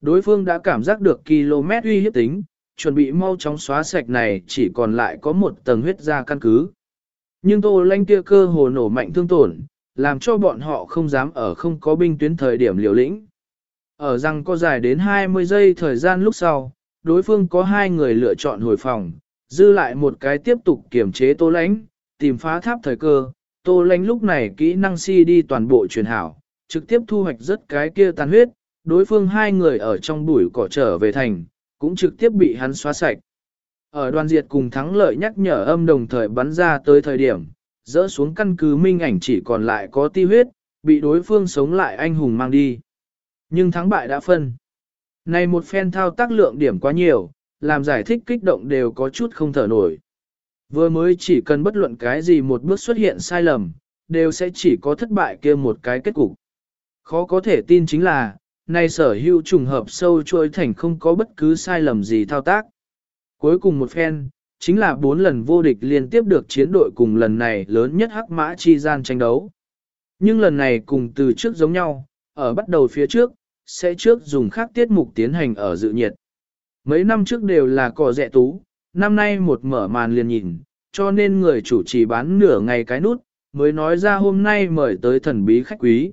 Đối phương đã cảm giác được km uy hiếp tính, chuẩn bị mau chóng xóa sạch này chỉ còn lại có một tầng huyết ra căn cứ. Nhưng tô lanh kia cơ hồ nổ mạnh thương tổn, làm cho bọn họ không dám ở không có binh tuyến thời điểm liều lĩnh. Ở rằng có dài đến 20 giây thời gian lúc sau, đối phương có hai người lựa chọn hồi phòng, dư lại một cái tiếp tục kiểm chế tô lãnh, tìm phá tháp thời cơ. Tô lãnh lúc này kỹ năng si đi toàn bộ truyền hảo, trực tiếp thu hoạch rất cái kia tàn huyết, đối phương hai người ở trong bụi cỏ trở về thành, cũng trực tiếp bị hắn xóa sạch. Ở đoàn diệt cùng thắng lợi nhắc nhở âm đồng thời bắn ra tới thời điểm, dỡ xuống căn cứ minh ảnh chỉ còn lại có ti huyết, bị đối phương sống lại anh hùng mang đi. Nhưng thắng bại đã phân. Này một phen thao tác lượng điểm quá nhiều, làm giải thích kích động đều có chút không thở nổi. Vừa mới chỉ cần bất luận cái gì một bước xuất hiện sai lầm, đều sẽ chỉ có thất bại kia một cái kết cục. Khó có thể tin chính là, nay sở hữu trùng hợp sâu trôi thành không có bất cứ sai lầm gì thao tác. Cuối cùng một phen, chính là bốn lần vô địch liên tiếp được chiến đội cùng lần này lớn nhất hắc mã chi gian tranh đấu. Nhưng lần này cùng từ trước giống nhau, ở bắt đầu phía trước, sẽ trước dùng khác tiết mục tiến hành ở dự nhiệt. Mấy năm trước đều là cỏ rẻ tú, năm nay một mở màn liền nhìn, cho nên người chủ trì bán nửa ngày cái nút, mới nói ra hôm nay mời tới thần bí khách quý.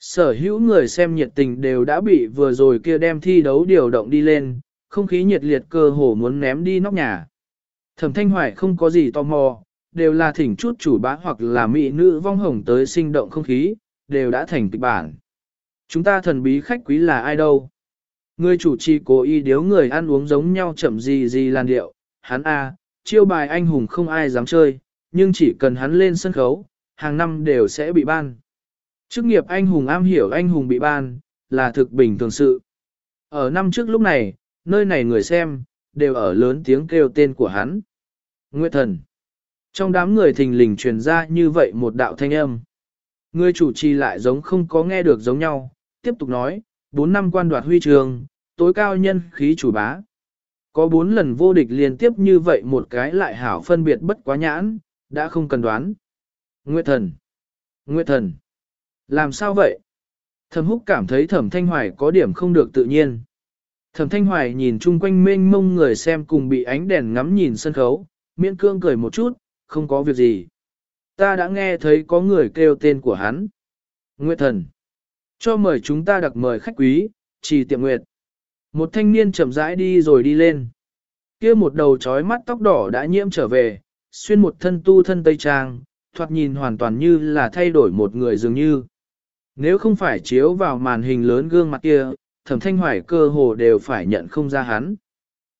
Sở hữu người xem nhiệt tình đều đã bị vừa rồi kia đem thi đấu điều động đi lên, không khí nhiệt liệt cơ hồ muốn ném đi nóc nhà. Thẩm Thanh Hoài không có gì tò mò, đều là thỉnh chút chủ bá hoặc là mỹ nữ vong hồng tới sinh động không khí, đều đã thành kịch bản. Chúng ta thần bí khách quý là ai đâu? Người chủ trì cố ý điếu người ăn uống giống nhau chậm gì gì làn điệu, hắn a, chiêu bài anh hùng không ai dám chơi, nhưng chỉ cần hắn lên sân khấu, hàng năm đều sẽ bị ban. Chức nghiệp anh hùng am hiểu anh hùng bị ban, là thực bình thường sự. Ở năm trước lúc này, nơi này người xem, đều ở lớn tiếng kêu tên của hắn. Nguyệt thần. Trong đám người thình lình truyền ra như vậy một đạo thanh âm. Người chủ trì lại giống không có nghe được giống nhau, tiếp tục nói, 4 năm quan đoạt huy trường, tối cao nhân khí chủ bá. Có 4 lần vô địch liên tiếp như vậy một cái lại hảo phân biệt bất quá nhãn, đã không cần đoán. Nguyệt thần. Nguyệt thần. Làm sao vậy? Thẩm húc cảm thấy thẩm thanh hoài có điểm không được tự nhiên. Thẩm thanh hoài nhìn chung quanh mênh mông người xem cùng bị ánh đèn ngắm nhìn sân khấu, miễn cương cười một chút, không có việc gì. Ta đã nghe thấy có người kêu tên của hắn. Nguyệt thần. Cho mời chúng ta đặc mời khách quý, trì tiệm nguyệt. Một thanh niên chậm rãi đi rồi đi lên. kia một đầu trói mắt tóc đỏ đã nhiễm trở về, xuyên một thân tu thân tây trang, thoạt nhìn hoàn toàn như là thay đổi một người dường như. Nếu không phải chiếu vào màn hình lớn gương mặt kia, thẩm thanh hoài cơ hồ đều phải nhận không ra hắn.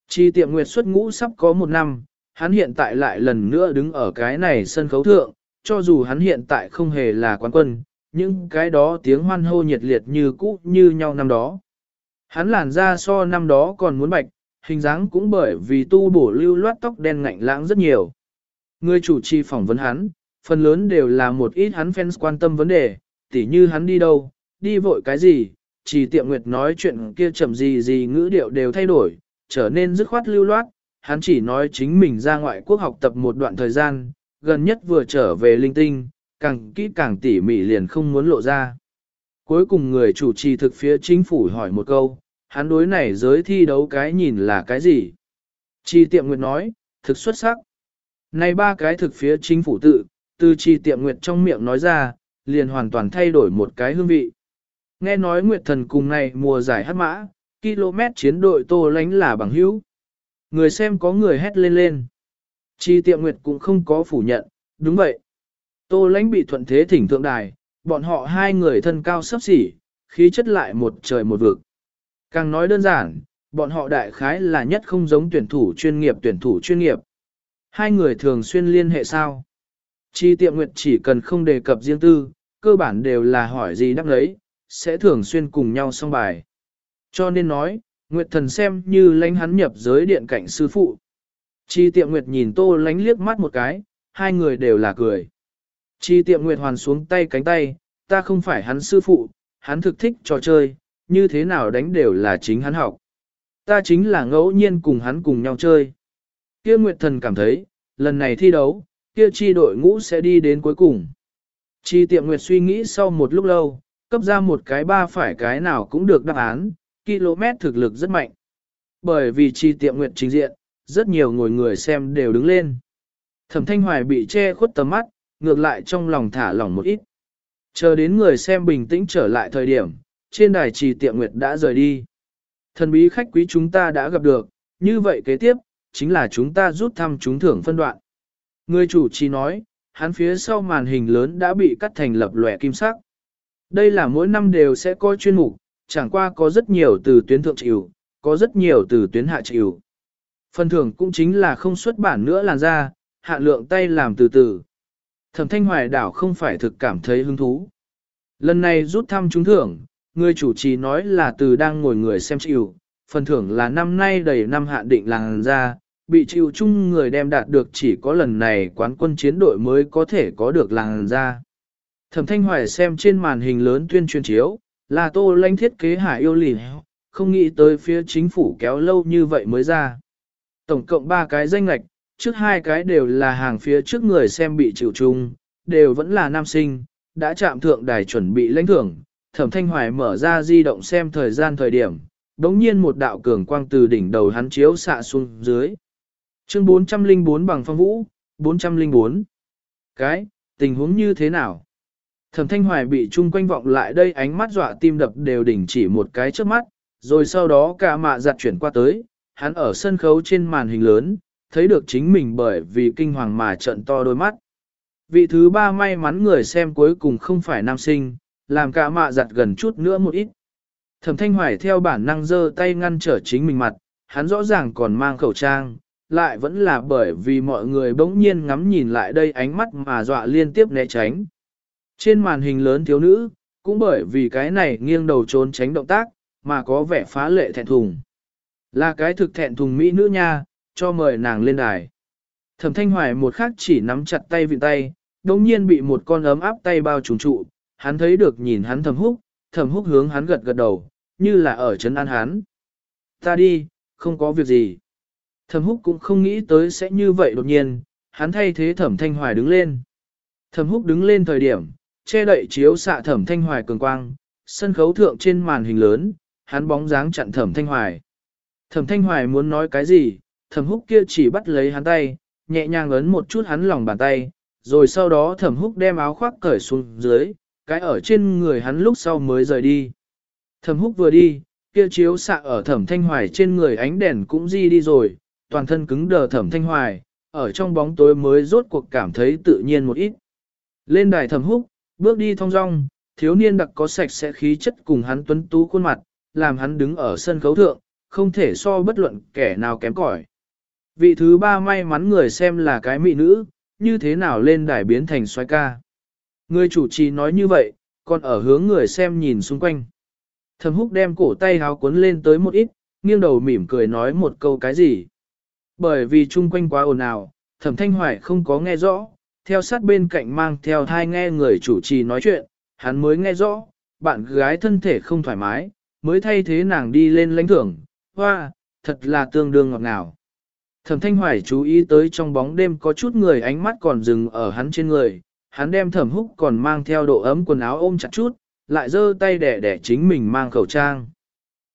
Chi tiệm nguyệt xuất ngũ sắp có một năm, hắn hiện tại lại lần nữa đứng ở cái này sân khấu thượng, cho dù hắn hiện tại không hề là quán quân, nhưng cái đó tiếng hoan hô nhiệt liệt như cũ như nhau năm đó. Hắn làn da so năm đó còn muốn bạch, hình dáng cũng bởi vì tu bổ lưu loát tóc đen ngạnh lãng rất nhiều. Người chủ trì phỏng vấn hắn, phần lớn đều là một ít hắn fans quan tâm vấn đề, tỉ như hắn đi đâu, đi vội cái gì, chỉ tiệm nguyệt nói chuyện kia chậm gì gì ngữ điệu đều thay đổi, trở nên dứt khoát lưu loát, hắn chỉ nói chính mình ra ngoại quốc học tập một đoạn thời gian, gần nhất vừa trở về linh tinh, càng kỹ càng tỉ mỉ liền không muốn lộ ra. Cuối cùng người chủ trì thực phía chính phủ hỏi một câu, hắn đối này giới thi đấu cái nhìn là cái gì? Chi tiệm nguyệt nói, thực xuất sắc. Này ba cái thực phía chính phủ tự, từ chi tiệm nguyệt trong miệng nói ra, liền hoàn toàn thay đổi một cái hương vị. Nghe nói Nguyệt Thần cùng này mùa giải hát mã, km chiến đội tô lánh là bằng hữu. Người xem có người hét lên lên. Chi tiệm Nguyệt cũng không có phủ nhận, đúng vậy. Tô lánh bị thuận thế thỉnh thượng đài, bọn họ hai người thân cao sấp xỉ, khí chất lại một trời một vực. Càng nói đơn giản, bọn họ đại khái là nhất không giống tuyển thủ chuyên nghiệp tuyển thủ chuyên nghiệp. Hai người thường xuyên liên hệ sao? Chi tiệm nguyệt chỉ cần không đề cập riêng tư, cơ bản đều là hỏi gì đáp lấy, sẽ thường xuyên cùng nhau xong bài. Cho nên nói, Nguyệt thần xem như lánh hắn nhập giới điện cạnh sư phụ. Chi tiệm Nguyệt nhìn tô lánh liếc mắt một cái, hai người đều là cười. Chi tiệm Nguyệt hoàn xuống tay cánh tay, ta không phải hắn sư phụ, hắn thực thích trò chơi, như thế nào đánh đều là chính hắn học. Ta chính là ngẫu nhiên cùng hắn cùng nhau chơi. Kia Nguyệt thần cảm thấy, lần này thi đấu, kia chi đội ngũ sẽ đi đến cuối cùng. Chi tiệm Nguyệt suy nghĩ sau một lúc lâu, cấp ra một cái ba phải cái nào cũng được đáp án, km thực lực rất mạnh. Bởi vì chi tiệm nguyệt trình diện, rất nhiều ngồi người xem đều đứng lên. Thẩm Thanh Hoài bị che khuất tầm mắt, ngược lại trong lòng thả lỏng một ít. Chờ đến người xem bình tĩnh trở lại thời điểm, trên đài trì tiệm nguyệt đã rời đi. Thần bí khách quý chúng ta đã gặp được, như vậy kế tiếp, chính là chúng ta rút thăm trúng thưởng phân đoạn. Người chủ trì nói, hắn phía sau màn hình lớn đã bị cắt thành lập lòe kim sắc. Đây là mỗi năm đều sẽ có chuyên mục, chẳng qua có rất nhiều từ tuyến thượng chịu, có rất nhiều từ tuyến hạ chịu. Phần thưởng cũng chính là không xuất bản nữa làn ra, hạ lượng tay làm từ từ. Thẩm thanh hoài đảo không phải thực cảm thấy hứng thú. Lần này rút thăm trúng thưởng, người chủ trì nói là từ đang ngồi người xem chịu, phần thưởng là năm nay đầy năm hạn định làn ra, bị chịu chung người đem đạt được chỉ có lần này quán quân chiến đội mới có thể có được làng ra. Thẩm Thanh Hoài xem trên màn hình lớn tuyên truyền chiếu, là tô lanh thiết kế hải yêu lì không nghĩ tới phía chính phủ kéo lâu như vậy mới ra. Tổng cộng 3 cái danh lạch, trước hai cái đều là hàng phía trước người xem bị chịu chung, đều vẫn là nam sinh, đã chạm thượng đài chuẩn bị lãnh thưởng. Thẩm Thanh Hoài mở ra di động xem thời gian thời điểm, đống nhiên một đạo cường quang từ đỉnh đầu hắn chiếu xạ xuống dưới. Chương 404 bằng phong vũ, 404. Cái, tình huống như thế nào? Thẩm Thanh Hoài bị chung quanh vọng lại đây ánh mắt dọa tim đập đều đỉnh chỉ một cái trước mắt, rồi sau đó cả mạ giặt chuyển qua tới, hắn ở sân khấu trên màn hình lớn, thấy được chính mình bởi vì kinh hoàng mà trận to đôi mắt. Vị thứ ba may mắn người xem cuối cùng không phải nam sinh, làm cả mạ giặt gần chút nữa một ít. Thẩm Thanh Hoài theo bản năng giơ tay ngăn trở chính mình mặt, hắn rõ ràng còn mang khẩu trang, lại vẫn là bởi vì mọi người bỗng nhiên ngắm nhìn lại đây ánh mắt mà dọa liên tiếp né tránh. Trên màn hình lớn thiếu nữ, cũng bởi vì cái này nghiêng đầu trốn tránh động tác, mà có vẻ phá lệ thẹn thùng. Là cái thực thẹn thùng mỹ nữ nha, cho mời nàng lên đài. Thẩm Thanh Hoài một khắc chỉ nắm chặt tay vị tay, đồng nhiên bị một con ấm áp tay bao trùng trụ, hắn thấy được nhìn hắn thầm húc, thầm húc hướng hắn gật gật đầu, như là ở trấn an hắn. Ta đi, không có việc gì. Thẩm húc cũng không nghĩ tới sẽ như vậy đột nhiên, hắn thay thế thẩm thanh hoài đứng lên. Thẩm húc đứng lên thời điểm, che đậy chiếu xạ thẩm thanh hoài cường quang, sân khấu thượng trên màn hình lớn, hắn bóng dáng chặn thẩm thanh hoài. Thẩm thanh hoài muốn nói cái gì, thẩm húc kia chỉ bắt lấy hắn tay, nhẹ nhàng ấn một chút hắn lòng bàn tay, rồi sau đó thẩm húc đem áo khoác cởi xuống dưới, cái ở trên người hắn lúc sau mới rời đi. Thẩm húc vừa đi, kia chiếu xạ ở thẩm thanh hoài trên người ánh đèn cũng di đi rồi, toàn thân cứng đờ thẩm thanh hoài, ở trong bóng tối mới rốt cuộc cảm thấy tự nhiên một ít. Lên đài thẩm húc, bước đi thong dong, thiếu niên đặc có sạch sẽ khí chất cùng hắn tuấn tú khuôn mặt, làm hắn đứng ở sân khấu thượng, không thể so bất luận kẻ nào kém cỏi. Vị thứ ba may mắn người xem là cái mỹ nữ, như thế nào lên đài biến thành xoay ca. Người chủ trì nói như vậy, còn ở hướng người xem nhìn xung quanh. thầm húc đem cổ tay háo cuốn lên tới một ít, nghiêng đầu mỉm cười nói một câu cái gì. Bởi vì chung quanh quá ồn ào, thẩm thanh hoài không có nghe rõ, theo sát bên cạnh mang theo thai nghe người chủ trì nói chuyện, hắn mới nghe rõ, bạn gái thân thể không thoải mái, mới thay thế nàng đi lên lãnh thưởng, hoa, thật là tương đương ngọt ngào. Thẩm thanh hoài chú ý tới trong bóng đêm có chút người ánh mắt còn dừng ở hắn trên người, hắn đem thẩm húc còn mang theo độ ấm quần áo ôm chặt chút, lại giơ tay để để chính mình mang khẩu trang.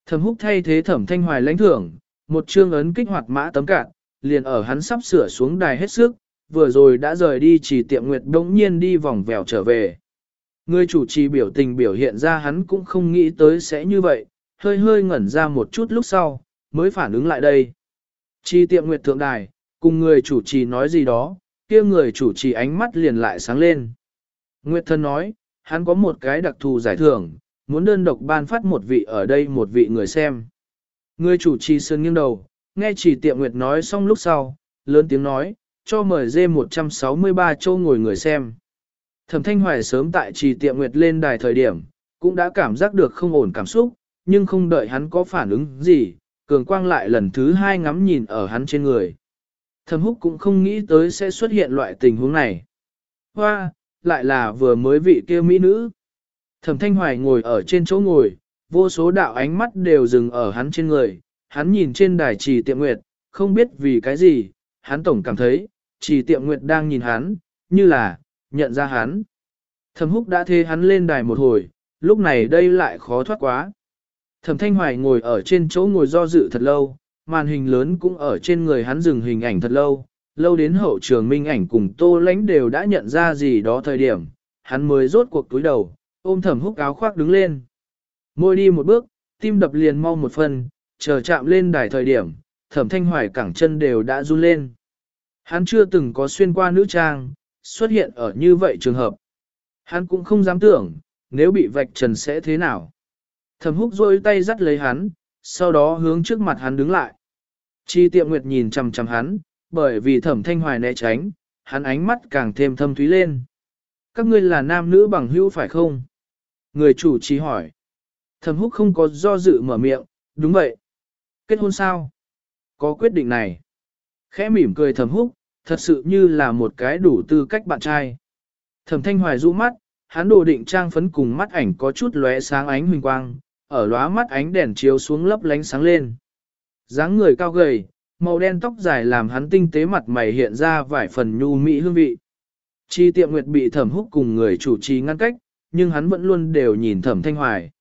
Thẩm húc thay thế thẩm thanh hoài lãnh thưởng, một chương ấn kích hoạt mã tấm cạn, liền ở hắn sắp sửa xuống đài hết sức, vừa rồi đã rời đi chỉ tiệm nguyệt đống nhiên đi vòng vèo trở về. Người chủ trì biểu tình biểu hiện ra hắn cũng không nghĩ tới sẽ như vậy, hơi hơi ngẩn ra một chút lúc sau, mới phản ứng lại đây. Chi tiệm nguyệt thượng đài, cùng người chủ trì nói gì đó, kia người chủ trì ánh mắt liền lại sáng lên. Nguyệt thân nói, hắn có một cái đặc thù giải thưởng, muốn đơn độc ban phát một vị ở đây một vị người xem. Người chủ trì sơn nghiêng đầu, nghe chỉ tiệm nguyệt nói xong lúc sau, lớn tiếng nói, cho mời dê 163 châu ngồi người xem. Thẩm Thanh Hoài sớm tại trì tiệm nguyệt lên đài thời điểm, cũng đã cảm giác được không ổn cảm xúc, nhưng không đợi hắn có phản ứng gì, cường quang lại lần thứ hai ngắm nhìn ở hắn trên người. Thẩm húc cũng không nghĩ tới sẽ xuất hiện loại tình huống này. Hoa, lại là vừa mới vị kia mỹ nữ. Thẩm Thanh Hoài ngồi ở trên chỗ ngồi, vô số đạo ánh mắt đều dừng ở hắn trên người, hắn nhìn trên đài trì tiệm nguyệt, không biết vì cái gì, hắn tổng cảm thấy, trì tiệm nguyệt đang nhìn hắn, như là, nhận ra hắn. Thẩm húc đã thê hắn lên đài một hồi, lúc này đây lại khó thoát quá. Thẩm Thanh Hoài ngồi ở trên chỗ ngồi do dự thật lâu, màn hình lớn cũng ở trên người hắn dừng hình ảnh thật lâu, lâu đến hậu trường minh ảnh cùng tô lánh đều đã nhận ra gì đó thời điểm, hắn mới rốt cuộc túi đầu, ôm thẩm húc áo khoác đứng lên. Môi đi một bước, tim đập liền mau một phần, chờ chạm lên đài thời điểm, thẩm thanh hoài cẳng chân đều đã run lên. Hắn chưa từng có xuyên qua nữ trang, xuất hiện ở như vậy trường hợp. Hắn cũng không dám tưởng, nếu bị vạch trần sẽ thế nào. Thẩm húc rôi tay dắt lấy hắn, sau đó hướng trước mặt hắn đứng lại. Chi tiệm nguyệt nhìn chầm chầm hắn, bởi vì thẩm thanh hoài né tránh, hắn ánh mắt càng thêm thâm thúy lên. Các ngươi là nam nữ bằng hữu phải không? Người chủ trì hỏi. Thẩm húc không có do dự mở miệng, đúng vậy. Kết hôn sao? Có quyết định này. Khẽ mỉm cười thầm húc, thật sự như là một cái đủ tư cách bạn trai. Thẩm thanh hoài rũ mắt, hắn đồ định trang phấn cùng mắt ảnh có chút lóe sáng ánh huỳnh quang, ở lóa mắt ánh đèn chiếu xuống lấp lánh sáng lên. dáng người cao gầy, màu đen tóc dài làm hắn tinh tế mặt mày hiện ra vài phần nhu mỹ hương vị. Chi tiệm nguyệt bị thẩm húc cùng người chủ trì ngăn cách, nhưng hắn vẫn luôn đều nhìn thẩm thanh hoài.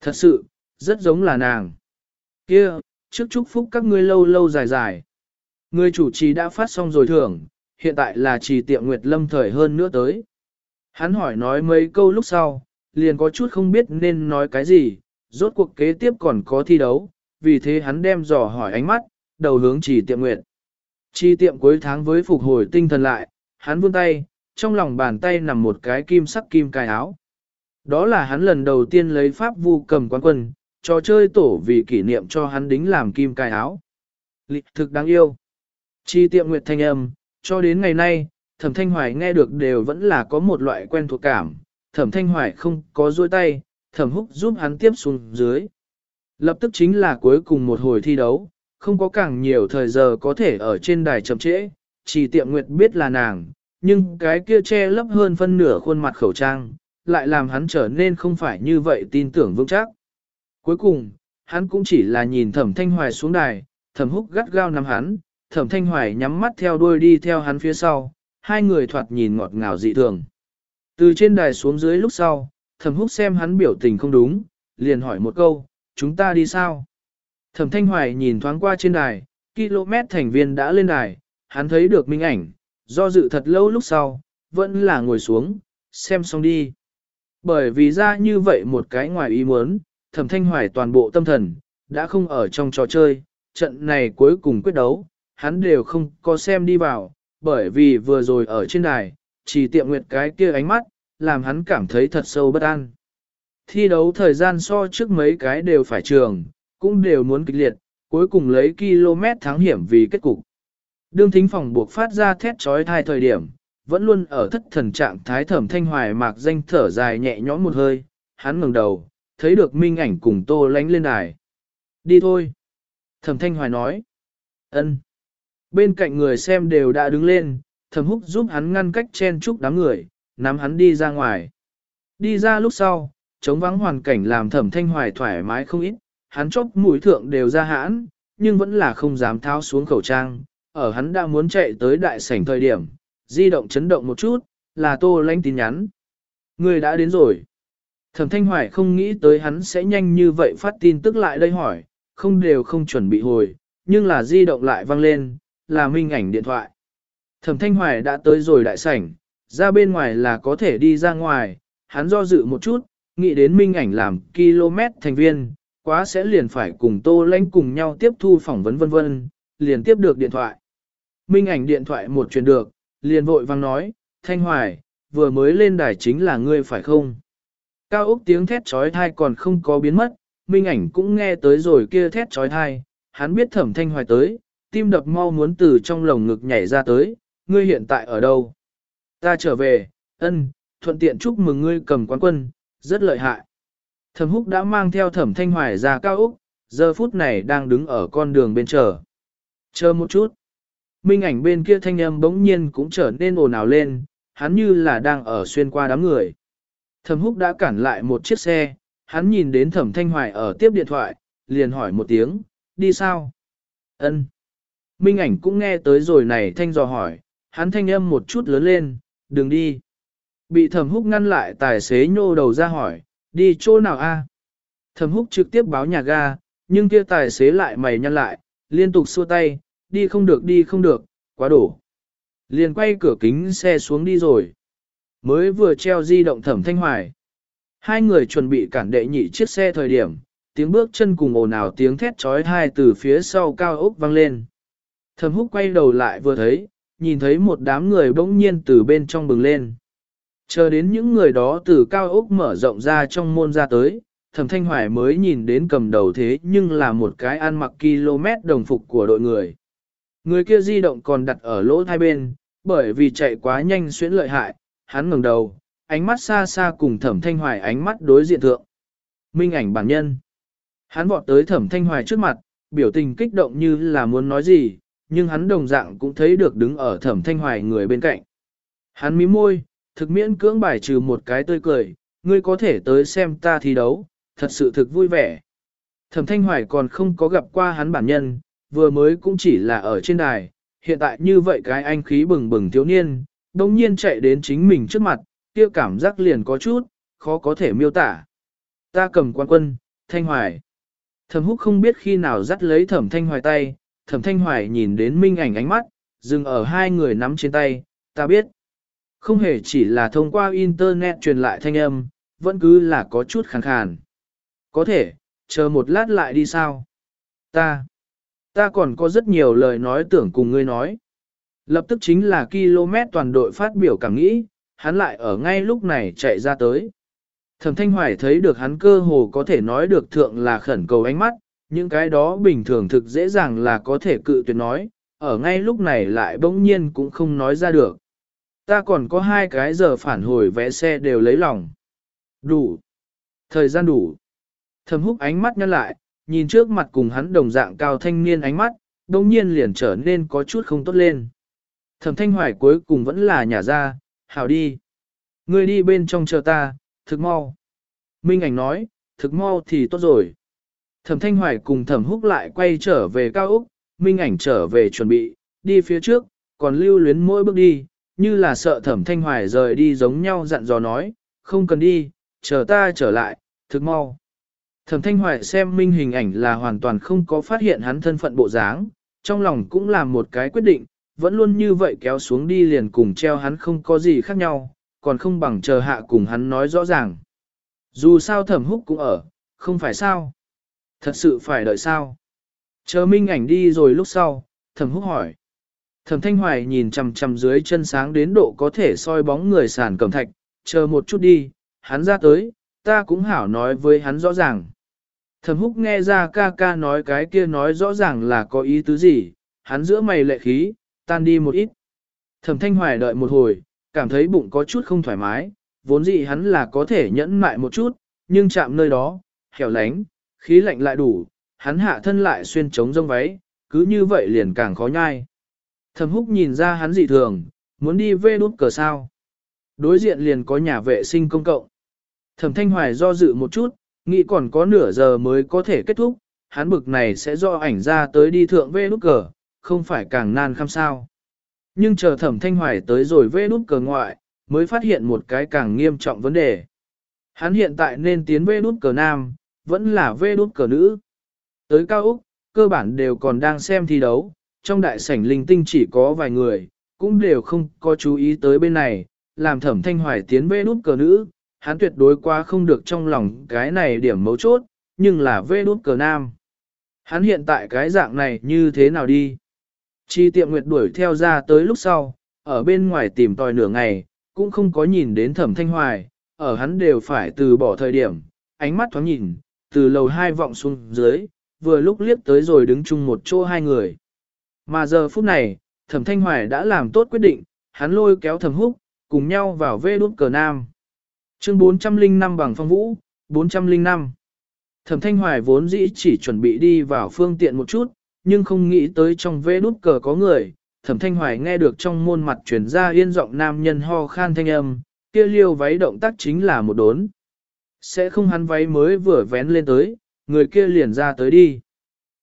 Thật sự, rất giống là nàng. kia trước chúc phúc các ngươi lâu lâu dài dài. Người chủ trì đã phát xong rồi thưởng, hiện tại là trì tiệm nguyệt lâm thời hơn nữa tới. Hắn hỏi nói mấy câu lúc sau, liền có chút không biết nên nói cái gì, rốt cuộc kế tiếp còn có thi đấu, vì thế hắn đem dò hỏi ánh mắt, đầu hướng trì tiệm nguyệt. Trì tiệm cuối tháng với phục hồi tinh thần lại, hắn vươn tay, trong lòng bàn tay nằm một cái kim sắc kim cài áo. Đó là hắn lần đầu tiên lấy pháp vu cầm quán quân, trò chơi tổ vì kỷ niệm cho hắn đính làm kim cài áo. Lịch thực đáng yêu. Chi tiệm nguyệt thanh âm, cho đến ngày nay, thẩm thanh hoài nghe được đều vẫn là có một loại quen thuộc cảm. Thẩm thanh hoài không có dôi tay, thẩm húc giúp hắn tiếp xuống dưới. Lập tức chính là cuối cùng một hồi thi đấu, không có càng nhiều thời giờ có thể ở trên đài chậm trễ, chỉ tiệm nguyệt biết là nàng, nhưng cái kia che lấp hơn phân nửa khuôn mặt khẩu trang, lại làm hắn trở nên không phải như vậy tin tưởng vững chắc. Cuối cùng, hắn cũng chỉ là nhìn thẩm thanh hoài xuống đài, thẩm húc gắt gao nắm hắn, thẩm thanh hoài nhắm mắt theo đuôi đi theo hắn phía sau, hai người thoạt nhìn ngọt ngào dị thường. Từ trên đài xuống dưới lúc sau, thẩm húc xem hắn biểu tình không đúng, liền hỏi một câu, chúng ta đi sao? Thẩm thanh hoài nhìn thoáng qua trên đài, km thành viên đã lên đài, hắn thấy được minh ảnh, do dự thật lâu lúc sau, vẫn là ngồi xuống, xem xong đi. Bởi vì ra như vậy một cái ngoài ý muốn, thẩm thanh hoài toàn bộ tâm thần, đã không ở trong trò chơi, trận này cuối cùng quyết đấu, hắn đều không có xem đi vào, bởi vì vừa rồi ở trên đài, chỉ tiệm nguyệt cái kia ánh mắt, làm hắn cảm thấy thật sâu bất an. Thi đấu thời gian so trước mấy cái đều phải trường, cũng đều muốn kịch liệt, cuối cùng lấy km thắng hiểm vì kết cục. Đương thính phòng buộc phát ra thét trói thai thời điểm, vẫn luôn ở thất thần trạng thái thẩm thanh hoài mạc danh thở dài nhẹ nhõm một hơi, hắn ngừng đầu, thấy được minh ảnh cùng tô lánh lên đài. Đi thôi. Thẩm thanh hoài nói. ân. Bên cạnh người xem đều đã đứng lên, thẩm húc giúp hắn ngăn cách chen chúc đám người, nắm hắn đi ra ngoài. Đi ra lúc sau, chống vắng hoàn cảnh làm thẩm thanh hoài thoải mái không ít, hắn chốc mũi thượng đều ra hãn, nhưng vẫn là không dám tháo xuống khẩu trang, ở hắn đã muốn chạy tới đại sảnh thời điểm, di động chấn động một chút, là tô lánh tin nhắn. Người đã đến rồi. Thẩm Thanh Hoài không nghĩ tới hắn sẽ nhanh như vậy phát tin tức lại đây hỏi, không đều không chuẩn bị hồi, nhưng là di động lại vang lên, là minh ảnh điện thoại. Thẩm Thanh Hoài đã tới rồi đại sảnh, ra bên ngoài là có thể đi ra ngoài, hắn do dự một chút, nghĩ đến minh ảnh làm km thành viên, quá sẽ liền phải cùng Tô Lanh cùng nhau tiếp thu phỏng vấn vân vân, liền tiếp được điện thoại. Minh ảnh điện thoại một truyền được, liền vội vang nói, Thanh Hoài, vừa mới lên đài chính là ngươi phải không? Cao Úc tiếng thét trói thai còn không có biến mất, Minh ảnh cũng nghe tới rồi kia thét trói thai, hắn biết thẩm Thanh Hoài tới, tim đập mau muốn từ trong lồng ngực nhảy ra tới, ngươi hiện tại ở đâu? Ta trở về, ân, thuận tiện chúc mừng ngươi cầm quán quân, rất lợi hại. Thẩm húc đã mang theo thẩm thanh hoài ra cao Úc, giờ phút này đang đứng ở con đường bên chờ. Chờ một chút. Minh ảnh bên kia thanh âm bỗng nhiên cũng trở nên ồn ào lên, hắn như là đang ở xuyên qua đám người. Thẩm húc đã cản lại một chiếc xe, hắn nhìn đến thẩm thanh hoài ở tiếp điện thoại, liền hỏi một tiếng, đi sao? Ân. Minh ảnh cũng nghe tới rồi này thanh dò hỏi, hắn thanh âm một chút lớn lên, đừng đi. Bị thẩm húc ngăn lại tài xế nhô đầu ra hỏi, đi chỗ nào a? Thẩm húc trực tiếp báo nhà ga, nhưng kia tài xế lại mày nhăn lại, liên tục xua tay, đi không được đi không được, quá đổ. Liền quay cửa kính xe xuống đi rồi. Mới vừa treo di động thẩm thanh hoài. Hai người chuẩn bị cản đệ nhị chiếc xe thời điểm, tiếng bước chân cùng ồn ào tiếng thét trói thai từ phía sau cao ốc vang lên. Thẩm húc quay đầu lại vừa thấy, nhìn thấy một đám người bỗng nhiên từ bên trong bừng lên. Chờ đến những người đó từ cao ốc mở rộng ra trong môn ra tới, thẩm thanh hoài mới nhìn đến cầm đầu thế nhưng là một cái ăn mặc km đồng phục của đội người. Người kia di động còn đặt ở lỗ hai bên, bởi vì chạy quá nhanh xuyến lợi hại, hắn ngừng đầu, ánh mắt xa xa cùng thẩm thanh hoài ánh mắt đối diện thượng. Minh ảnh bản nhân. Hắn vọt tới thẩm thanh hoài trước mặt, biểu tình kích động như là muốn nói gì, nhưng hắn đồng dạng cũng thấy được đứng ở thẩm thanh hoài người bên cạnh. Hắn mím môi, thực miễn cưỡng bài trừ một cái tươi cười, ngươi có thể tới xem ta thi đấu, thật sự thực vui vẻ. Thẩm thanh hoài còn không có gặp qua hắn bản nhân, vừa mới cũng chỉ là ở trên đài, hiện tại như vậy cái anh khí bừng bừng thiếu niên, đồng nhiên chạy đến chính mình trước mặt, kia cảm giác liền có chút, khó có thể miêu tả. Ta cầm quan quân, thanh hoài. Thẩm húc không biết khi nào dắt lấy thẩm thanh hoài tay, thẩm thanh hoài nhìn đến minh ảnh ánh mắt, dừng ở hai người nắm trên tay, ta biết. Không hề chỉ là thông qua internet truyền lại thanh âm, vẫn cứ là có chút khàn khàn. Có thể, chờ một lát lại đi sao? Ta, ta còn có rất nhiều lời nói tưởng cùng ngươi nói. Lập tức chính là km toàn đội phát biểu cảm nghĩ, hắn lại ở ngay lúc này chạy ra tới. Thẩm Thanh Hoài thấy được hắn cơ hồ có thể nói được thượng là khẩn cầu ánh mắt, những cái đó bình thường thực dễ dàng là có thể cự tuyệt nói, ở ngay lúc này lại bỗng nhiên cũng không nói ra được. Ta còn có hai cái giờ phản hồi vẽ xe đều lấy lòng. Đủ. Thời gian đủ. Thẩm húc ánh mắt nhăn lại, nhìn trước mặt cùng hắn đồng dạng cao thanh niên ánh mắt, đồng nhiên liền trở nên có chút không tốt lên. Thẩm thanh hoài cuối cùng vẫn là nhà ra, hảo đi. Ngươi đi bên trong chờ ta, thực mau. Minh ảnh nói, thực mau thì tốt rồi. Thẩm thanh hoài cùng thẩm húc lại quay trở về cao Úc, Minh ảnh trở về chuẩn bị, đi phía trước, còn lưu luyến mỗi bước đi, như là sợ thẩm thanh hoài rời đi giống nhau dặn dò nói, không cần đi, chờ ta trở lại, thực mau. Thẩm thanh hoài xem minh hình ảnh là hoàn toàn không có phát hiện hắn thân phận bộ dáng, trong lòng cũng làm một cái quyết định, vẫn luôn như vậy kéo xuống đi liền cùng treo hắn không có gì khác nhau, còn không bằng chờ hạ cùng hắn nói rõ ràng. Dù sao thẩm húc cũng ở, không phải sao. Thật sự phải đợi sao. Chờ minh ảnh đi rồi lúc sau, thẩm húc hỏi. Thẩm thanh hoài nhìn chầm chầm dưới chân sáng đến độ có thể soi bóng người sàn cầm thạch, chờ một chút đi, hắn ra tới, ta cũng hảo nói với hắn rõ ràng. Thẩm húc nghe ra ca ca nói cái kia nói rõ ràng là có ý tứ gì, hắn giữa mày lệ khí, tan đi một ít. Thẩm thanh hoài đợi một hồi, cảm thấy bụng có chút không thoải mái, vốn dĩ hắn là có thể nhẫn mại một chút, nhưng chạm nơi đó, hẻo lánh, khí lạnh lại đủ, hắn hạ thân lại xuyên trống rông váy, cứ như vậy liền càng khó nhai. Thẩm húc nhìn ra hắn dị thường, muốn đi về đút cờ sao. Đối diện liền có nhà vệ sinh công cộng. Thẩm thanh hoài do dự một chút, nghĩ còn có nửa giờ mới có thể kết thúc, hắn bực này sẽ do ảnh ra tới đi thượng về đút cờ, không phải càng nan khăm sao. Nhưng chờ thẩm thanh hoài tới rồi vê đút cờ ngoại, mới phát hiện một cái càng nghiêm trọng vấn đề. Hắn hiện tại nên tiến vê đút cờ nam, vẫn là vê đút cờ nữ. Tới cao Úc, cơ bản đều còn đang xem thi đấu, trong đại sảnh linh tinh chỉ có vài người, cũng đều không có chú ý tới bên này, làm thẩm thanh hoài tiến vê đút cờ nữ, hắn tuyệt đối quá không được trong lòng cái này điểm mấu chốt, nhưng là vê đút cờ nam. Hắn hiện tại cái dạng này như thế nào đi? Chi tiệm nguyệt đuổi theo ra tới lúc sau, ở bên ngoài tìm tòi nửa ngày, cũng không có nhìn đến thẩm thanh hoài, ở hắn đều phải từ bỏ thời điểm, ánh mắt thoáng nhìn, từ lầu hai vọng xuống dưới, vừa lúc liếc tới rồi đứng chung một chỗ hai người. Mà giờ phút này, thẩm thanh hoài đã làm tốt quyết định, hắn lôi kéo thẩm húc, cùng nhau vào vê đút cờ nam. Chương 405 bằng phong vũ, 405. Thẩm thanh hoài vốn dĩ chỉ chuẩn bị đi vào phương tiện một chút, nhưng không nghĩ tới trong vê nút cờ có người. Thẩm thanh hoài nghe được trong môn mặt chuyển ra yên giọng nam nhân ho khan thanh âm, kia liêu váy động tác chính là một đốn. Sẽ không hắn váy mới vừa vén lên tới, người kia liền ra tới đi.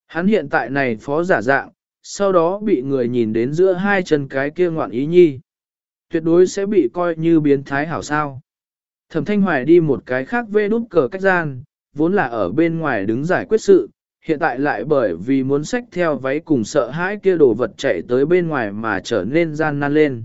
Hắn hiện tại này phó giả dạng, sau đó bị người nhìn đến giữa hai chân cái kia ngoạn ý nhi. Tuyệt đối sẽ bị coi như biến thái hảo sao. Thẩm thanh hoài đi một cái khác vê đút cờ cách gian, vốn là ở bên ngoài đứng giải quyết sự, hiện tại lại bởi vì muốn xách theo váy cùng sợ hãi kia đồ vật chạy tới bên ngoài mà trở nên gian nan lên.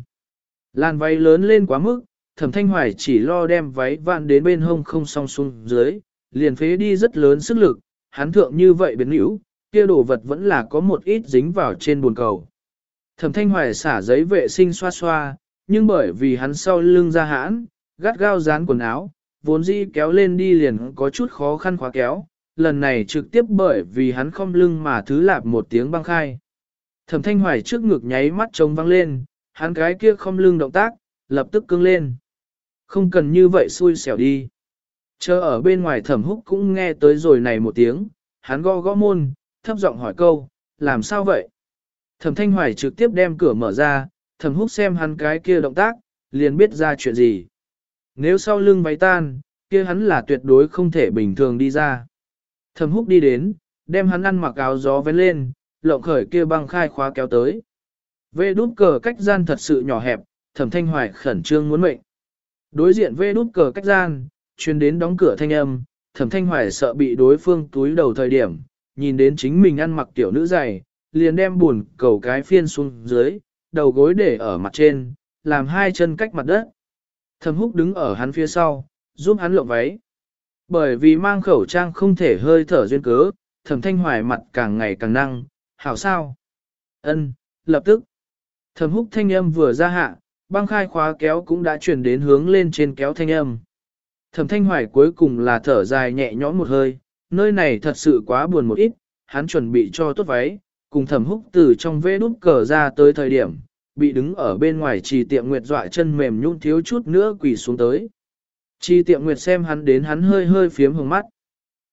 Lan váy lớn lên quá mức, thẩm thanh hoài chỉ lo đem váy vạn đến bên hông không song xuống dưới, liền phế đi rất lớn sức lực, hắn thượng như vậy biến hữu, kia đồ vật vẫn là có một ít dính vào trên buồn cầu. Thẩm thanh hoài xả giấy vệ sinh xoa xoa, nhưng bởi vì hắn sau lưng ra hãn, gắt gao dán quần áo, vốn dĩ kéo lên đi liền có chút khó khăn khóa kéo, lần này trực tiếp bởi vì hắn không lưng mà thứ lạp một tiếng băng khai. Thẩm thanh hoài trước ngực nháy mắt trống văng lên, hắn cái kia không lưng động tác, lập tức cưng lên. Không cần như vậy xui xẻo đi. Chờ ở bên ngoài thẩm húc cũng nghe tới rồi này một tiếng, hắn gõ gõ môn, thấp giọng hỏi câu, làm sao vậy? Thẩm thanh hoài trực tiếp đem cửa mở ra, thẩm húc xem hắn cái kia động tác, liền biết ra chuyện gì. Nếu sau lưng váy tan, kia hắn là tuyệt đối không thể bình thường đi ra. Thẩm húc đi đến, đem hắn ăn mặc áo gió vén lên, lộng khởi kia băng khai khóa kéo tới. Vê đút cờ cách gian thật sự nhỏ hẹp, thẩm thanh hoài khẩn trương muốn mệnh. Đối diện vê đút cờ cách gian, chuyên đến đóng cửa thanh âm, thẩm thanh hoài sợ bị đối phương túi đầu thời điểm, nhìn đến chính mình ăn mặc tiểu nữ dày, liền đem buồn cầu cái phiên xuống dưới, đầu gối để ở mặt trên, làm hai chân cách mặt đất. Thẩm húc đứng ở hắn phía sau, giúp hắn lộng váy. Bởi vì mang khẩu trang không thể hơi thở duyên cớ, thẩm thanh hoài mặt càng ngày càng năng, hảo sao? Ân, lập tức. Thẩm húc thanh âm vừa ra hạ, băng khai khóa kéo cũng đã chuyển đến hướng lên trên kéo thanh âm. Thẩm thanh hoài cuối cùng là thở dài nhẹ nhõm một hơi, nơi này thật sự quá buồn một ít, hắn chuẩn bị cho tốt váy, cùng thẩm húc từ trong vế đút cờ ra tới thời điểm, bị đứng ở bên ngoài trì tiệm nguyệt dọa chân mềm nhung thiếu chút nữa quỳ xuống tới. Chi tiệm nguyệt xem hắn đến hắn hơi hơi phiếm hồng mắt.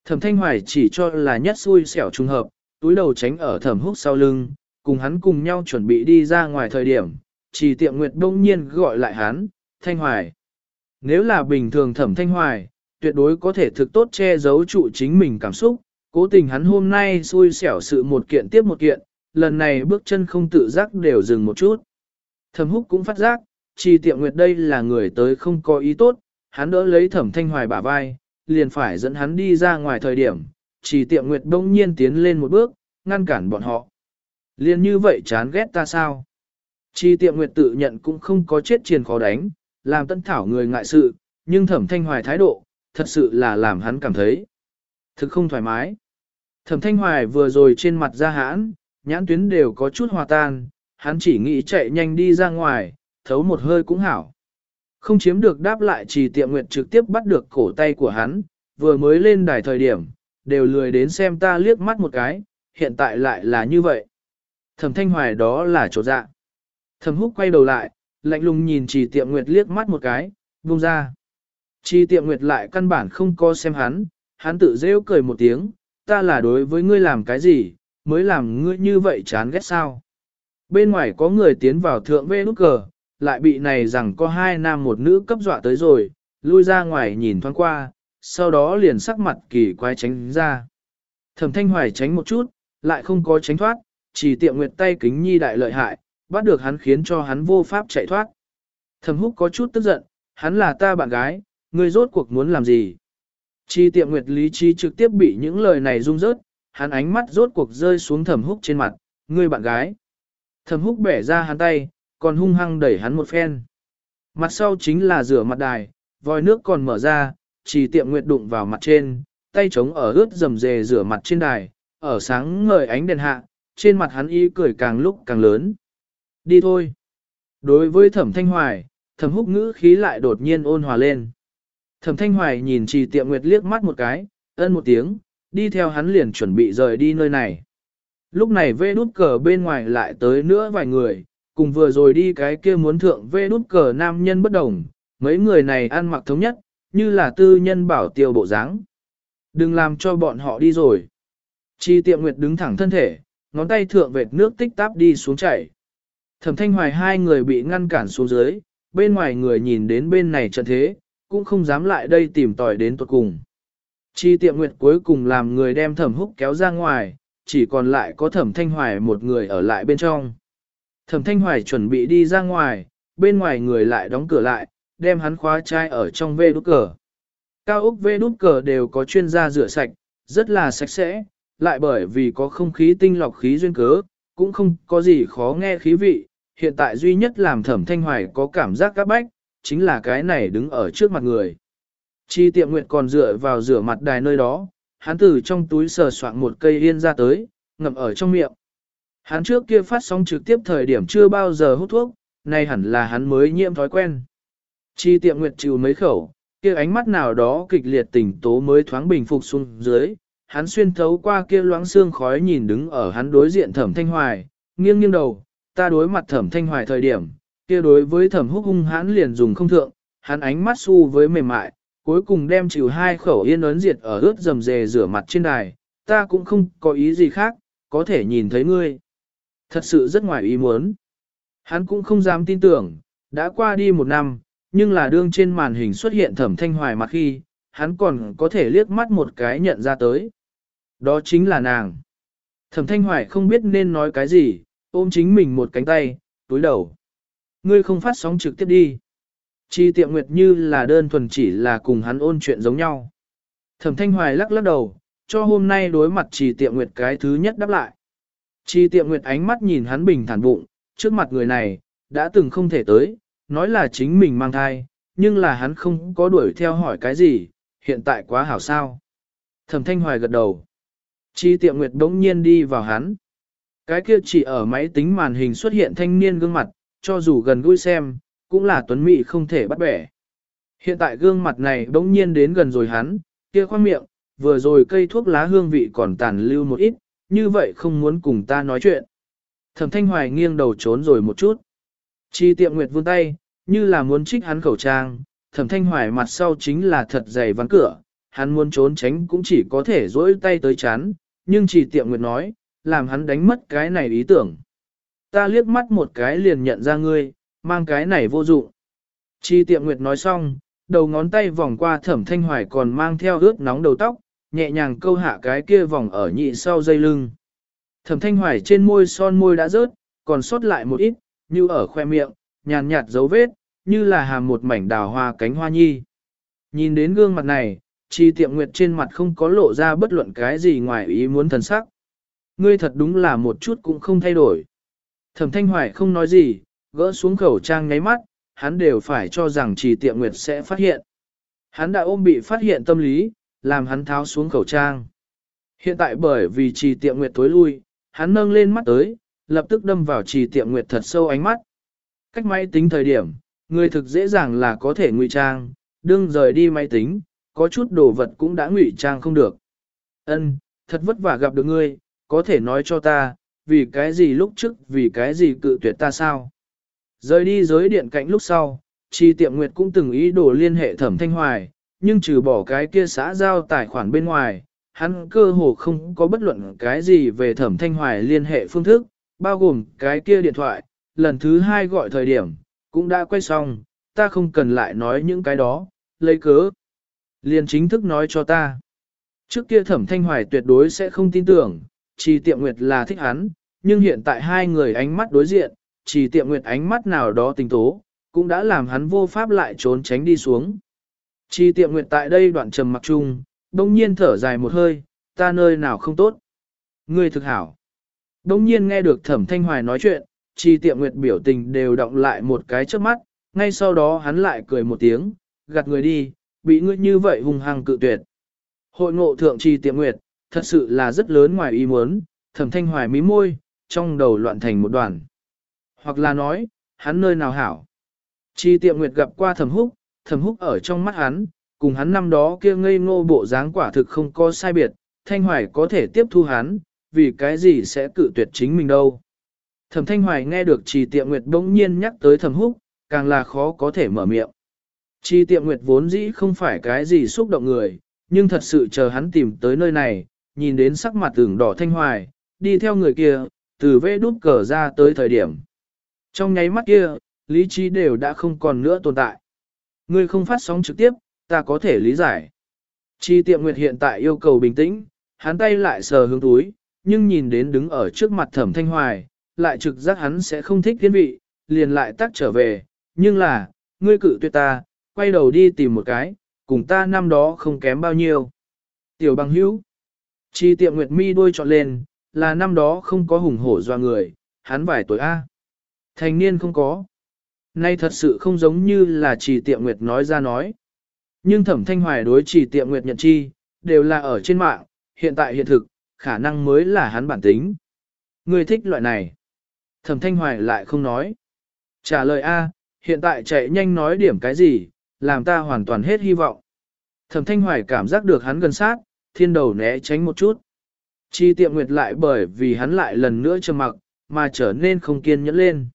Thẩm thanh hoài chỉ cho là nhất xui xẻo trùng hợp, túi đầu tránh ở thẩm húc sau lưng, cùng hắn cùng nhau chuẩn bị đi ra ngoài thời điểm, Chi tiệm nguyệt đông nhiên gọi lại hắn, thanh hoài. Nếu là bình thường thẩm thanh hoài, tuyệt đối có thể thực tốt che giấu trụ chính mình cảm xúc, cố tình hắn hôm nay xui xẻo sự một kiện tiếp một kiện, lần này bước chân không tự giác đều dừng một chút. Thẩm húc cũng phát giác, Chi tiệm nguyệt đây là người tới không có ý tốt, hắn đỡ lấy thẩm thanh hoài bả vai, liền phải dẫn hắn đi ra ngoài thời điểm, Chỉ tiệm nguyệt đông nhiên tiến lên một bước, ngăn cản bọn họ. Liền như vậy chán ghét ta sao? Chỉ tiệm nguyệt tự nhận cũng không có chết triền khó đánh, làm tân thảo người ngại sự, nhưng thẩm thanh hoài thái độ, thật sự là làm hắn cảm thấy thực không thoải mái. Thẩm thanh hoài vừa rồi trên mặt ra hãn, nhãn tuyến đều có chút hòa tan, hắn chỉ nghĩ chạy nhanh đi ra ngoài, thấu một hơi cũng hảo. Không chiếm được đáp lại chỉ tiệm nguyệt trực tiếp bắt được cổ tay của hắn, vừa mới lên đài thời điểm, đều lười đến xem ta liếc mắt một cái, hiện tại lại là như vậy. Thẩm thanh hoài đó là chỗ dạ. Thẩm húc quay đầu lại, lạnh lùng nhìn chỉ tiệm nguyệt liếc mắt một cái, buông ra. chỉ tiệm nguyệt lại căn bản không co xem hắn, hắn tự rêu cười một tiếng, ta là đối với ngươi làm cái gì, mới làm ngươi như vậy chán ghét sao. Bên ngoài có người tiến vào thượng vê nút cờ, lại bị này rằng có hai nam một nữ cấp dọa tới rồi, lui ra ngoài nhìn thoáng qua, sau đó liền sắc mặt kỳ quái tránh ra. Thẩm thanh hoài tránh một chút, lại không có tránh thoát, chỉ tiệm nguyệt tay kính nhi đại lợi hại, bắt được hắn khiến cho hắn vô pháp chạy thoát. Thẩm húc có chút tức giận, hắn là ta bạn gái, ngươi rốt cuộc muốn làm gì? Chi tiệm nguyệt lý trí trực tiếp bị những lời này rung rớt, hắn ánh mắt rốt cuộc rơi xuống thẩm húc trên mặt, ngươi bạn gái. Thẩm húc bẻ ra hắn tay, còn hung hăng đẩy hắn một phen. Mặt sau chính là rửa mặt đài, vòi nước còn mở ra, chỉ tiệm nguyệt đụng vào mặt trên, tay trống ở ướt rầm rề rửa mặt trên đài, ở sáng ngời ánh đèn hạ, trên mặt hắn y cười càng lúc càng lớn. Đi thôi. Đối với thẩm thanh hoài, thẩm húc ngữ khí lại đột nhiên ôn hòa lên. Thẩm thanh hoài nhìn trì tiệm nguyệt liếc mắt một cái, ân một tiếng, đi theo hắn liền chuẩn bị rời đi nơi này. Lúc này vê đút cờ bên ngoài lại tới nữa vài người, cùng vừa rồi đi cái kia muốn thượng vê đút cờ nam nhân bất đồng, mấy người này ăn mặc thống nhất, như là tư nhân bảo tiêu bộ dáng. Đừng làm cho bọn họ đi rồi. Chi tiệm nguyệt đứng thẳng thân thể, ngón tay thượng vệt nước tích táp đi xuống chảy. Thẩm thanh hoài hai người bị ngăn cản xuống dưới, bên ngoài người nhìn đến bên này trận thế, cũng không dám lại đây tìm tòi đến tuột cùng. Chi tiệm nguyệt cuối cùng làm người đem thẩm húc kéo ra ngoài, chỉ còn lại có thẩm thanh hoài một người ở lại bên trong. Thẩm thanh hoài chuẩn bị đi ra ngoài, bên ngoài người lại đóng cửa lại, đem hắn khóa chai ở trong vê đút cờ. Cao ốc vê đút cờ đều có chuyên gia rửa sạch, rất là sạch sẽ, lại bởi vì có không khí tinh lọc khí duyên cớ, cũng không có gì khó nghe khí vị. Hiện tại duy nhất làm thẩm thanh hoài có cảm giác các bách, chính là cái này đứng ở trước mặt người. Chi tiệm nguyện còn dựa vào rửa mặt đài nơi đó, hắn từ trong túi sờ soạn một cây yên ra tới, ngậm ở trong miệng. Hắn trước kia phát sóng trực tiếp thời điểm chưa bao giờ hút thuốc, nay hẳn là hắn mới nhiễm thói quen. Chi tiệm nguyệt chịu mấy khẩu, kia ánh mắt nào đó kịch liệt tỉnh tố mới thoáng bình phục xuống dưới, hắn xuyên thấu qua kia loãng xương khói nhìn đứng ở hắn đối diện thẩm thanh hoài, nghiêng nghiêng đầu, ta đối mặt thẩm thanh hoài thời điểm, kia đối với thẩm húc hung hãn liền dùng không thượng, hắn ánh mắt su với mềm mại, cuối cùng đem chịu hai khẩu yên ấn diệt ở ướt dầm dề rửa mặt trên đài, ta cũng không có ý gì khác, có thể nhìn thấy ngươi. Thật sự rất ngoài ý muốn. Hắn cũng không dám tin tưởng, đã qua đi một năm, nhưng là đương trên màn hình xuất hiện thẩm thanh hoài mặt khi, hắn còn có thể liếc mắt một cái nhận ra tới. Đó chính là nàng. Thẩm thanh hoài không biết nên nói cái gì, ôm chính mình một cánh tay, túi đầu. Ngươi không phát sóng trực tiếp đi. Chi tiệm nguyệt như là đơn thuần chỉ là cùng hắn ôn chuyện giống nhau. Thẩm thanh hoài lắc lắc đầu, cho hôm nay đối mặt chỉ tiệm nguyệt cái thứ nhất đáp lại. Chi tiệm nguyệt ánh mắt nhìn hắn bình thản bụng, trước mặt người này, đã từng không thể tới, nói là chính mình mang thai, nhưng là hắn không có đuổi theo hỏi cái gì, hiện tại quá hảo sao. Thẩm thanh hoài gật đầu. Chi tiệm nguyệt đống nhiên đi vào hắn. Cái kia chỉ ở máy tính màn hình xuất hiện thanh niên gương mặt, cho dù gần gũi xem, cũng là tuấn mỹ không thể bắt bẻ. Hiện tại gương mặt này bỗng nhiên đến gần rồi hắn, kia khoang miệng, vừa rồi cây thuốc lá hương vị còn tàn lưu một ít, như vậy không muốn cùng ta nói chuyện. Thẩm thanh hoài nghiêng đầu trốn rồi một chút. Chi tiệm nguyệt vươn tay, như là muốn trích hắn khẩu trang, thẩm thanh hoài mặt sau chính là thật dày ván cửa, hắn muốn trốn tránh cũng chỉ có thể dỗi tay tới chán, nhưng chỉ tiệm nguyệt nói, làm hắn đánh mất cái này ý tưởng. Ta liếc mắt một cái liền nhận ra ngươi, mang cái này vô dụng. Chi tiệm nguyệt nói xong, đầu ngón tay vòng qua thẩm thanh hoài còn mang theo ướt nóng đầu tóc, nhẹ nhàng câu hạ cái kia vòng ở nhị sau dây lưng. Thẩm thanh hoài trên môi son môi đã rớt, còn sót lại một ít, như ở khoe miệng, nhàn nhạt dấu vết, như là hàm một mảnh đào hoa cánh hoa nhi. Nhìn đến gương mặt này, chi tiệm nguyệt trên mặt không có lộ ra bất luận cái gì ngoài ý muốn thần sắc. Ngươi thật đúng là một chút cũng không thay đổi. Thẩm thanh hoài không nói gì, gỡ xuống khẩu trang ngáy mắt, hắn đều phải cho rằng chỉ tiệm nguyệt sẽ phát hiện. Hắn đã ôm bị phát hiện tâm lý, làm hắn tháo xuống khẩu trang. Hiện tại bởi vì trì tiệm nguyệt tối lui, hắn nâng lên mắt tới, lập tức đâm vào trì tiệm nguyệt thật sâu ánh mắt. Cách máy tính thời điểm, người thực dễ dàng là có thể ngụy trang, đương rời đi máy tính, có chút đồ vật cũng đã ngụy trang không được. Ân, thật vất vả gặp được ngươi, có thể nói cho ta, vì cái gì lúc trước vì cái gì cự tuyệt ta sao? Rời đi giới điện cạnh lúc sau, trì Tiệm Nguyệt cũng từng ý đồ liên hệ Thẩm Thanh Hoài, nhưng trừ bỏ cái kia xã giao tài khoản bên ngoài, hắn cơ hồ không có bất luận cái gì về Thẩm Thanh Hoài liên hệ phương thức, bao gồm cái kia điện thoại, lần thứ hai gọi thời điểm, cũng đã quay xong, ta không cần lại nói những cái đó, lấy cớ. Liền chính thức nói cho ta. Trước kia Thẩm Thanh Hoài tuyệt đối sẽ không tin tưởng, chỉ Tiệm Nguyệt là thích hắn, nhưng hiện tại hai người ánh mắt đối diện, chỉ tiệm nguyệt ánh mắt nào đó tình tố, cũng đã làm hắn vô pháp lại trốn tránh đi xuống. Chi tiệm nguyệt tại đây đoạn trầm mặc chung, đông nhiên thở dài một hơi, ta nơi nào không tốt. Ngươi thực hảo. Đông nhiên nghe được thẩm thanh hoài nói chuyện, chi tiệm nguyệt biểu tình đều động lại một cái trước mắt, ngay sau đó hắn lại cười một tiếng, gạt người đi, bị ngươi như vậy hung hăng cự tuyệt. Hội ngộ thượng chi tiệm nguyệt, thật sự là rất lớn ngoài ý muốn, thẩm thanh hoài mí môi, trong đầu loạn thành một đoàn. Hoặc là nói, hắn nơi nào hảo. Chi tiệm nguyệt gặp qua thẩm húc, thẩm húc ở trong mắt hắn, cùng hắn năm đó kia ngây ngô bộ dáng quả thực không có sai biệt, thanh hoài có thể tiếp thu hắn, vì cái gì sẽ cự tuyệt chính mình đâu. Thẩm thanh hoài nghe được trì tiệm nguyệt bỗng nhiên nhắc tới thẩm húc, càng là khó có thể mở miệng. Trì tiệm nguyệt vốn dĩ không phải cái gì xúc động người, nhưng thật sự chờ hắn tìm tới nơi này, nhìn đến sắc mặt tưởng đỏ thanh hoài, đi theo người kia, từ vê đút cờ ra tới thời điểm. Trong nháy mắt kia, lý trí đều đã không còn nữa tồn tại. Ngươi không phát sóng trực tiếp, ta có thể lý giải. Chi tiệm nguyệt hiện tại yêu cầu bình tĩnh, hắn tay lại sờ hướng túi, nhưng nhìn đến đứng ở trước mặt thẩm thanh hoài, lại trực giác hắn sẽ không thích thiên vị, liền lại tắt trở về, nhưng là, ngươi cự tuyệt ta, quay đầu đi tìm một cái, cùng ta năm đó không kém bao nhiêu. Tiểu bằng hữu. Chi tiệm Nguyệt Mi đuôi trọn lên, là năm đó không có hùng hổ doa người, hắn vài tuổi A. Thành niên không có. Nay thật sự không giống như là chỉ tiệm Nguyệt nói ra nói. Nhưng thẩm thanh hoài đối chỉ tiệm Nguyệt nhận chi, đều là ở trên mạng, hiện tại hiện thực, khả năng mới là hắn bản tính. Người thích loại này. Thẩm thanh hoài lại không nói. Trả lời A, hiện tại chạy nhanh nói điểm cái gì, làm ta hoàn toàn hết hy vọng. Thẩm thanh hoài cảm giác được hắn gần sát, thiên đầu né tránh một chút. Chi tiệm nguyệt lại bởi vì hắn lại lần nữa trầm mặc, mà trở nên không kiên nhẫn lên.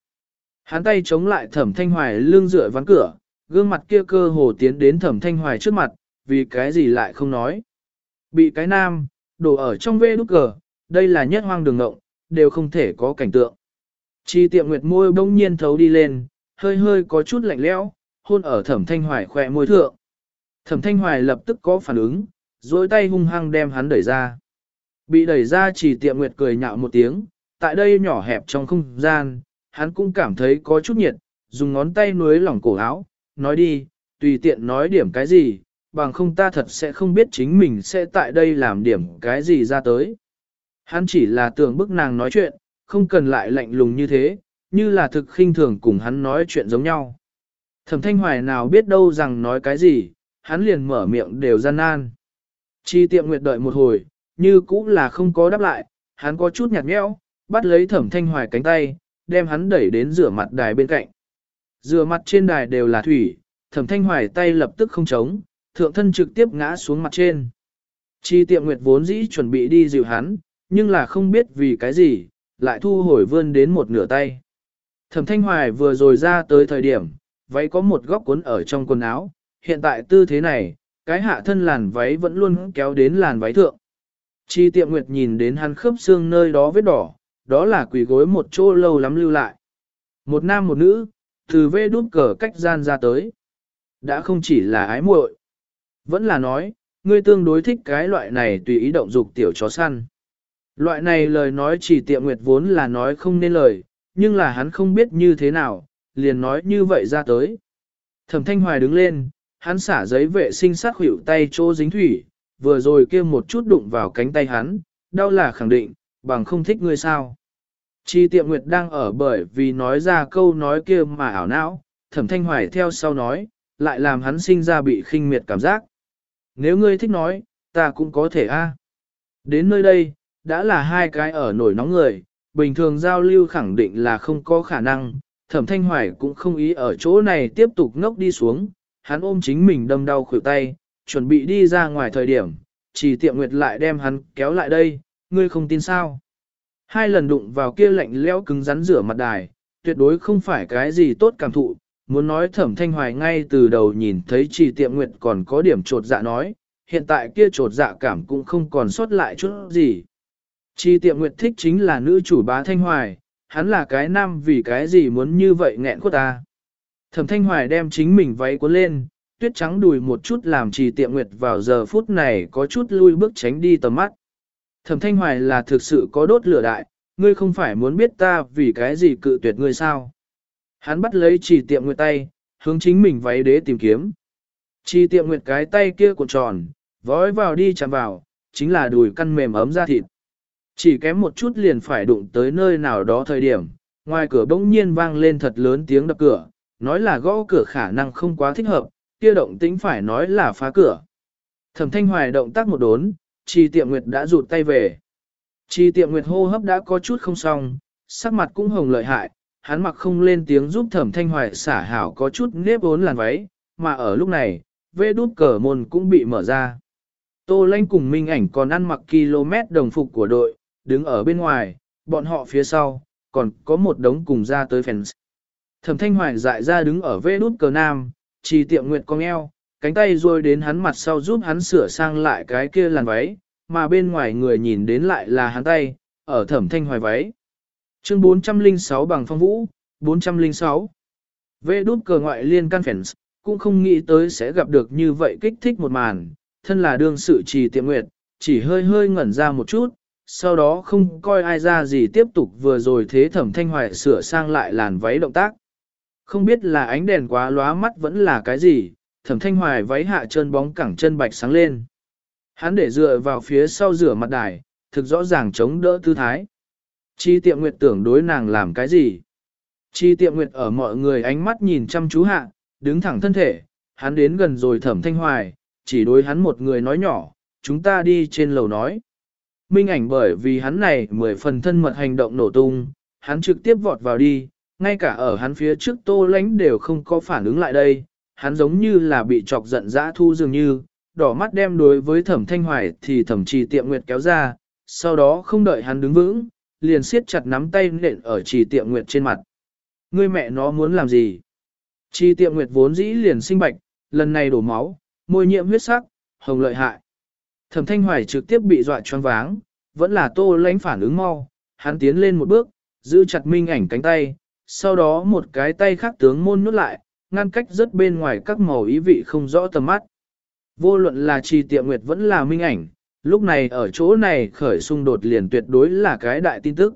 Hắn tay chống lại thẩm thanh hoài lưng dựa ván cửa, gương mặt kia cơ hồ tiến đến thẩm thanh hoài trước mặt, vì cái gì lại không nói. Bị cái nam, đổ ở trong vê đúc cờ, đây là nhất hoang đường ngộng, đều không thể có cảnh tượng. Chi tiệm nguyệt môi bỗng nhiên thấu đi lên, hơi hơi có chút lạnh lẽo, hôn ở thẩm thanh hoài khỏe môi thượng. Thẩm thanh hoài lập tức có phản ứng, dối tay hung hăng đem hắn đẩy ra. Bị đẩy ra chỉ tiệm nguyệt cười nhạo một tiếng, tại đây nhỏ hẹp trong không gian, hắn cũng cảm thấy có chút nhiệt, dùng ngón tay nuối lỏng cổ áo, nói đi, tùy tiện nói điểm cái gì, bằng không ta thật sẽ không biết chính mình sẽ tại đây làm điểm cái gì ra tới. Hắn chỉ là tưởng bức nàng nói chuyện, không cần lại lạnh lùng như thế, như là thực khinh thường cùng hắn nói chuyện giống nhau. Thẩm thanh hoài nào biết đâu rằng nói cái gì, hắn liền mở miệng đều gian nan. Chi tiệm nguyệt đợi một hồi, như cũng là không có đáp lại, hắn có chút nhạt nhẽo, bắt lấy thẩm thanh hoài cánh tay, đem hắn đẩy đến rửa mặt đài bên cạnh. Rửa mặt trên đài đều là thủy, thẩm thanh hoài tay lập tức không chống, thượng thân trực tiếp ngã xuống mặt trên. Chi tiệm nguyệt vốn dĩ chuẩn bị đi dịu hắn, nhưng là không biết vì cái gì, lại thu hồi vươn đến một nửa tay. Thẩm thanh hoài vừa rồi ra tới thời điểm, váy có một góc cuốn ở trong quần áo, hiện tại tư thế này, cái hạ thân làn váy vẫn luôn kéo đến làn váy thượng. Chi tiệm nguyệt nhìn đến hắn khớp xương nơi đó vết đỏ, đó là quỷ gối một chỗ lâu lắm lưu lại. Một nam một nữ, từ vê đút cờ cách gian ra tới. Đã không chỉ là ái muội, vẫn là nói, ngươi tương đối thích cái loại này tùy ý động dục tiểu chó săn. Loại này lời nói chỉ tiệm nguyệt vốn là nói không nên lời, nhưng là hắn không biết như thế nào, liền nói như vậy ra tới. Thẩm thanh hoài đứng lên, hắn xả giấy vệ sinh sát hữu tay chỗ dính thủy, vừa rồi kia một chút đụng vào cánh tay hắn, đau là khẳng định, bằng không thích ngươi sao. Chi tiệm nguyệt đang ở bởi vì nói ra câu nói kia mà ảo não, thẩm thanh hoài theo sau nói, lại làm hắn sinh ra bị khinh miệt cảm giác. Nếu ngươi thích nói, ta cũng có thể a. Đến nơi đây, đã là hai cái ở nổi nóng người, bình thường giao lưu khẳng định là không có khả năng, thẩm thanh hoài cũng không ý ở chỗ này tiếp tục ngốc đi xuống, hắn ôm chính mình đâm đau khuỷu tay, chuẩn bị đi ra ngoài thời điểm, chỉ tiệm nguyệt lại đem hắn kéo lại đây, ngươi không tin sao. Hai lần đụng vào kia lạnh lẽo cứng rắn rửa mặt đài, tuyệt đối không phải cái gì tốt cảm thụ, muốn nói thẩm thanh hoài ngay từ đầu nhìn thấy trì tiệm nguyệt còn có điểm trột dạ nói, hiện tại kia trột dạ cảm cũng không còn sót lại chút gì. trì tiệm nguyệt thích chính là nữ chủ bá thanh hoài, hắn là cái nam vì cái gì muốn như vậy nghẹn khuất ta. Thẩm thanh hoài đem chính mình váy cuốn lên, tuyết trắng đùi một chút làm trì tiệm nguyệt vào giờ phút này có chút lui bước tránh đi tầm mắt. Thẩm thanh hoài là thực sự có đốt lửa đại, ngươi không phải muốn biết ta vì cái gì cự tuyệt ngươi sao. Hắn bắt lấy chỉ tiệm nguyệt tay, hướng chính mình váy đế tìm kiếm. Chỉ tiệm nguyệt cái tay kia cuộn tròn, vói vào đi chạm vào, chính là đùi căn mềm ấm ra thịt. Chỉ kém một chút liền phải đụng tới nơi nào đó thời điểm, ngoài cửa bỗng nhiên vang lên thật lớn tiếng đập cửa, nói là gõ cửa khả năng không quá thích hợp, kia động tính phải nói là phá cửa. Thẩm thanh hoài động tác một đốn, Tri tiệm nguyệt đã rụt tay về. Tri tiệm nguyệt hô hấp đã có chút không xong, sắc mặt cũng hồng lợi hại, hắn mặc không lên tiếng giúp thẩm thanh hoài xả hảo có chút nếp vốn làn váy, mà ở lúc này, vê đút cờ môn cũng bị mở ra. Tô Lanh cùng Minh ảnh còn ăn mặc km đồng phục của đội, đứng ở bên ngoài, bọn họ phía sau, còn có một đống cùng ra tới fans. Thẩm thanh hoài dại ra đứng ở vê đút cờ nam, Tri tiệm nguyệt cong eo, cánh tay ruôi đến hắn mặt sau giúp hắn sửa sang lại cái kia làn váy, mà bên ngoài người nhìn đến lại là hắn tay, ở thẩm thanh hoài váy. Chương 406 bằng phong vũ, 406. Vê đút cờ ngoại liên căn phèn cũng không nghĩ tới sẽ gặp được như vậy kích thích một màn, thân là đương sự trì tiệm nguyệt, chỉ hơi hơi ngẩn ra một chút, sau đó không coi ai ra gì tiếp tục vừa rồi thế thẩm thanh hoài sửa sang lại làn váy động tác. Không biết là ánh đèn quá lóa mắt vẫn là cái gì, thẩm thanh hoài váy hạ chân bóng cẳng chân bạch sáng lên. Hắn để dựa vào phía sau rửa mặt đài, thực rõ ràng chống đỡ tư thái. Chi tiệm nguyệt tưởng đối nàng làm cái gì? Chi tiệm nguyệt ở mọi người ánh mắt nhìn chăm chú hạ, đứng thẳng thân thể, hắn đến gần rồi thẩm thanh hoài, chỉ đối hắn một người nói nhỏ, chúng ta đi trên lầu nói. Minh ảnh bởi vì hắn này mười phần thân mật hành động nổ tung, hắn trực tiếp vọt vào đi, ngay cả ở hắn phía trước tô lánh đều không có phản ứng lại đây, hắn giống như là bị chọc giận dã thu dường như, đỏ mắt đem đối với thẩm thanh hoài thì thẩm trì tiệm nguyệt kéo ra, sau đó không đợi hắn đứng vững, liền siết chặt nắm tay nện ở trì tiệm nguyệt trên mặt. Ngươi mẹ nó muốn làm gì? Trì tiệm nguyệt vốn dĩ liền sinh bạch, lần này đổ máu, môi nhiễm huyết sắc, hồng lợi hại. Thẩm thanh hoài trực tiếp bị dọa choáng váng, vẫn là tô lánh phản ứng mau, hắn tiến lên một bước, giữ chặt minh ảnh cánh tay, sau đó một cái tay khác tướng môn nút lại, ngăn cách rất bên ngoài các màu ý vị không rõ tầm mắt. Vô luận là trì tiệm nguyệt vẫn là minh ảnh, lúc này ở chỗ này khởi xung đột liền tuyệt đối là cái đại tin tức.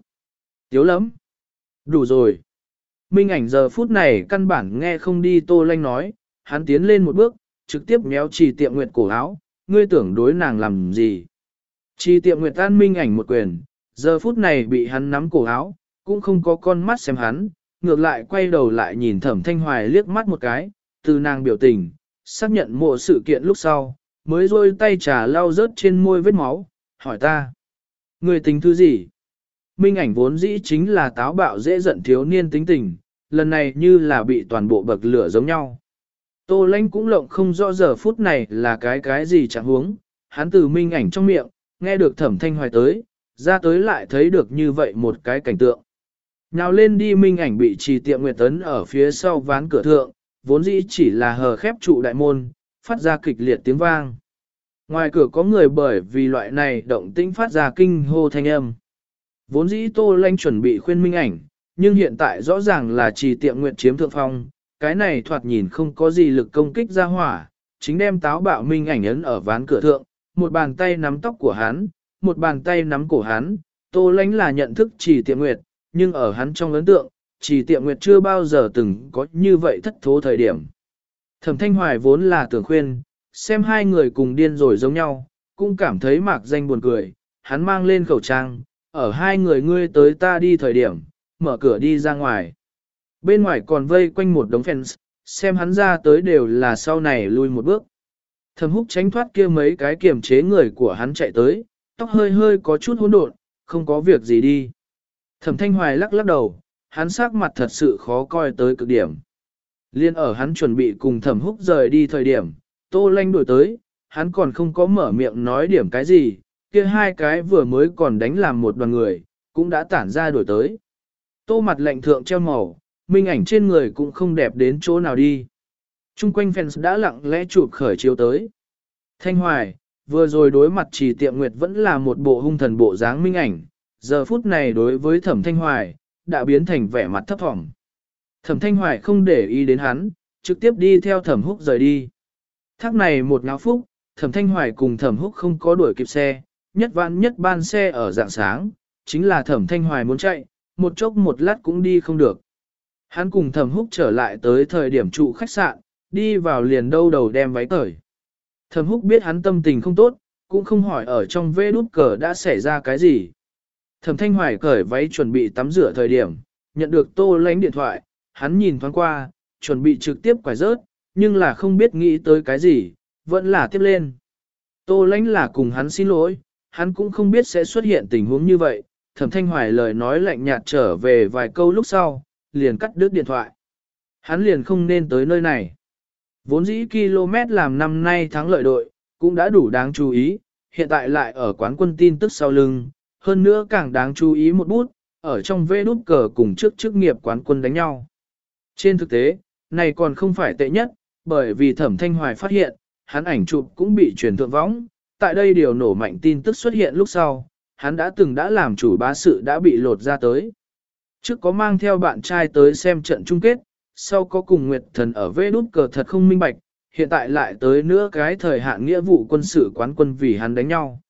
Tiếu lắm. Đủ rồi. Minh ảnh giờ phút này căn bản nghe không đi tô lanh nói, hắn tiến lên một bước, trực tiếp méo trì tiệm nguyệt cổ áo, ngươi tưởng đối nàng làm gì. Trì tiệm nguyệt an minh ảnh một quyền, giờ phút này bị hắn nắm cổ áo, cũng không có con mắt xem hắn, ngược lại quay đầu lại nhìn thẩm thanh hoài liếc mắt một cái, từ nàng biểu tình, xác nhận mộ sự kiện lúc sau, mới rôi tay trà lau rớt trên môi vết máu, hỏi ta. Người tính thứ gì? Minh ảnh vốn dĩ chính là táo bạo dễ giận thiếu niên tính tình, lần này như là bị toàn bộ bậc lửa giống nhau. Tô lãnh cũng lộng không rõ giờ phút này là cái cái gì chẳng huống, hắn từ minh ảnh trong miệng, nghe được thẩm thanh hoài tới, ra tới lại thấy được như vậy một cái cảnh tượng. Nào lên đi minh ảnh bị trì tiệm nguyệt tấn ở phía sau ván cửa thượng, vốn dĩ chỉ là hờ khép trụ đại môn, phát ra kịch liệt tiếng vang. Ngoài cửa có người bởi vì loại này động tĩnh phát ra kinh hô thanh âm. Vốn dĩ tô lanh chuẩn bị khuyên minh ảnh, nhưng hiện tại rõ ràng là trì tiệm nguyệt chiếm thượng phong, cái này thoạt nhìn không có gì lực công kích ra hỏa, chính đem táo bạo minh ảnh ấn ở ván cửa thượng, một bàn tay nắm tóc của hắn, một bàn tay nắm cổ hắn, tô lánh là nhận thức trì tiệm nguyệt, nhưng ở hắn trong ấn tượng, chỉ tiệm nguyệt chưa bao giờ từng có như vậy thất thố thời điểm. Thẩm thanh hoài vốn là tưởng khuyên, xem hai người cùng điên rồi giống nhau, cũng cảm thấy mạc danh buồn cười, hắn mang lên khẩu trang, ở hai người ngươi tới ta đi thời điểm, mở cửa đi ra ngoài. Bên ngoài còn vây quanh một đống fans, xem hắn ra tới đều là sau này lui một bước. Thẩm húc tránh thoát kia mấy cái kiềm chế người của hắn chạy tới, tóc hơi hơi có chút hỗn độn, không có việc gì đi. Thẩm thanh hoài lắc lắc đầu, hắn sắc mặt thật sự khó coi tới cực điểm. Liên ở hắn chuẩn bị cùng thẩm húc rời đi thời điểm, tô lanh đổi tới, hắn còn không có mở miệng nói điểm cái gì, kia hai cái vừa mới còn đánh làm một đoàn người, cũng đã tản ra đổi tới. Tô mặt lạnh thượng treo màu, minh ảnh trên người cũng không đẹp đến chỗ nào đi. Trung quanh fans đã lặng lẽ chụp khởi chiếu tới. Thanh Hoài, vừa rồi đối mặt chỉ tiệm nguyệt vẫn là một bộ hung thần bộ dáng minh ảnh, giờ phút này đối với thẩm thanh hoài, đã biến thành vẻ mặt thấp thỏm. Thẩm thanh hoài không để ý đến hắn, trực tiếp đi theo thẩm húc rời đi. Thác này một ngáo phúc, thẩm thanh hoài cùng thẩm húc không có đuổi kịp xe, nhất vãn nhất ban xe ở dạng sáng, chính là thẩm thanh hoài muốn chạy, một chốc một lát cũng đi không được. Hắn cùng thẩm húc trở lại tới thời điểm trụ khách sạn, đi vào liền đâu đầu đem váy cởi. Thẩm húc biết hắn tâm tình không tốt, cũng không hỏi ở trong vê đút cờ đã xảy ra cái gì. Thẩm Thanh Hoài cởi váy chuẩn bị tắm rửa thời điểm, nhận được Tô Lánh điện thoại, hắn nhìn thoáng qua, chuẩn bị trực tiếp quải rớt, nhưng là không biết nghĩ tới cái gì, vẫn là tiếp lên. Tô Lánh là cùng hắn xin lỗi, hắn cũng không biết sẽ xuất hiện tình huống như vậy, Thẩm Thanh Hoài lời nói lạnh nhạt trở về vài câu lúc sau, liền cắt đứt điện thoại. Hắn liền không nên tới nơi này. Vốn dĩ km làm năm nay thắng lợi đội, cũng đã đủ đáng chú ý, hiện tại lại ở quán quân tin tức sau lưng, hơn nữa càng đáng chú ý một bút, ở trong vê đút cờ cùng trước chức nghiệp quán quân đánh nhau. Trên thực tế, này còn không phải tệ nhất, bởi vì thẩm thanh hoài phát hiện, hắn ảnh chụp cũng bị truyền thượng võng, tại đây điều nổ mạnh tin tức xuất hiện lúc sau, hắn đã từng đã làm chủ bá sự đã bị lột ra tới. Trước có mang theo bạn trai tới xem trận chung kết, sau có cùng Nguyệt Thần ở vê đút cờ thật không minh bạch, hiện tại lại tới nữa cái thời hạn nghĩa vụ quân sự quán quân vì hắn đánh nhau.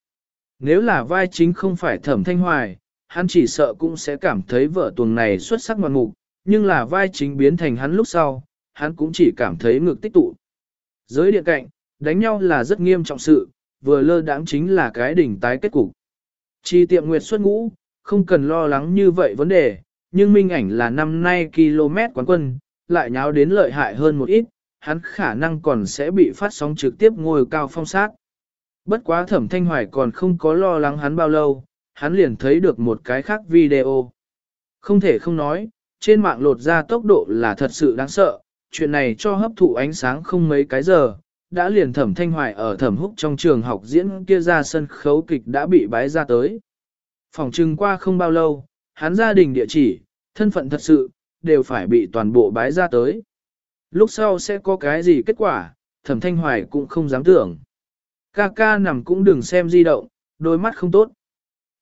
Nếu là vai chính không phải thẩm thanh hoài, hắn chỉ sợ cũng sẽ cảm thấy vợ tuồng này xuất sắc ngoạn mục, nhưng là vai chính biến thành hắn lúc sau, hắn cũng chỉ cảm thấy ngược tích tụ. Giới điện cạnh, đánh nhau là rất nghiêm trọng sự, vừa lơ đãng chính là cái đỉnh tái kết cục. Chi tiệm nguyệt xuất ngũ, không cần lo lắng như vậy vấn đề, nhưng minh ảnh là năm nay km quán quân, lại nháo đến lợi hại hơn một ít, hắn khả năng còn sẽ bị phát sóng trực tiếp ngồi cao phong sát. Bất quá thẩm thanh hoài còn không có lo lắng hắn bao lâu, hắn liền thấy được một cái khác video. Không thể không nói, trên mạng lột ra tốc độ là thật sự đáng sợ, chuyện này cho hấp thụ ánh sáng không mấy cái giờ, đã liền thẩm thanh hoài ở thẩm húc trong trường học diễn kia ra sân khấu kịch đã bị bái ra tới. Phòng trưng qua không bao lâu, hắn gia đình địa chỉ, thân phận thật sự, đều phải bị toàn bộ bái ra tới. Lúc sau sẽ có cái gì kết quả, thẩm thanh hoài cũng không dám tưởng. Ca ca nằm cũng đừng xem di động, đôi mắt không tốt.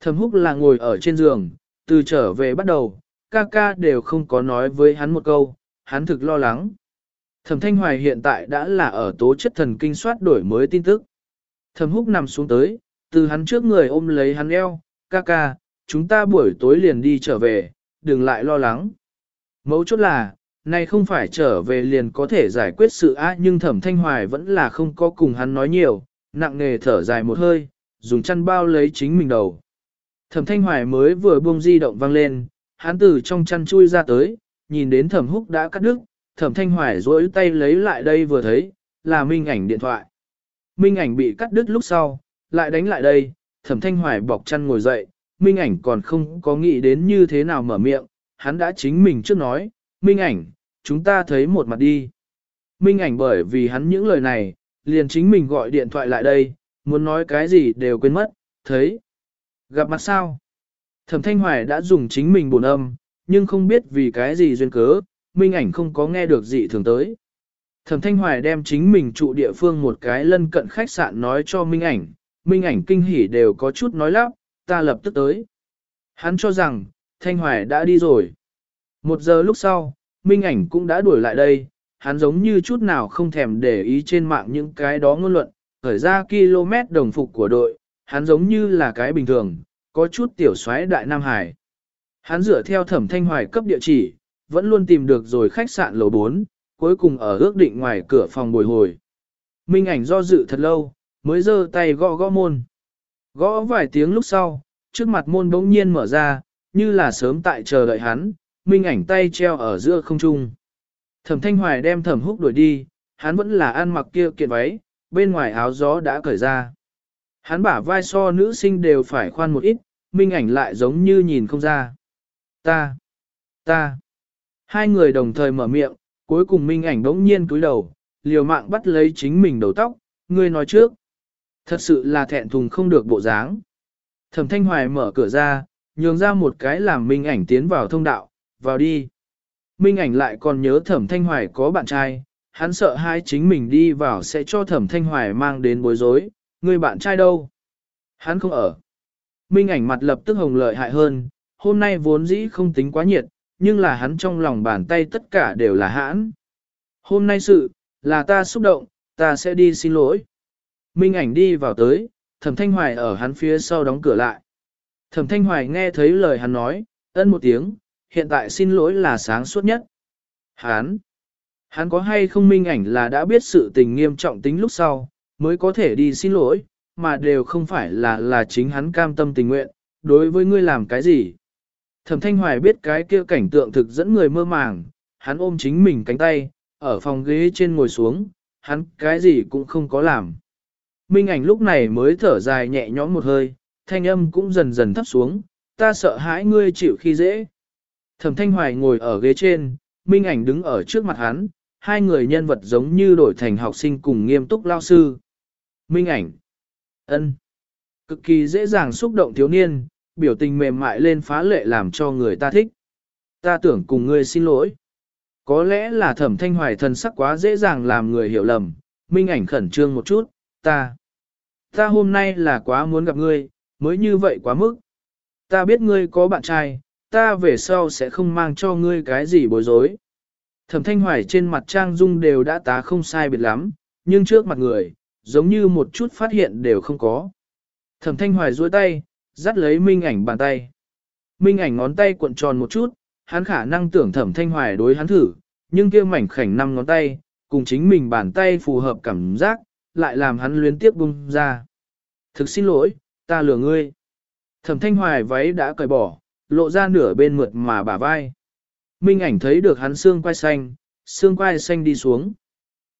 Thẩm húc là ngồi ở trên giường, từ trở về bắt đầu, ca ca đều không có nói với hắn một câu, hắn thực lo lắng. Thẩm Thanh Hoài hiện tại đã là ở tố chất thần kinh soát đổi mới tin tức. Thẩm Húc nằm xuống tới, từ hắn trước người ôm lấy hắn eo, ca ca, chúng ta buổi tối liền đi trở về, đừng lại lo lắng. Mấu chốt là, này không phải trở về liền có thể giải quyết sự á nhưng Thẩm Thanh Hoài vẫn là không có cùng hắn nói nhiều, nặng nề thở dài một hơi, dùng chăn bao lấy chính mình đầu. Thẩm Thanh Hoài mới vừa buông di động vang lên, hắn từ trong chăn chui ra tới, nhìn đến Thẩm Húc đã cắt đứt, Thẩm Thanh Hoài duỗi tay lấy lại đây vừa thấy, là minh ảnh điện thoại. Minh ảnh bị cắt đứt lúc sau, lại đánh lại đây, Thẩm Thanh Hoài bọc chăn ngồi dậy, minh ảnh còn không có nghĩ đến như thế nào mở miệng, hắn đã chính mình trước nói, minh ảnh, chúng ta thấy một mặt đi. Minh ảnh bởi vì hắn những lời này, liền chính mình gọi điện thoại lại đây, muốn nói cái gì đều quên mất, thấy. Gặp mặt sao? Thẩm Thanh Hoài đã dùng chính mình bổn âm, nhưng không biết vì cái gì duyên cớ, Minh ảnh không có nghe được gì thường tới. Thẩm Thanh Hoài đem chính mình trụ địa phương một cái lân cận khách sạn nói cho Minh ảnh, Minh ảnh kinh hỉ đều có chút nói lắp, ta lập tức tới. Hắn cho rằng, Thanh Hoài đã đi rồi. Một giờ lúc sau, Minh ảnh cũng đã đuổi lại đây, hắn giống như chút nào không thèm để ý trên mạng những cái đó ngôn luận, khởi ra km đồng phục của đội, hắn giống như là cái bình thường, có chút tiểu xoáy đại Nam Hải. Hắn dựa theo thẩm thanh hoài cấp địa chỉ, vẫn luôn tìm được rồi khách sạn lầu 4, cuối cùng ở ước định ngoài cửa phòng bồi hồi. Minh ảnh do dự thật lâu, mới giơ tay gõ gõ môn. Gõ vài tiếng lúc sau, trước mặt môn bỗng nhiên mở ra, như là sớm tại chờ đợi hắn, Minh ảnh tay treo ở giữa không trung. Thẩm Thanh Hoài đem Thẩm Húc đuổi đi, hắn vẫn là ăn mặc kia kiện váy, bên ngoài áo gió đã cởi ra. Hắn bả vai so nữ sinh đều phải khoan một ít, Minh ảnh lại giống như nhìn không ra. Ta, ta. Hai người đồng thời mở miệng, cuối cùng Minh ảnh đống nhiên cúi đầu, liều mạng bắt lấy chính mình đầu tóc, ngươi nói trước. Thật sự là thẹn thùng không được bộ dáng. Thẩm Thanh Hoài mở cửa ra, nhường ra một cái làm Minh ảnh tiến vào thông đạo, vào đi. Minh ảnh lại còn nhớ Thẩm Thanh Hoài có bạn trai, hắn sợ hai chính mình đi vào sẽ cho Thẩm Thanh Hoài mang đến bối rối, người bạn trai đâu? Hắn không ở. Minh ảnh mặt lập tức hồng lợi hại hơn, hôm nay vốn dĩ không tính quá nhiệt, nhưng là hắn trong lòng bàn tay tất cả đều là hãn. Hôm nay sự, là ta xúc động, ta sẽ đi xin lỗi. Minh ảnh đi vào tới, thẩm thanh hoài ở hắn phía sau đóng cửa lại. Thẩm thanh hoài nghe thấy lời hắn nói, ân một tiếng, hiện tại xin lỗi là sáng suốt nhất. Hắn, hắn có hay không minh ảnh là đã biết sự tình nghiêm trọng tính lúc sau, mới có thể đi xin lỗi, mà đều không phải là là chính hắn cam tâm tình nguyện, đối với ngươi làm cái gì. Thẩm Thanh Hoài biết cái kia cảnh tượng thực dẫn người mơ màng, hắn ôm chính mình cánh tay, ở phòng ghế trên ngồi xuống, hắn cái gì cũng không có làm. Minh ảnh lúc này mới thở dài nhẹ nhõm một hơi, thanh âm cũng dần dần thấp xuống, ta sợ hãi ngươi chịu khi dễ. Thẩm Thanh Hoài ngồi ở ghế trên, Minh ảnh đứng ở trước mặt hắn, hai người nhân vật giống như đổi thành học sinh cùng nghiêm túc lao sư. Minh ảnh. ân, Cực kỳ dễ dàng xúc động thiếu niên, biểu tình mềm mại lên phá lệ làm cho người ta thích. Ta tưởng cùng ngươi xin lỗi. Có lẽ là thẩm thanh hoài thần sắc quá dễ dàng làm người hiểu lầm, minh ảnh khẩn trương một chút, ta. Ta hôm nay là quá muốn gặp ngươi, mới như vậy quá mức. Ta biết ngươi có bạn trai, ta về sau sẽ không mang cho ngươi cái gì bối rối. Thẩm thanh hoài trên mặt trang dung đều đã tá không sai biệt lắm, nhưng trước mặt người, giống như một chút phát hiện đều không có. Thẩm thanh hoài duỗi tay, dắt lấy minh ảnh bàn tay. Minh ảnh ngón tay cuộn tròn một chút, hắn khả năng tưởng thẩm thanh hoài đối hắn thử, nhưng kia mảnh khảnh năm ngón tay, cùng chính mình bàn tay phù hợp cảm giác, lại làm hắn luyến tiếp bung ra. Thực xin lỗi, ta lừa ngươi. Thẩm thanh hoài váy đã cởi bỏ, lộ ra nửa bên mượt mà bả vai. Minh ảnh thấy được hắn xương quai xanh, xương quai xanh đi xuống.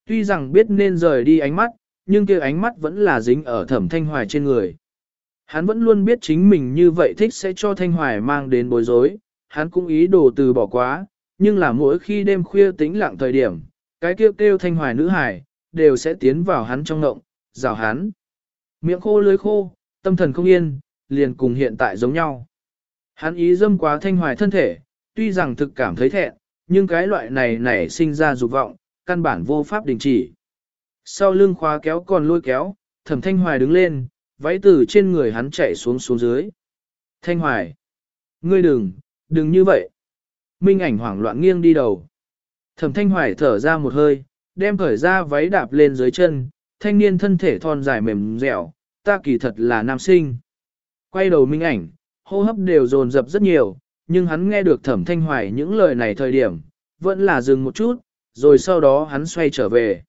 Tuy rằng biết nên rời đi ánh mắt, nhưng kia ánh mắt vẫn là dính ở thẩm thanh hoài trên người. Hắn vẫn luôn biết chính mình như vậy thích sẽ cho thanh hoài mang đến bối rối, hắn cũng ý đồ từ bỏ quá, nhưng là mỗi khi đêm khuya tĩnh lặng thời điểm, cái kêu kêu thanh hoài nữ hải, đều sẽ tiến vào hắn trong ngộng, rào hắn. Miệng khô lưới khô, tâm thần không yên, liền cùng hiện tại giống nhau. Hắn ý dâm quá thanh hoài thân thể, tuy rằng thực cảm thấy thẹn, nhưng cái loại này nảy sinh ra dục vọng, căn bản vô pháp đình chỉ. Sau lưng khóa kéo còn lôi kéo, thẩm thanh hoài đứng lên, váy từ trên người hắn chạy xuống xuống dưới. Thanh hoài! Ngươi đừng, đừng như vậy! Minh ảnh hoảng loạn nghiêng đi đầu. Thẩm thanh hoài thở ra một hơi, đem khởi ra váy đạp lên dưới chân, thanh niên thân thể thon dài mềm dẻo, ta kỳ thật là nam sinh. Quay đầu minh ảnh, hô hấp đều dồn dập rất nhiều, nhưng hắn nghe được thẩm thanh hoài những lời này thời điểm, vẫn là dừng một chút, rồi sau đó hắn xoay trở về.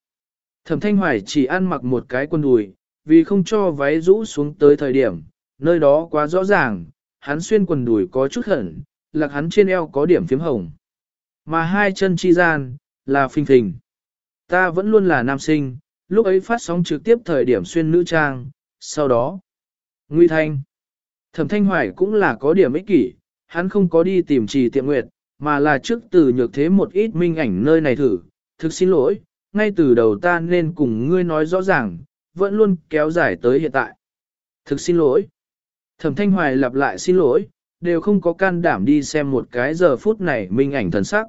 Thẩm thanh hoài chỉ ăn mặc một cái quần đùi, vì không cho váy rũ xuống tới thời điểm, nơi đó quá rõ ràng, hắn xuyên quần đùi có chút hẩn, lạc hắn trên eo có điểm phím hồng. Mà hai chân chi gian, là phình phình. Ta vẫn luôn là nam sinh, lúc ấy phát sóng trực tiếp thời điểm xuyên nữ trang, sau đó. Nguy Thanh. Thẩm Thanh Hoài cũng là có điểm ích kỷ, hắn không có đi tìm trì tiệm nguyệt, mà là trước từ nhược thế một ít minh ảnh nơi này thử. Thực xin lỗi, ngay từ đầu ta nên cùng ngươi nói rõ ràng, vẫn luôn kéo dài tới hiện tại. Thực xin lỗi. Thẩm Thanh Hoài lặp lại xin lỗi, đều không có can đảm đi xem một cái giờ phút này minh ảnh thần sắc.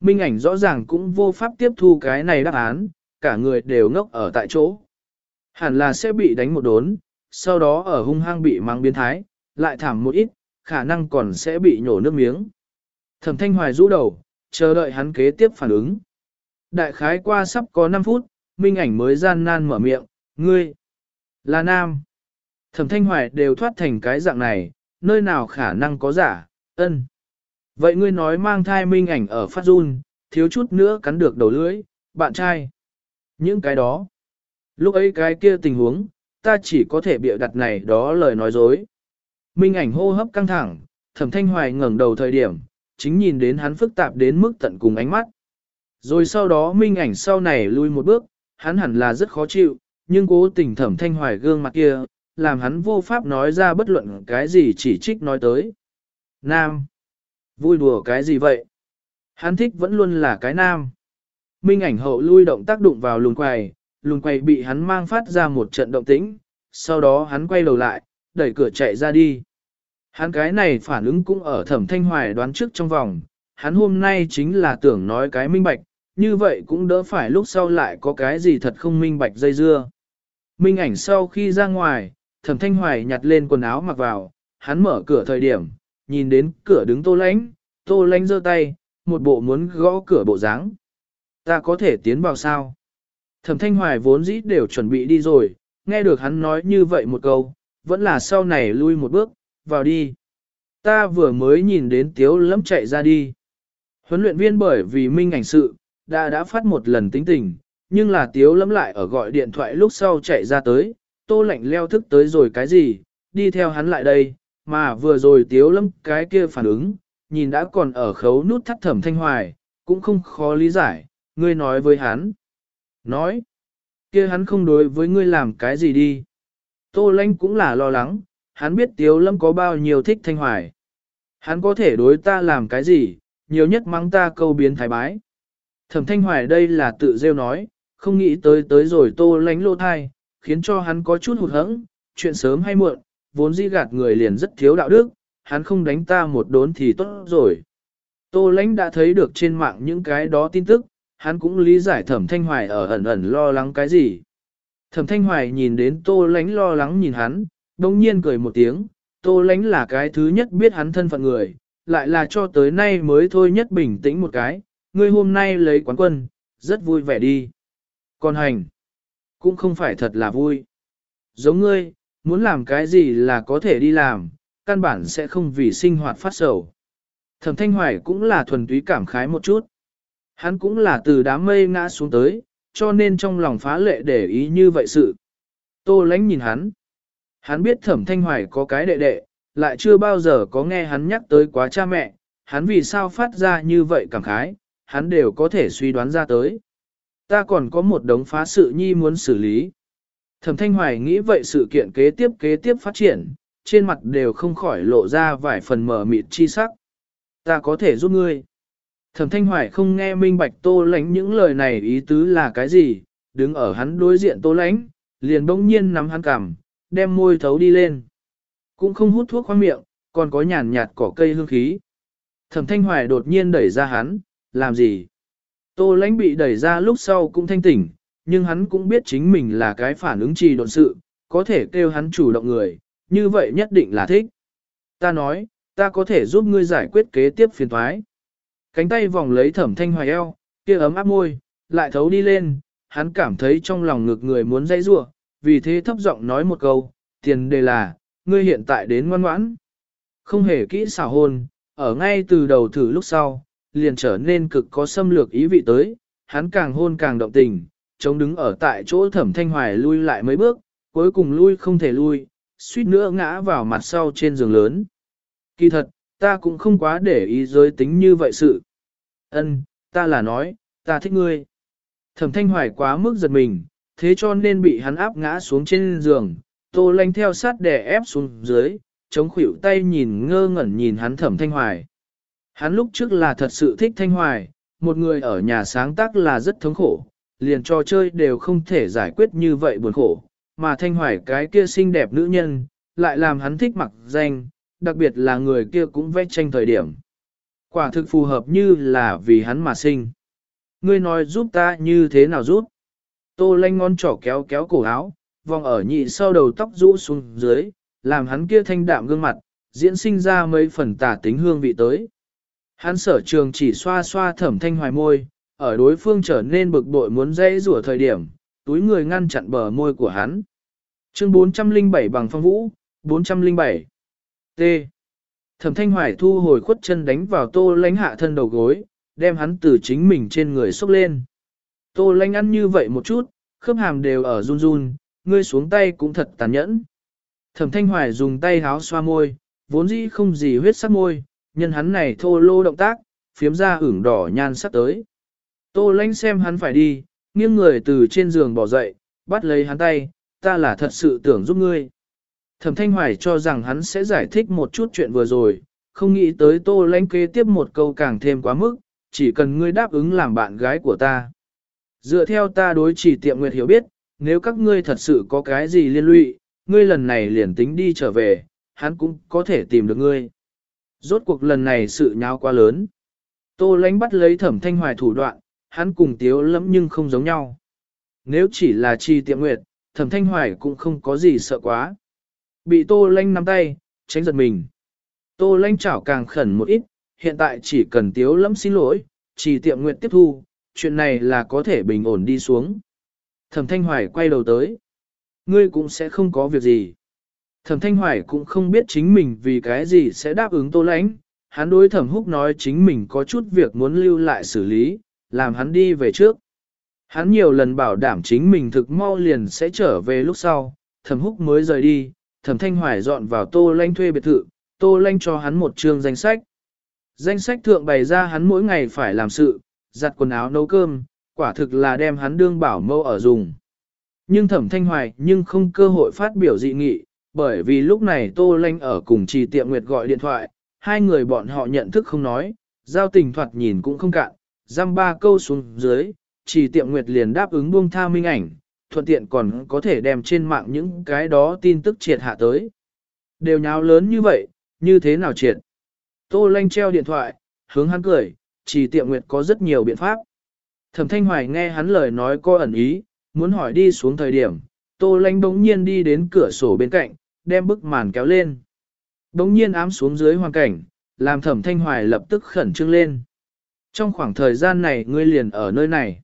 Minh ảnh rõ ràng cũng vô pháp tiếp thu cái này đáp án, cả người đều ngốc ở tại chỗ. Hẳn là sẽ bị đánh một đốn, sau đó ở hung hang bị mang biến thái, lại thảm một ít, khả năng còn sẽ bị nhổ nước miếng. Thẩm thanh hoài rũ đầu, chờ đợi hắn kế tiếp phản ứng. Đại khái qua sắp có 5 phút, minh ảnh mới gian nan mở miệng, ngươi, là nam. Thẩm thanh hoài đều thoát thành cái dạng này, nơi nào khả năng có giả, ân. Vậy ngươi nói mang thai minh ảnh ở phát run, thiếu chút nữa cắn được đầu lưỡi, bạn trai. Những cái đó. Lúc ấy cái kia tình huống, ta chỉ có thể bịa đặt này đó lời nói dối. Minh ảnh hô hấp căng thẳng, thẩm thanh hoài ngẩng đầu thời điểm, chính nhìn đến hắn phức tạp đến mức tận cùng ánh mắt. Rồi sau đó minh ảnh sau này lui một bước, hắn hẳn là rất khó chịu, nhưng cố tình thẩm thanh hoài gương mặt kia, làm hắn vô pháp nói ra bất luận cái gì chỉ trích nói tới. Nam. Vui đùa cái gì vậy? Hắn thích vẫn luôn là cái nam. Minh ảnh hậu lui động tác đụng vào lùn quầy, lùn quầy bị hắn mang phát ra một trận động tĩnh, sau đó hắn quay đầu lại, đẩy cửa chạy ra đi. Hắn cái này phản ứng cũng ở thẩm thanh hoài đoán trước trong vòng, hắn hôm nay chính là tưởng nói cái minh bạch, như vậy cũng đỡ phải lúc sau lại có cái gì thật không minh bạch dây dưa. Minh ảnh sau khi ra ngoài, thẩm thanh hoài nhặt lên quần áo mặc vào, hắn mở cửa thời điểm, nhìn đến cửa đứng tô lánh, tô lánh giơ tay, một bộ muốn gõ cửa bộ dáng. Ta có thể tiến vào sao? Thẩm thanh hoài vốn dĩ đều chuẩn bị đi rồi, nghe được hắn nói như vậy một câu, vẫn là sau này lui một bước, vào đi. Ta vừa mới nhìn đến tiếu lẫm chạy ra đi. Huấn luyện viên bởi vì minh ảnh sự, đã đã phát một lần tính tình, nhưng là tiếu lẫm lại ở gọi điện thoại lúc sau chạy ra tới, tô lạnh leo thức tới rồi cái gì, đi theo hắn lại đây, mà vừa rồi tiếu lẫm cái kia phản ứng, nhìn đã còn ở khấu nút thắt thẩm thanh hoài, cũng không khó lý giải, ngươi nói với hắn. Nói, kia hắn không đối với ngươi làm cái gì đi. Tô Lanh cũng là lo lắng, hắn biết Tiếu Lâm có bao nhiêu thích thanh hoài. Hắn có thể đối ta làm cái gì, nhiều nhất mắng ta câu biến thái bái. Thẩm thanh hoài đây là tự rêu nói, không nghĩ tới tới rồi Tô Lánh lô thai, khiến cho hắn có chút hụt hẫng, chuyện sớm hay muộn, vốn di gạt người liền rất thiếu đạo đức, hắn không đánh ta một đốn thì tốt rồi. Tô Lánh đã thấy được trên mạng những cái đó tin tức, hắn cũng lý giải thẩm thanh hoài ở ẩn ẩn lo lắng cái gì. Thẩm thanh hoài nhìn đến tô Lánh lo lắng nhìn hắn, đông nhiên cười một tiếng, tô lãnh là cái thứ nhất biết hắn thân phận người, lại là cho tới nay mới thôi nhất bình tĩnh một cái, ngươi hôm nay lấy quán quân, rất vui vẻ đi. Còn hành, cũng không phải thật là vui. Giống ngươi, muốn làm cái gì là có thể đi làm, căn bản sẽ không vì sinh hoạt phát sầu. Thẩm thanh hoài cũng là thuần túy cảm khái một chút. Hắn cũng là từ đám mây ngã xuống tới, cho nên trong lòng phá lệ để ý như vậy sự. Tô lánh nhìn hắn. Hắn biết thẩm thanh hoài có cái đệ đệ, lại chưa bao giờ có nghe hắn nhắc tới quá cha mẹ, hắn vì sao phát ra như vậy cảm khái, hắn đều có thể suy đoán ra tới. Ta còn có một đống phá sự nhi muốn xử lý. Thẩm thanh hoài nghĩ vậy sự kiện kế tiếp kế tiếp phát triển, trên mặt đều không khỏi lộ ra vài phần mở mịt chi sắc. Ta có thể giúp ngươi. Thẩm thanh hoài không nghe minh bạch tô lánh những lời này ý tứ là cái gì, đứng ở hắn đối diện tô lánh, liền bỗng nhiên nắm hắn cằm, đem môi thấu đi lên. Cũng không hút thuốc khoang miệng, còn có nhàn nhạt cỏ cây hương khí. Thẩm thanh hoài đột nhiên đẩy ra hắn, làm gì? Tô lãnh bị đẩy ra lúc sau cũng thanh tỉnh, nhưng hắn cũng biết chính mình là cái phản ứng trì độn sự, có thể kêu hắn chủ động người, như vậy nhất định là thích. Ta nói, ta có thể giúp ngươi giải quyết kế tiếp phiền thoái. Cánh tay vòng lấy thẩm thanh hoài eo, kia ấm áp môi, lại thấu đi lên, hắn cảm thấy trong lòng ngực người muốn dây rua, vì thế thấp giọng nói một câu, tiền đề là, ngươi hiện tại đến ngoan ngoãn. Không hề kỹ xảo hôn, ở ngay từ đầu thử lúc sau, liền trở nên cực có xâm lược ý vị tới, hắn càng hôn càng động tình, chống đứng ở tại chỗ thẩm thanh hoài lui lại mấy bước, cuối cùng lui không thể lui, suýt nữa ngã vào mặt sau trên giường lớn. Kỳ thật, ta cũng không quá để ý giới tính như vậy sự. Ân, ta là nói, ta thích ngươi. Thẩm thanh hoài quá mức giật mình, thế cho nên bị hắn áp ngã xuống trên giường, tô lanh theo sát đè ép xuống dưới, chống khuỷu tay nhìn ngơ ngẩn nhìn hắn thẩm thanh hoài. Hắn lúc trước là thật sự thích thanh hoài, một người ở nhà sáng tác là rất thống khổ, liền trò chơi đều không thể giải quyết như vậy buồn khổ, mà thanh hoài cái kia xinh đẹp nữ nhân, lại làm hắn thích mặc danh, đặc biệt là người kia cũng vẽ tranh thời điểm. Quả thực phù hợp như là vì hắn mà sinh. Ngươi nói giúp ta như thế nào giúp? Tô lanh ngón trỏ kéo kéo cổ áo, vòng ở nhị sau đầu tóc rũ xuống dưới, làm hắn kia thanh đạm gương mặt, diễn sinh ra mấy phần tả tính hương vị tới. Hắn sở trường chỉ xoa xoa thẩm thanh hoài môi, ở đối phương trở nên bực bội muốn dây rủa thời điểm, túi người ngăn chặn bờ môi của hắn. Chương 407 bằng phong vũ, 407. T. Thẩm thanh hoài thu hồi khuất chân đánh vào tô lánh hạ thân đầu gối, đem hắn từ chính mình trên người xúc lên. Tô Lanh ăn như vậy một chút, khớp hàm đều ở run run, ngươi xuống tay cũng thật tàn nhẫn. Thẩm thanh hoài dùng tay háo xoa môi, vốn dĩ không gì huyết sắc môi, nhân hắn này thô lô động tác, phiếm ra ửng đỏ nhan sắc tới. Tô Lanh xem hắn phải đi, nghiêng người từ trên giường bỏ dậy, bắt lấy hắn tay, ta là thật sự tưởng giúp ngươi. Thẩm Thanh Hoài cho rằng hắn sẽ giải thích một chút chuyện vừa rồi, không nghĩ tới Tô Lanh kế tiếp một câu càng thêm quá mức, chỉ cần ngươi đáp ứng làm bạn gái của ta. Dựa theo ta đối chỉ tiệm nguyệt hiểu biết, nếu các ngươi thật sự có cái gì liên lụy, ngươi lần này liền tính đi trở về, hắn cũng có thể tìm được ngươi. Rốt cuộc lần này sự nháo quá lớn. Tô lánh bắt lấy thẩm thanh hoài thủ đoạn, hắn cùng tiếu lẫm nhưng không giống nhau. Nếu chỉ là chi tiệm nguyệt, thẩm thanh hoài cũng không có gì sợ quá. Bị tô lánh nắm tay, tránh giật mình. Tô lánh chảo càng khẩn một ít, hiện tại chỉ cần tiếu lẫm xin lỗi, chỉ tiệm nguyệt tiếp thu, chuyện này là có thể bình ổn đi xuống. Thẩm thanh hoài quay đầu tới. Ngươi cũng sẽ không có việc gì. Thẩm thanh hoài cũng không biết chính mình vì cái gì sẽ đáp ứng tô Lánh. Hắn đối thẩm húc nói chính mình có chút việc muốn lưu lại xử lý, làm hắn đi về trước. Hắn nhiều lần bảo đảm chính mình thực mau liền sẽ trở về lúc sau, thẩm húc mới rời đi, thẩm thanh hoài dọn vào tô lanh thuê biệt thự, tô lanh cho hắn một chương danh sách. Danh sách thượng bày ra hắn mỗi ngày phải làm sự, giặt quần áo nấu cơm, quả thực là đem hắn đương bảo mâu ở dùng. Nhưng thẩm thanh hoài nhưng không cơ hội phát biểu dị nghị, bởi vì lúc này tô lanh ở cùng trì tiệm nguyệt gọi điện thoại, hai người bọn họ nhận thức không nói, giao tình thoạt nhìn cũng không cạn, giam ba câu xuống dưới, trì tiệm nguyệt liền đáp ứng buông tha minh ảnh, thuận tiện còn có thể đem trên mạng những cái đó tin tức triệt hạ tới. Đều nháo lớn như vậy, như thế nào triệt? Tô lanh treo điện thoại, hướng hắn cười, chỉ tiệm nguyệt có rất nhiều biện pháp. Thẩm thanh hoài nghe hắn lời nói có ẩn ý, muốn hỏi đi xuống thời điểm, tô lanh bỗng nhiên đi đến cửa sổ bên cạnh, đem bức màn kéo lên. Bỗng nhiên ám xuống dưới hoàn cảnh, làm thẩm thanh hoài lập tức khẩn trương lên. Trong khoảng thời gian này ngươi liền ở nơi này.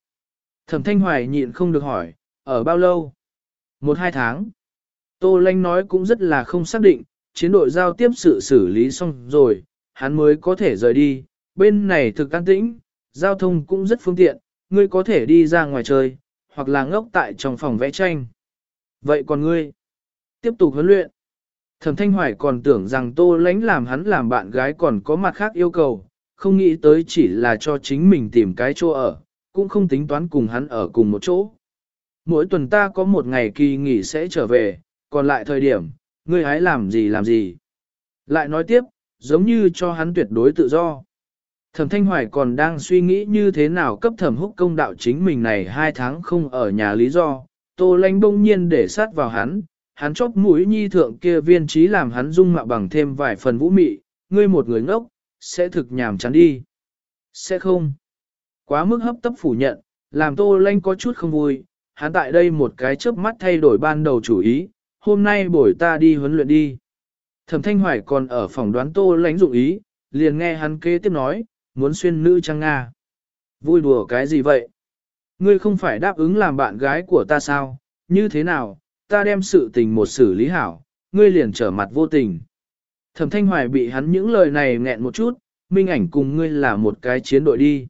Thẩm thanh hoài nhịn không được hỏi, ở bao lâu? Một hai tháng. Tô Lanh nói cũng rất là không xác định, chiến đội giao tiếp sự xử lý xong rồi, hắn mới có thể rời đi, bên này thực an tĩnh, giao thông cũng rất phương tiện, ngươi có thể đi ra ngoài chơi, hoặc là ngốc tại trong phòng vẽ tranh. Vậy còn ngươi? Tiếp tục huấn luyện. Thẩm Thanh Hoài còn tưởng rằng Tô Lánh làm hắn làm bạn gái còn có mặt khác yêu cầu, không nghĩ tới chỉ là cho chính mình tìm cái chỗ ở, cũng không tính toán cùng hắn ở cùng một chỗ. Mỗi tuần ta có một ngày kỳ nghỉ sẽ trở về, còn lại thời điểm, ngươi hãy làm gì làm gì. Lại nói tiếp, giống như cho hắn tuyệt đối tự do. Thẩm Thanh Hoài còn đang suy nghĩ như thế nào cấp thẩm húc công đạo chính mình này hai tháng không ở nhà lý do, Tô Lanh bỗng nhiên để sát vào hắn, hắn chóp mũi nhi thượng kia viên trí làm hắn dung mạo bằng thêm vài phần vũ mị, ngươi một người ngốc, sẽ thực nhàm chán đi. Sẽ không. Quá mức hấp tấp phủ nhận, làm Tô Lanh có chút không vui, hắn tại đây một cái chớp mắt thay đổi ban đầu chủ ý, hôm nay buổi ta đi huấn luyện đi. Thẩm Thanh Hoài còn ở phòng đoán Tô Lanh dụng ý, liền nghe hắn kế tiếp nói, muốn xuyên nữ trang Nga. Vui đùa cái gì vậy? Ngươi không phải đáp ứng làm bạn gái của ta sao? Như thế nào? Ta đem sự tình một xử lý hảo, ngươi liền trở mặt vô tình. Thẩm Thanh Hoài bị hắn những lời này nghẹn một chút, minh ảnh cùng ngươi là một cái chiến đội đi.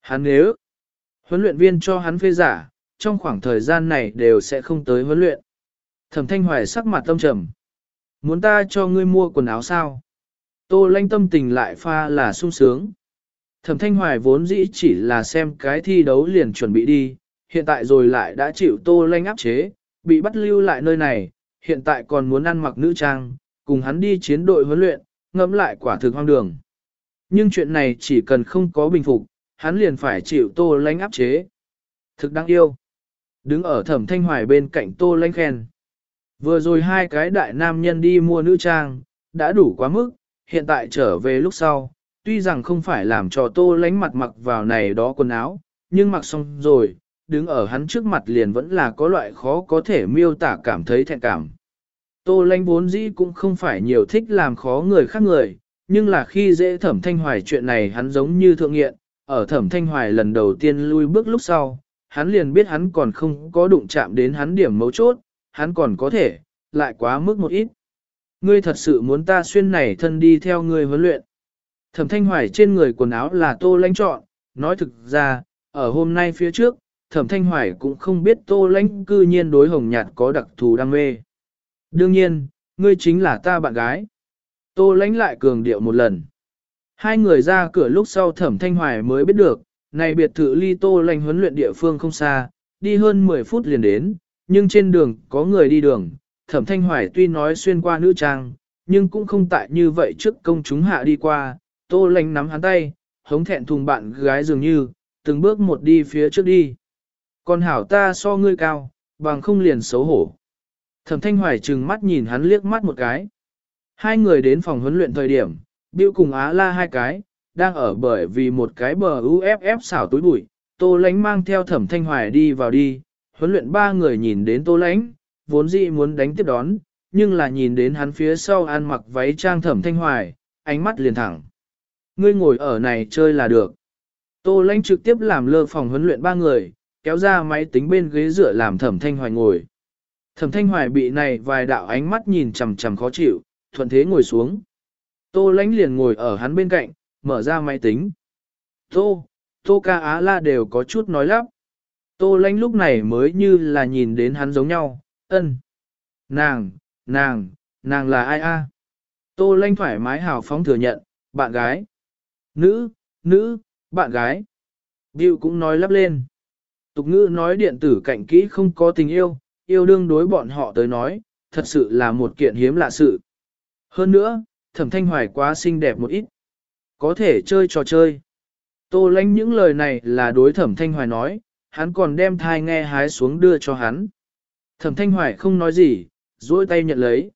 Hắn nếu, huấn luyện viên cho hắn phê giả, trong khoảng thời gian này đều sẽ không tới huấn luyện. Thẩm Thanh Hoài sắc mặt tâm trầm. Muốn ta cho ngươi mua quần áo sao? Tô lanh tâm tình lại pha là sung sướng. Thẩm Thanh Hoài vốn dĩ chỉ là xem cái thi đấu liền chuẩn bị đi, hiện tại rồi lại đã chịu tô lanh áp chế, bị bắt lưu lại nơi này, hiện tại còn muốn ăn mặc nữ trang, cùng hắn đi chiến đội huấn luyện, ngẫm lại quả thực hoang đường. Nhưng chuyện này chỉ cần không có bình phục, hắn liền phải chịu tô lanh áp chế. Thực đáng yêu. Đứng ở thẩm thanh hoài bên cạnh tô lanh khen. Vừa rồi hai cái đại nam nhân đi mua nữ trang, đã đủ quá mức, hiện tại trở về lúc sau, tuy rằng không phải làm cho tô lánh mặt mặc vào này đó quần áo, nhưng mặc xong rồi, đứng ở hắn trước mặt liền vẫn là có loại khó có thể miêu tả cảm thấy thẹn cảm. Tô lánh vốn dĩ cũng không phải nhiều thích làm khó người khác người, nhưng là khi dễ thẩm thanh hoài chuyện này hắn giống như thượng nghiện, ở thẩm thanh hoài lần đầu tiên lui bước lúc sau, hắn liền biết hắn còn không có đụng chạm đến hắn điểm mấu chốt, hắn còn có thể, lại quá mức một ít. Ngươi thật sự muốn ta xuyên này thân đi theo ngươi huấn luyện. Thẩm thanh hoài trên người quần áo là tô lãnh chọn, nói thực ra, ở hôm nay phía trước, thẩm thanh hoài cũng không biết tô lãnh cư nhiên đối hồng nhạt có đặc thù đam mê. Đương nhiên, ngươi chính là ta bạn gái. Tô lãnh lại cường điệu một lần. Hai người ra cửa lúc sau thẩm thanh hoài mới biết được, này biệt thự ly tô lãnh huấn luyện địa phương không xa, đi hơn 10 phút liền đến, nhưng trên đường có người đi đường, thẩm thanh hoài tuy nói xuyên qua nữ trang, nhưng cũng không tại như vậy trước công chúng hạ đi qua, tô Lánh nắm hắn tay, hống thẹn thùng bạn gái dường như, từng bước một đi phía trước đi. Còn hảo ta so ngươi cao, bằng không liền xấu hổ. Thẩm thanh hoài trừng mắt nhìn hắn liếc mắt một cái. Hai người đến phòng huấn luyện thời điểm, Bill cùng Á La hai cái, đang ở bởi vì một cái bờ UFF xảo túi bụi, Tô Lánh mang theo Thẩm Thanh Hoài đi vào đi, huấn luyện ba người nhìn đến Tô Lánh, vốn dĩ muốn đánh tiếp đón, nhưng là nhìn đến hắn phía sau ăn mặc váy trang Thẩm Thanh Hoài, ánh mắt liền thẳng. Ngươi ngồi ở này chơi là được. Tô Lánh trực tiếp làm lơ phòng huấn luyện ba người, kéo ra máy tính bên ghế dựa làm Thẩm Thanh Hoài ngồi. Thẩm Thanh Hoài bị này vài đạo ánh mắt nhìn chầm chầm khó chịu, thuận thế ngồi xuống. Tô lánh liền ngồi ở hắn bên cạnh, mở ra máy tính. Tô, Tô ca Á La đều có chút nói lắp. Tô lánh lúc này mới như là nhìn đến hắn giống nhau, ân. Nàng, nàng, nàng là ai a? Tô lánh thoải mái hào phóng thừa nhận, bạn gái. Nữ, nữ, bạn gái. Bill cũng nói lắp lên. Tục ngữ nói điện tử cạnh kỹ không có tình yêu, yêu đương đối bọn họ tới nói, thật sự là một kiện hiếm lạ sự. Hơn nữa, thẩm thanh hoài quá xinh đẹp một ít. Có thể chơi trò chơi. Tô lánh những lời này là đối thẩm thanh hoài nói, hắn còn đem thai nghe hái xuống đưa cho hắn. Thẩm thanh hoài không nói gì, dối tay nhận lấy.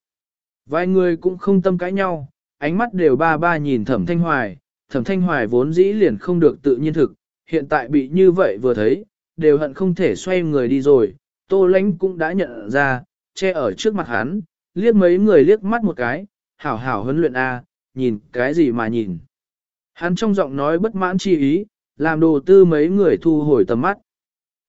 Vài người cũng không tâm cãi nhau, ánh mắt đều ba ba nhìn thẩm thanh hoài, thẩm thanh hoài vốn dĩ liền không được tự nhiên thực, hiện tại bị như vậy vừa thấy, đều hận không thể xoay người đi rồi, tô lãnh cũng đã nhận ra, che ở trước mặt hắn, liếc mấy người liếc mắt một cái, hảo hảo huấn luyện A, nhìn cái gì mà nhìn. Hắn trong giọng nói bất mãn chi ý, làm đồ tư mấy người thu hồi tầm mắt.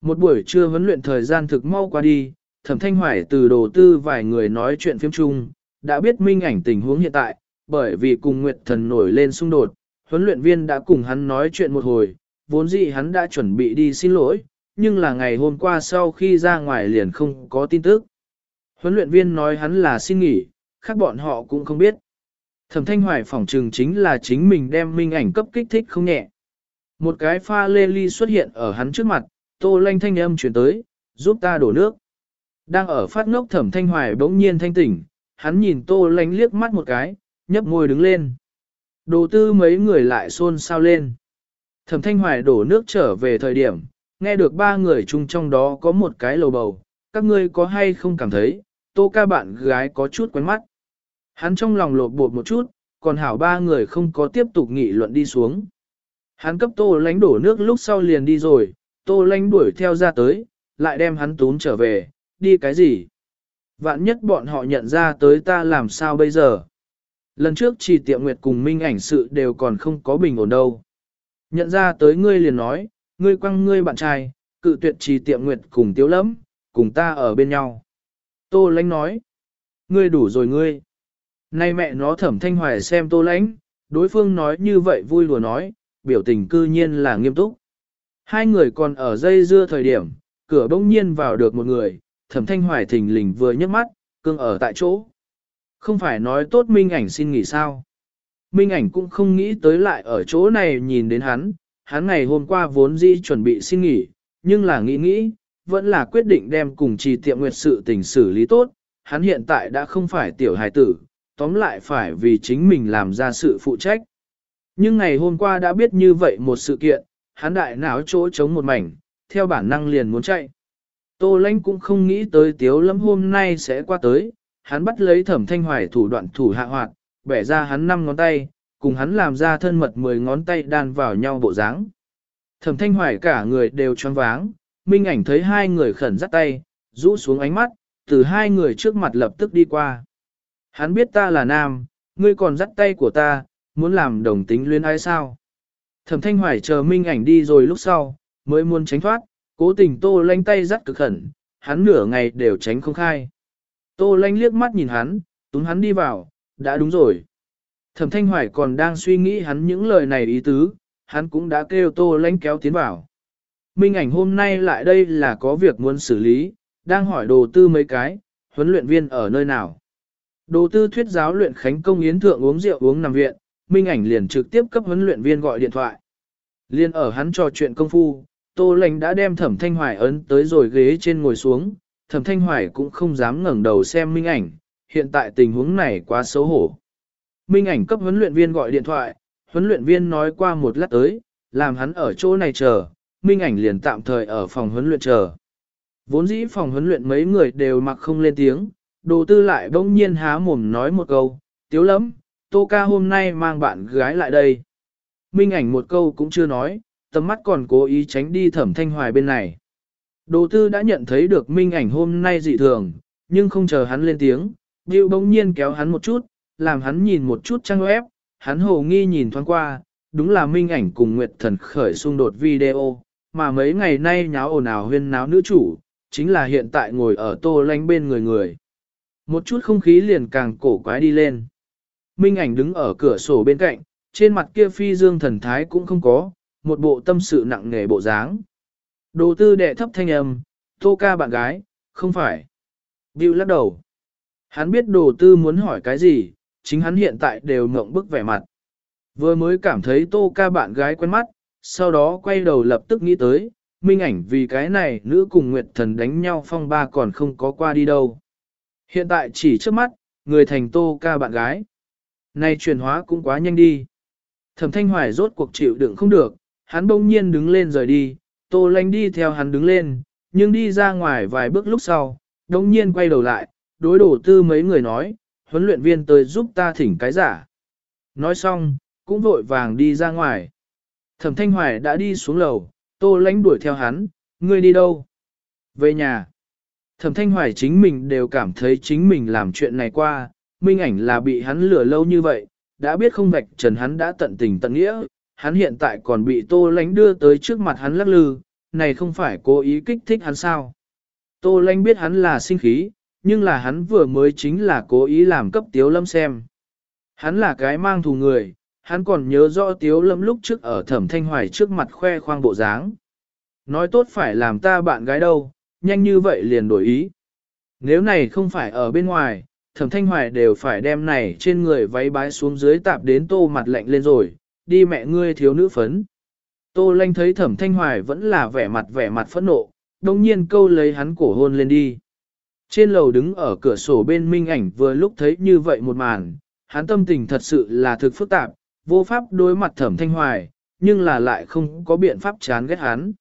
Một buổi trưa huấn luyện thời gian thực mau qua đi, thẩm thanh hoài từ đồ tư vài người nói chuyện phim chung, đã biết minh ảnh tình huống hiện tại, bởi vì cùng Nguyệt Thần nổi lên xung đột, huấn luyện viên đã cùng hắn nói chuyện một hồi, vốn dĩ hắn đã chuẩn bị đi xin lỗi, nhưng là ngày hôm qua sau khi ra ngoài liền không có tin tức. Huấn luyện viên nói hắn là xin nghỉ, khác bọn họ cũng không biết. Thẩm thanh hoài phỏng trừng chính là chính mình đem minh ảnh cấp kích thích không nhẹ. Một cái pha lê ly xuất hiện ở hắn trước mặt, tô lanh thanh âm chuyển tới, giúp ta đổ nước. Đang ở phát ngốc thẩm thanh hoài bỗng nhiên thanh tỉnh, hắn nhìn tô lanh liếc mắt một cái, nhấp môi đứng lên. Đồ tư mấy người lại xôn xao lên. Thẩm thanh hoài đổ nước trở về thời điểm, nghe được ba người chung trong đó có một cái lầu bầu, các ngươi có hay không cảm thấy, tô ca bạn gái có chút quen mắt. Hắn trong lòng lột bột một chút, còn hảo ba người không có tiếp tục nghị luận đi xuống. Hắn cấp tô lánh đổ nước lúc sau liền đi rồi, tô lánh đuổi theo ra tới, lại đem hắn tún trở về, đi cái gì? Vạn nhất bọn họ nhận ra tới ta làm sao bây giờ? Lần trước chỉ tiệm nguyệt cùng minh ảnh sự đều còn không có bình ổn đâu. Nhận ra tới ngươi liền nói, ngươi quăng ngươi bạn trai, cự tuyệt trì tiệm nguyệt cùng tiếu lẫm, cùng ta ở bên nhau. Tô lãnh nói, ngươi đủ rồi ngươi. Nay mẹ nó thẩm thanh hoài xem tô lãnh, đối phương nói như vậy vui lùa nói, biểu tình cư nhiên là nghiêm túc. Hai người còn ở dây dưa thời điểm, cửa bỗng nhiên vào được một người, thẩm thanh hoài thình lình vừa nhấc mắt, cương ở tại chỗ. Không phải nói tốt minh ảnh xin nghỉ sao. Minh ảnh cũng không nghĩ tới lại ở chỗ này nhìn đến hắn, hắn ngày hôm qua vốn dĩ chuẩn bị xin nghỉ, nhưng là nghĩ nghĩ, vẫn là quyết định đem cùng trì tiệm nguyệt sự tình xử lý tốt, hắn hiện tại đã không phải tiểu hài tử, tóm lại phải vì chính mình làm ra sự phụ trách. Nhưng ngày hôm qua đã biết như vậy một sự kiện, hắn đại não chỗ chống một mảnh, theo bản năng liền muốn chạy. Tô Lanh cũng không nghĩ tới tiếu lâm hôm nay sẽ qua tới, hắn bắt lấy thẩm thanh hoài thủ đoạn thủ hạ hoạt, bẻ ra hắn năm ngón tay, cùng hắn làm ra thân mật mười ngón tay đan vào nhau bộ dáng. Thẩm thanh hoài cả người đều choáng váng, minh ảnh thấy hai người khẩn dắt tay, rũ xuống ánh mắt, từ hai người trước mặt lập tức đi qua. Hắn biết ta là nam, ngươi còn dắt tay của ta, muốn làm đồng tính luyến ai sao? Thẩm thanh hoài chờ minh ảnh đi rồi lúc sau, mới muốn tránh thoát, cố tình tô lanh tay dắt cực khẩn, hắn nửa ngày đều tránh không khai. Tô lanh liếc mắt nhìn hắn, túm hắn đi vào, đã đúng rồi. Thẩm thanh hoài còn đang suy nghĩ hắn những lời này ý tứ, hắn cũng đã kêu tô lanh kéo tiến vào. Minh ảnh hôm nay lại đây là có việc muốn xử lý, đang hỏi đồ tư mấy cái, huấn luyện viên ở nơi nào. Đồ tư thuyết giáo luyện khánh công yến thượng uống rượu uống nằm viện, Minh ảnh liền trực tiếp cấp huấn luyện viên gọi điện thoại. Liên ở hắn trò chuyện công phu, Tô Lành đã đem Thẩm Thanh Hoài ấn tới rồi ghế trên ngồi xuống, Thẩm Thanh Hoài cũng không dám ngẩng đầu xem Minh ảnh, hiện tại tình huống này quá xấu hổ. Minh ảnh cấp huấn luyện viên gọi điện thoại, huấn luyện viên nói qua một lát tới, làm hắn ở chỗ này chờ, Minh ảnh liền tạm thời ở phòng huấn luyện chờ. Vốn dĩ phòng huấn luyện mấy người đều mặc không lên tiếng, đồ tư lại bỗng nhiên há mồm nói một câu, tiếu lắm, tô ca hôm nay mang bạn gái lại đây. Minh ảnh một câu cũng chưa nói, tầm mắt còn cố ý tránh đi thẩm thanh hoài bên này. Đồ tư đã nhận thấy được minh ảnh hôm nay dị thường, nhưng không chờ hắn lên tiếng, Bill bỗng nhiên kéo hắn một chút, làm hắn nhìn một chút trang web, hắn hồ nghi nhìn thoáng qua, đúng là minh ảnh cùng Nguyệt Thần khởi xung đột video, mà mấy ngày nay nháo ồn ào huyên náo nữ chủ, chính là hiện tại ngồi ở tô lánh bên người người. Một chút không khí liền càng cổ quái đi lên. Minh ảnh đứng ở cửa sổ bên cạnh, trên mặt kia phi dương thần thái cũng không có, một bộ tâm sự nặng nề bộ dáng. Đồ tư đệ thấp thanh âm, tô ca bạn gái, không phải. Bill lắc đầu. Hắn biết đồ tư muốn hỏi cái gì, chính hắn hiện tại đều ngộng bức vẻ mặt. Vừa mới cảm thấy tô ca bạn gái quen mắt, sau đó quay đầu lập tức nghĩ tới, minh ảnh vì cái này nữ cùng Nguyệt Thần đánh nhau phong ba còn không có qua đi đâu. Hiện tại chỉ trước mắt, người thành tô ca bạn gái. Này chuyển hóa cũng quá nhanh đi. Thẩm thanh hoài rốt cuộc chịu đựng không được, hắn bỗng nhiên đứng lên rời đi, tô lanh đi theo hắn đứng lên, nhưng đi ra ngoài vài bước lúc sau, đồng nhiên quay đầu lại, đối đổ tư mấy người nói, huấn luyện viên tới giúp ta thỉnh cái giả. Nói xong, cũng vội vàng đi ra ngoài. Thẩm thanh hoài đã đi xuống lầu, tô lanh đuổi theo hắn, ngươi đi đâu? Về nhà. Thẩm thanh hoài chính mình đều cảm thấy chính mình làm chuyện này qua, minh ảnh là bị hắn lừa lâu như vậy, đã biết không vạch trần hắn đã tận tình tận nghĩa, hắn hiện tại còn bị tô lánh đưa tới trước mặt hắn lắc lư, này không phải cố ý kích thích hắn sao. Tô lánh biết hắn là sinh khí, nhưng là hắn vừa mới chính là cố ý làm cấp tiếu lâm xem. Hắn là cái mang thù người, Hắn còn nhớ rõ tiếu lâm lúc trước ở thẩm thanh hoài trước mặt khoe khoang bộ dáng. Nói tốt phải làm ta bạn gái đâu, nhanh như vậy liền đổi ý. Nếu này không phải ở bên ngoài, thẩm thanh hoài đều phải đem này trên người váy bái xuống dưới tạp đến tô mặt lạnh lên rồi, đi mẹ ngươi thiếu nữ phấn. Tô lanh thấy thẩm thanh hoài vẫn là vẻ mặt vẻ mặt phẫn nộ, đồng nhiên câu lấy hắn cổ hôn lên đi. Trên lầu đứng ở cửa sổ bên minh ảnh vừa lúc thấy như vậy một màn, hắn tâm tình thật sự là thực phức tạp, vô pháp đối mặt thẩm thanh hoài, nhưng là lại không có biện pháp chán ghét hắn.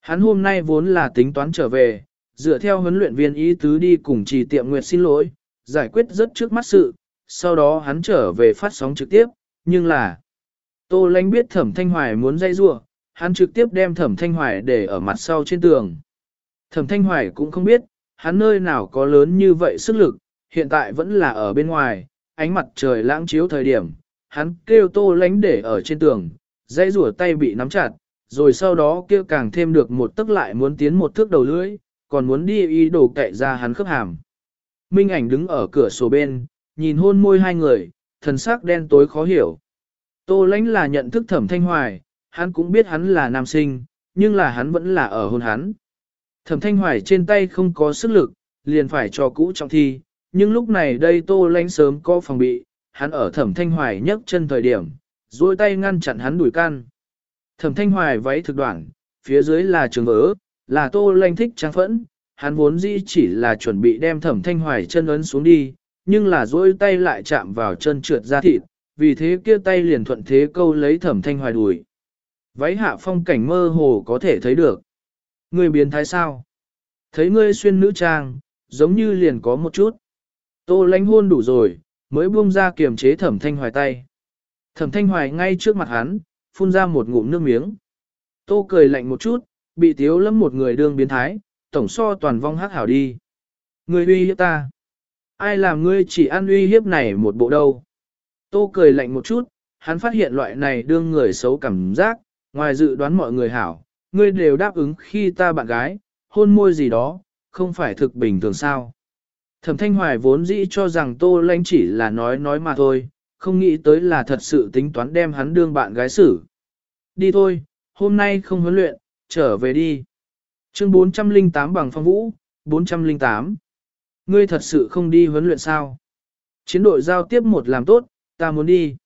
Hắn hôm nay vốn là tính toán trở về, dựa theo huấn luyện viên ý tứ đi cùng trì tiệm nguyệt xin lỗi, giải quyết rất trước mắt sự, sau đó hắn trở về phát sóng trực tiếp, nhưng là Tô Lanh biết thẩm thanh hoài muốn dây rua, hắn trực tiếp đem thẩm thanh hoài để ở mặt sau trên tường. Thẩm thanh hoài cũng không biết, hắn nơi nào có lớn như vậy sức lực, hiện tại vẫn là ở bên ngoài, ánh mặt trời lãng chiếu thời điểm, hắn kêu tô lánh để ở trên tường, dây rùa tay bị nắm chặt, rồi sau đó kêu càng thêm được một tức lại muốn tiến một thước đầu lưỡi, còn muốn đi ý đồ cậy ra hắn khớp hàm. Minh ảnh đứng ở cửa sổ bên, nhìn hôn môi hai người, thần sắc đen tối khó hiểu. Tô lãnh là nhận thức thẩm thanh hoài, hắn cũng biết hắn là nam sinh, nhưng là hắn vẫn là ở hôn hắn. Thẩm thanh hoài trên tay không có sức lực, liền phải cho cũ trọng thi, nhưng lúc này đây tô lãnh sớm có phòng bị, hắn ở thẩm thanh hoài nhấc chân thời điểm, duỗi tay ngăn chặn hắn đuổi can. Thẩm thanh hoài váy thực đoạn, phía dưới là trường vỡ, là tô lãnh thích trang phẫn, hắn vốn dĩ chỉ là chuẩn bị đem thẩm thanh hoài chân ấn xuống đi, nhưng là duỗi tay lại chạm vào chân trượt ra thịt, vì thế kia tay liền thuận thế câu lấy thẩm thanh hoài đùi. Váy hạ phong cảnh mơ hồ có thể thấy được. Ngươi biến thái sao? Thấy ngươi xuyên nữ trang, giống như liền có một chút. Tô lánh hôn đủ rồi, mới buông ra kiềm chế thẩm thanh hoài tay. Thẩm thanh hoài ngay trước mặt hắn, phun ra một ngụm nước miếng. Tô cười lạnh một chút, bị tiếu lâm một người đương biến thái, tổng so toàn vong hát hảo đi. Ngươi uy hiếp ta. Ai làm ngươi chỉ ăn uy hiếp này một bộ đâu. Tô cười lạnh một chút, hắn phát hiện loại này đương người xấu cảm giác, ngoài dự đoán mọi người hảo, ngươi đều đáp ứng khi ta bạn gái, hôn môi gì đó, không phải thực bình thường sao. Thẩm Thanh Hoài vốn dĩ cho rằng Tô Lanh chỉ là nói nói mà thôi, không nghĩ tới là thật sự tính toán đem hắn đương bạn gái xử. Đi thôi, hôm nay không huấn luyện, trở về đi. Chương 408 bằng phong vũ, 408. Ngươi thật sự không đi huấn luyện sao? Chiến đội giao tiếp một làm tốt, ta muốn đi.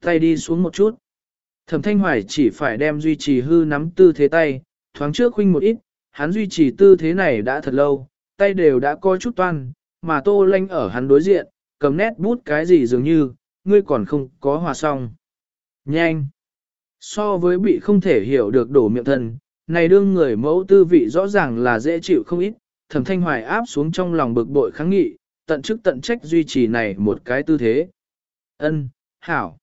Tay đi xuống một chút. Thẩm Thanh Hoài chỉ phải đem duy trì hư nắm tư thế tay, thoáng trước khuynh một ít, hắn duy trì tư thế này đã thật lâu, tay đều đã coi chút toan, mà tô lanh ở hắn đối diện, cầm nét bút cái gì dường như, ngươi còn không có hòa xong. Nhanh! So với bị không thể hiểu được đổ miệng thần này đương người mẫu tư vị rõ ràng là dễ chịu không ít, thẩm thanh hoài áp xuống trong lòng bực bội kháng nghị, tận chức tận trách duy trì này một cái tư thế. Ân, hảo.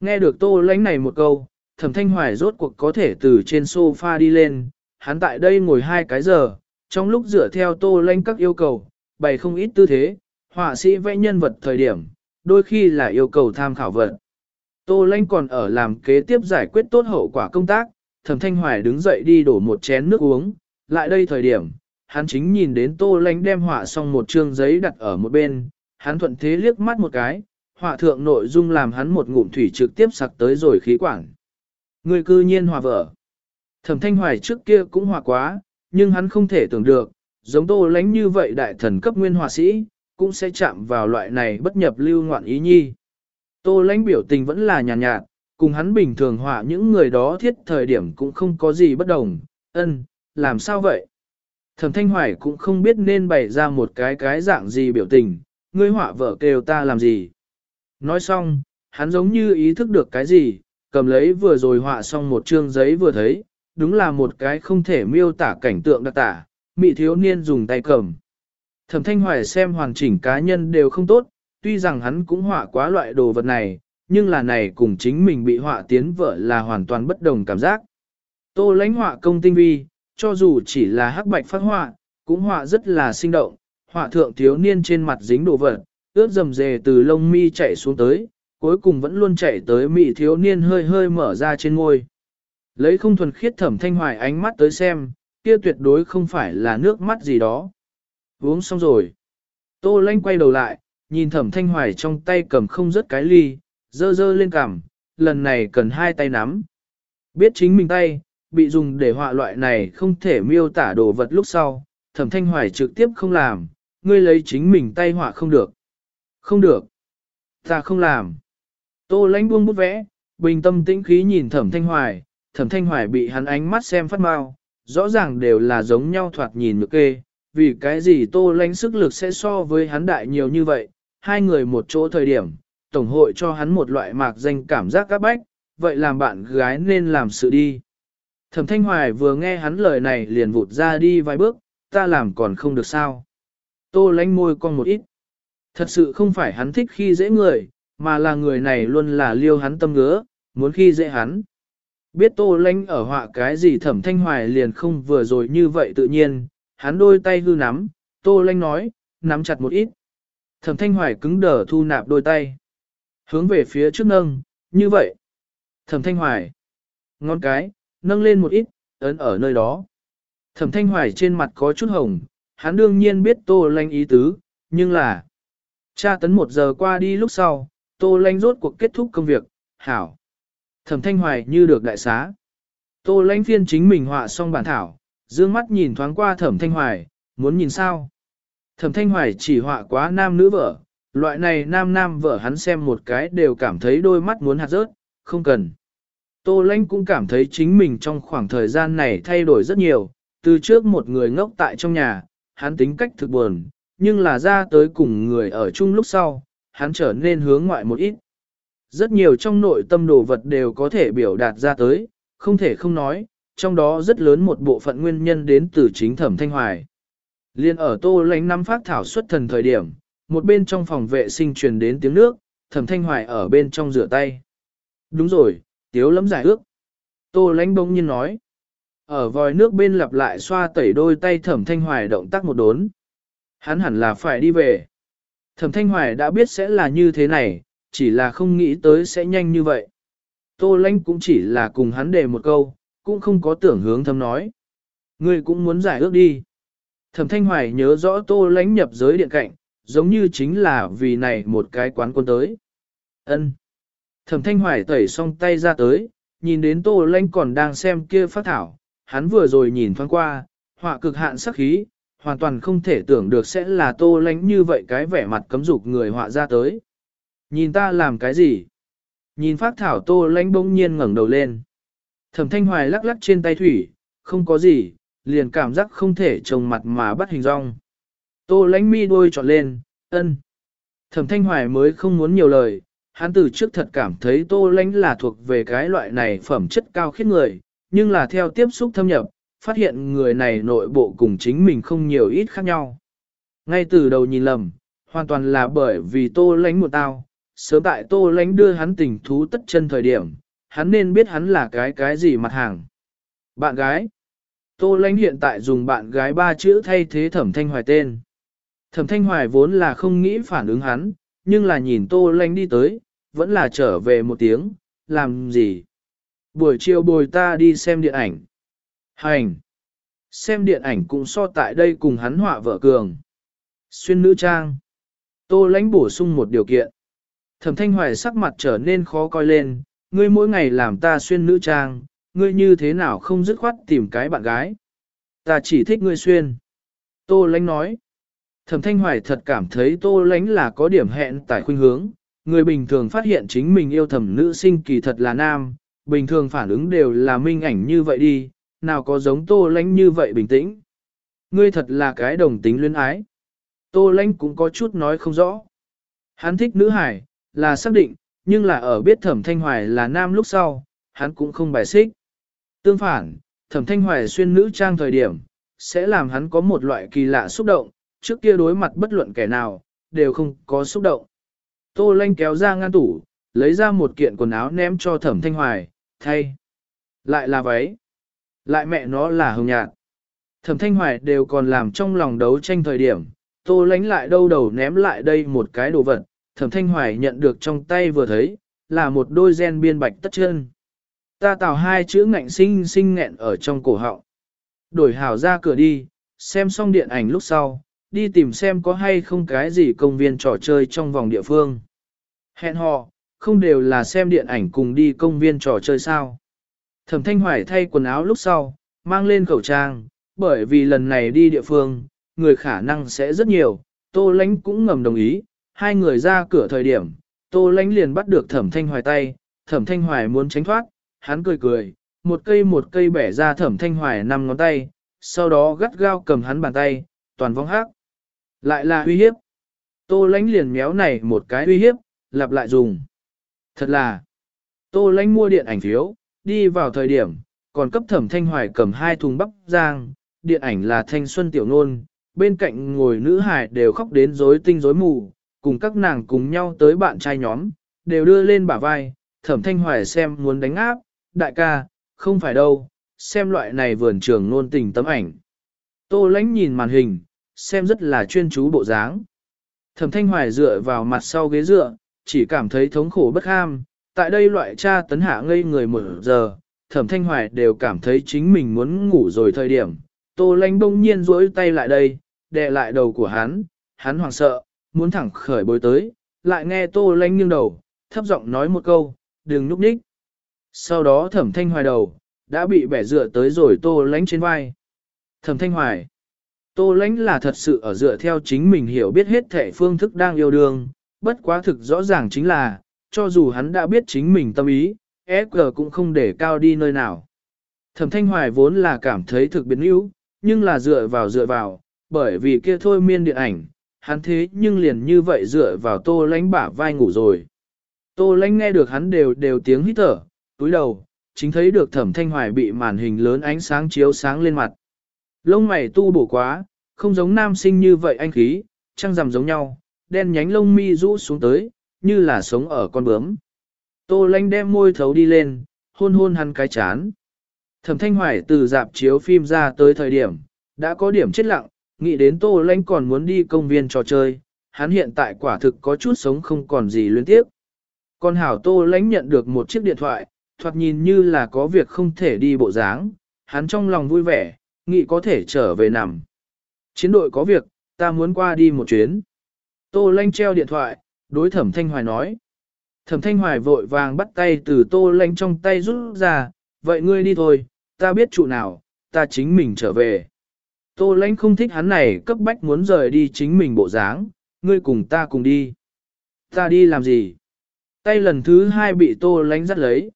Nghe được tô lánh này một câu, thẩm thanh hoài rốt cuộc có thể từ trên sofa đi lên, hắn tại đây ngồi hai cái giờ, trong lúc dựa theo tô lánh các yêu cầu, bày không ít tư thế, họa sĩ vẽ nhân vật thời điểm, đôi khi là yêu cầu tham khảo vật. Tô lánh còn ở làm kế tiếp giải quyết tốt hậu quả công tác, thẩm thanh hoài đứng dậy đi đổ một chén nước uống, lại đây thời điểm, hắn chính nhìn đến tô lánh đem họa xong một chương giấy đặt ở một bên, hắn thuận thế liếc mắt một cái, họa thượng nội dung làm hắn một ngụm thủy trực tiếp sặc tới rồi khí quản. Người cư nhiên hòa vợ. Thẩm thanh hoài trước kia cũng hòa quá, nhưng hắn không thể tưởng được, giống tô lánh như vậy đại thần cấp nguyên họa sĩ, cũng sẽ chạm vào loại này bất nhập lưu ngoạn ý nhi. Tô lánh biểu tình vẫn là nhàn nhạt, nhạt, cùng hắn bình thường họa những người đó thiết thời điểm cũng không có gì bất đồng, ân, làm sao vậy? Thẩm thanh hoài cũng không biết nên bày ra một cái cái dạng gì biểu tình, ngươi họa vợ kêu ta làm gì. Nói xong, hắn giống như ý thức được cái gì, cầm lấy vừa rồi họa xong một chương giấy vừa thấy, đúng là một cái không thể miêu tả cảnh tượng đặc tả, mị thiếu niên dùng tay cầm. Thẩm thanh hoài xem hoàn chỉnh cá nhân đều không tốt, tuy rằng hắn cũng họa quá loại đồ vật này, nhưng là này cùng chính mình bị họa tiến vợ là hoàn toàn bất đồng cảm giác. Tô lãnh họa công tinh vi, cho dù chỉ là hắc bạch phát họa, cũng họa rất là sinh động, họa thượng thiếu niên trên mặt dính đồ vật, ướt dầm dề từ lông mi chạy xuống tới, cuối cùng vẫn luôn chạy tới mị thiếu niên hơi hơi mở ra trên môi. Lấy không thuần khiết thẩm thanh hoài ánh mắt tới xem, kia tuyệt đối không phải là nước mắt gì đó. Uống xong rồi. Tô lanh quay đầu lại, nhìn thẩm thanh hoài trong tay cầm không rớt cái ly, dơ dơ lên cằm, lần này cần hai tay nắm. Biết chính mình tay, bị dùng để họa loại này không thể miêu tả đồ vật lúc sau, thẩm thanh hoài trực tiếp không làm, ngươi lấy chính mình tay họa không được. Không được. Ta không làm. Tô lãnh buông bút vẽ, bình tâm tĩnh khí nhìn thẩm thanh hoài, thẩm thanh hoài bị hắn ánh mắt xem phát mau, rõ ràng đều là giống nhau thoạt nhìn được kê, vì cái gì tô lãnh sức lực sẽ so với hắn đại nhiều như vậy, hai người một chỗ thời điểm, tổng hội cho hắn một loại mạc danh cảm giác các bách, vậy làm bạn gái nên làm sự đi. Thẩm thanh hoài vừa nghe hắn lời này liền vụt ra đi vài bước, ta làm còn không được sao. Tô lánh môi con một ít. Thật sự không phải hắn thích khi dễ người, mà là người này luôn là liêu hắn tâm ngứa, muốn khi dễ hắn. Biết tô lánh ở họa cái gì thẩm thanh hoài liền không vừa rồi như vậy tự nhiên, hắn đôi tay hư nắm, tô lánh nói, nắm chặt một ít. Thẩm thanh hoài cứng đờ thu nạp đôi tay. Hướng về phía trước nâng, như vậy. Thẩm thanh hoài. Ngón cái, nâng lên một ít, ấn ở nơi đó. Thẩm thanh hoài trên mặt có chút hồng, hắn đương nhiên biết tô lanh ý tứ, nhưng là... Cha tấn một giờ qua đi lúc sau, tô lanh rốt cuộc kết thúc công việc, hảo. Thẩm thanh hoài như được đại xá. Tô lanh phiên chính mình họa xong bản thảo, dương mắt nhìn thoáng qua thẩm thanh hoài, muốn nhìn sao. Thẩm thanh hoài chỉ họa quá nam nữ vợ, loại này nam nam vợ hắn xem một cái đều cảm thấy đôi mắt muốn hạt rớt, không cần. Tô Lanh cũng cảm thấy chính mình trong khoảng thời gian này thay đổi rất nhiều, từ trước một người ngốc tại trong nhà, hắn tính cách thực buồn, nhưng là ra tới cùng người ở chung lúc sau, hắn trở nên hướng ngoại một ít. Rất nhiều trong nội tâm đồ vật đều có thể biểu đạt ra tới, không thể không nói, trong đó rất lớn một bộ phận nguyên nhân đến từ chính thẩm thanh hoài. Liên ở tô lánh năm phát thảo xuất thần thời điểm, một bên trong phòng vệ sinh truyền đến tiếng nước, thẩm thanh hoài ở bên trong rửa tay. Đúng rồi, tiếu lắm giải ước. Tô lánh bỗng nhiên nói. Ở vòi nước bên lặp lại xoa tẩy đôi tay thẩm thanh hoài động tác một đốn. Hắn hẳn là phải đi về. Thẩm thanh hoài đã biết sẽ là như thế này, chỉ là không nghĩ tới sẽ nhanh như vậy. Tô Lanh cũng chỉ là cùng hắn đề một câu, cũng không có tưởng hướng thâm nói. Ngươi cũng muốn giải ước đi. Thẩm thanh hoài nhớ rõ tô Lanh nhập giới điện cạnh, giống như chính là vì này một cái quán quân tới. ân Thẩm thanh hoài tẩy xong tay ra tới, nhìn đến tô lanh còn đang xem kia phát thảo, hắn vừa rồi nhìn thoáng qua, họa cực hạn sắc khí, hoàn toàn không thể tưởng được sẽ là tô lánh như vậy cái vẻ mặt cấm dục người họa ra tới. Nhìn ta làm cái gì? Nhìn phát thảo tô lánh bỗng nhiên ngẩng đầu lên. Thẩm thanh hoài lắc lắc trên tay thủy, không có gì, liền cảm giác không thể trồng mặt mà bắt hình rong. Tô lánh mi đôi trọn lên, ân. Thẩm thanh hoài mới không muốn nhiều lời, hắn từ trước thật cảm thấy tô lánh là thuộc về cái loại này phẩm chất cao khiết người, nhưng là theo tiếp xúc thâm nhập, phát hiện người này nội bộ cùng chính mình không nhiều ít khác nhau. Ngay từ đầu nhìn lầm, hoàn toàn là bởi vì tô lánh một tao, sớm tại tô lánh đưa hắn tình thú tất chân thời điểm, hắn nên biết hắn là cái cái gì mặt hàng. Bạn gái Tô lánh hiện tại dùng bạn gái ba chữ thay thế thẩm thanh hoài tên. Thẩm thanh hoài vốn là không nghĩ phản ứng hắn, nhưng là nhìn tô lánh đi tới, vẫn là trở về một tiếng, làm gì? Buổi chiều bồi ta đi xem điện ảnh. Hành! Xem điện ảnh cũng so tại đây cùng hắn họa vợ cường. Xuyên nữ trang. Tô lãnh bổ sung một điều kiện. Thẩm thanh hoài sắc mặt trở nên khó coi lên, ngươi mỗi ngày làm ta xuyên nữ trang, ngươi như thế nào không dứt khoát tìm cái bạn gái. Ta chỉ thích ngươi xuyên. Tô lãnh nói. Thẩm thanh hoài thật cảm thấy tô lãnh là có điểm hẹn tại khuynh hướng, người bình thường phát hiện chính mình yêu thẩm nữ sinh kỳ thật là nam, bình thường phản ứng đều là minh ảnh như vậy đi, nào có giống tô lãnh như vậy bình tĩnh. Ngươi thật là cái đồng tính luyến ái. Tô lãnh cũng có chút nói không rõ. Hắn thích nữ hải, là xác định, nhưng là ở biết thẩm thanh hoài là nam lúc sau, hắn cũng không bài xích. Tương phản, thẩm thanh hoài xuyên nữ trang thời điểm, sẽ làm hắn có một loại kỳ lạ xúc động, trước kia đối mặt bất luận kẻ nào, đều không có xúc động. Tô lanh kéo ra ngăn tủ, lấy ra một kiện quần áo ném cho thẩm thanh hoài, thay. Lại là váy. Lại mẹ nó là hồng nhạt. Thẩm thanh hoài đều còn làm trong lòng đấu tranh thời điểm, tô lánh lại đâu đầu ném lại đây một cái đồ vật, thẩm thanh hoài nhận được trong tay vừa thấy, là một đôi gen biên bạch tất chân. Ta tạo hai chữ ngạnh sinh sinh nghẹn ở trong cổ họng. Đổi hảo ra cửa đi, xem xong điện ảnh lúc sau, đi tìm xem có hay không cái gì công viên trò chơi trong vòng địa phương. Hẹn hò, không đều là xem điện ảnh cùng đi công viên trò chơi sao. Thẩm Thanh Hoài thay quần áo lúc sau, mang lên khẩu trang, bởi vì lần này đi địa phương, người khả năng sẽ rất nhiều, Tô Lánh cũng ngầm đồng ý, hai người ra cửa thời điểm, Tô Lánh liền bắt được Thẩm Thanh Hoài tay, Thẩm Thanh Hoài muốn tránh thoát, hắn cười cười, một cây một cây bẻ ra Thẩm Thanh Hoài năm ngón tay, sau đó gắt gao cầm hắn bàn tay, toàn vong hát. Lại là uy hiếp. Tô Lánh liền méo này một cái uy hiếp, lặp lại dùng. Thật là, Tô Lánh mua điện ảnh phiếu, đi vào thời điểm, còn cấp thẩm thanh hoài cầm hai thùng bắp giang, điện ảnh là thanh xuân tiểu nôn, bên cạnh ngồi nữ hải đều khóc đến rối tinh rối mù, cùng các nàng cùng nhau tới bạn trai nhóm, đều đưa lên bả vai, thẩm thanh hoài xem muốn đánh áp, đại ca, không phải đâu, xem loại này vườn trường nôn tình tấm ảnh. Tô lánh nhìn màn hình, xem rất là chuyên chú bộ dáng. Thẩm thanh hoài dựa vào mặt sau ghế dựa, chỉ cảm thấy thống khổ bất ham, tại đây loại cha tấn hạ ngây người một giờ, thẩm thanh hoài đều cảm thấy chính mình muốn ngủ rồi thời điểm. Tô Lanh bỗng nhiên rỗi tay lại đây, đè lại đầu của hắn, hắn hoảng sợ, muốn thẳng khởi bối tới, lại nghe tô Lanh nghiêng đầu, thấp giọng nói một câu, đừng núp đích. Sau đó thẩm thanh hoài đầu, đã bị bẻ dựa tới rồi tô lánh trên vai. Thẩm thanh hoài, tô lánh là thật sự ở dựa theo chính mình hiểu biết hết thể phương thức đang yêu đương, bất quá thực rõ ràng chính là, cho dù hắn đã biết chính mình tâm ý, SG cũng không để cao đi nơi nào. Thẩm Thanh Hoài vốn là cảm thấy thực biến yếu, nhưng là dựa vào dựa vào, bởi vì kia thôi miên điện ảnh, hắn thế nhưng liền như vậy dựa vào tô lánh bả vai ngủ rồi. Tô lánh nghe được hắn đều đều tiếng hít thở, túi đầu, chính thấy được thẩm thanh hoài bị màn hình lớn ánh sáng chiếu sáng lên mặt. Lông mày tu bổ quá, không giống nam sinh như vậy anh khí, trăng rằm giống nhau, đen nhánh lông mi rũ xuống tới, như là sống ở con bướm. Tô lanh đem môi thấu đi lên, hôn hôn hắn cái chán. Thẩm thanh hoài từ dạp chiếu phim ra tới thời điểm, đã có điểm chết lặng, nghĩ đến tô lanh còn muốn đi công viên trò chơi, hắn hiện tại quả thực có chút sống không còn gì luyến tiếp. Còn hảo tô lanh nhận được một chiếc điện thoại, thoạt nhìn như là có việc không thể đi bộ dáng, hắn trong lòng vui vẻ, nghĩ có thể trở về nằm. Chiến đội có việc, ta muốn qua đi một chuyến. Tô lanh treo điện thoại, đối thẩm thanh hoài nói. Thẩm thanh hoài vội vàng bắt tay từ tô lánh trong tay rút ra, vậy ngươi đi thôi, ta biết trụ nào, ta chính mình trở về. Tô lánh không thích hắn này cấp bách muốn rời đi chính mình bộ dáng, ngươi cùng ta cùng đi. Ta đi làm gì? Tay lần thứ hai bị tô lánh dắt lấy.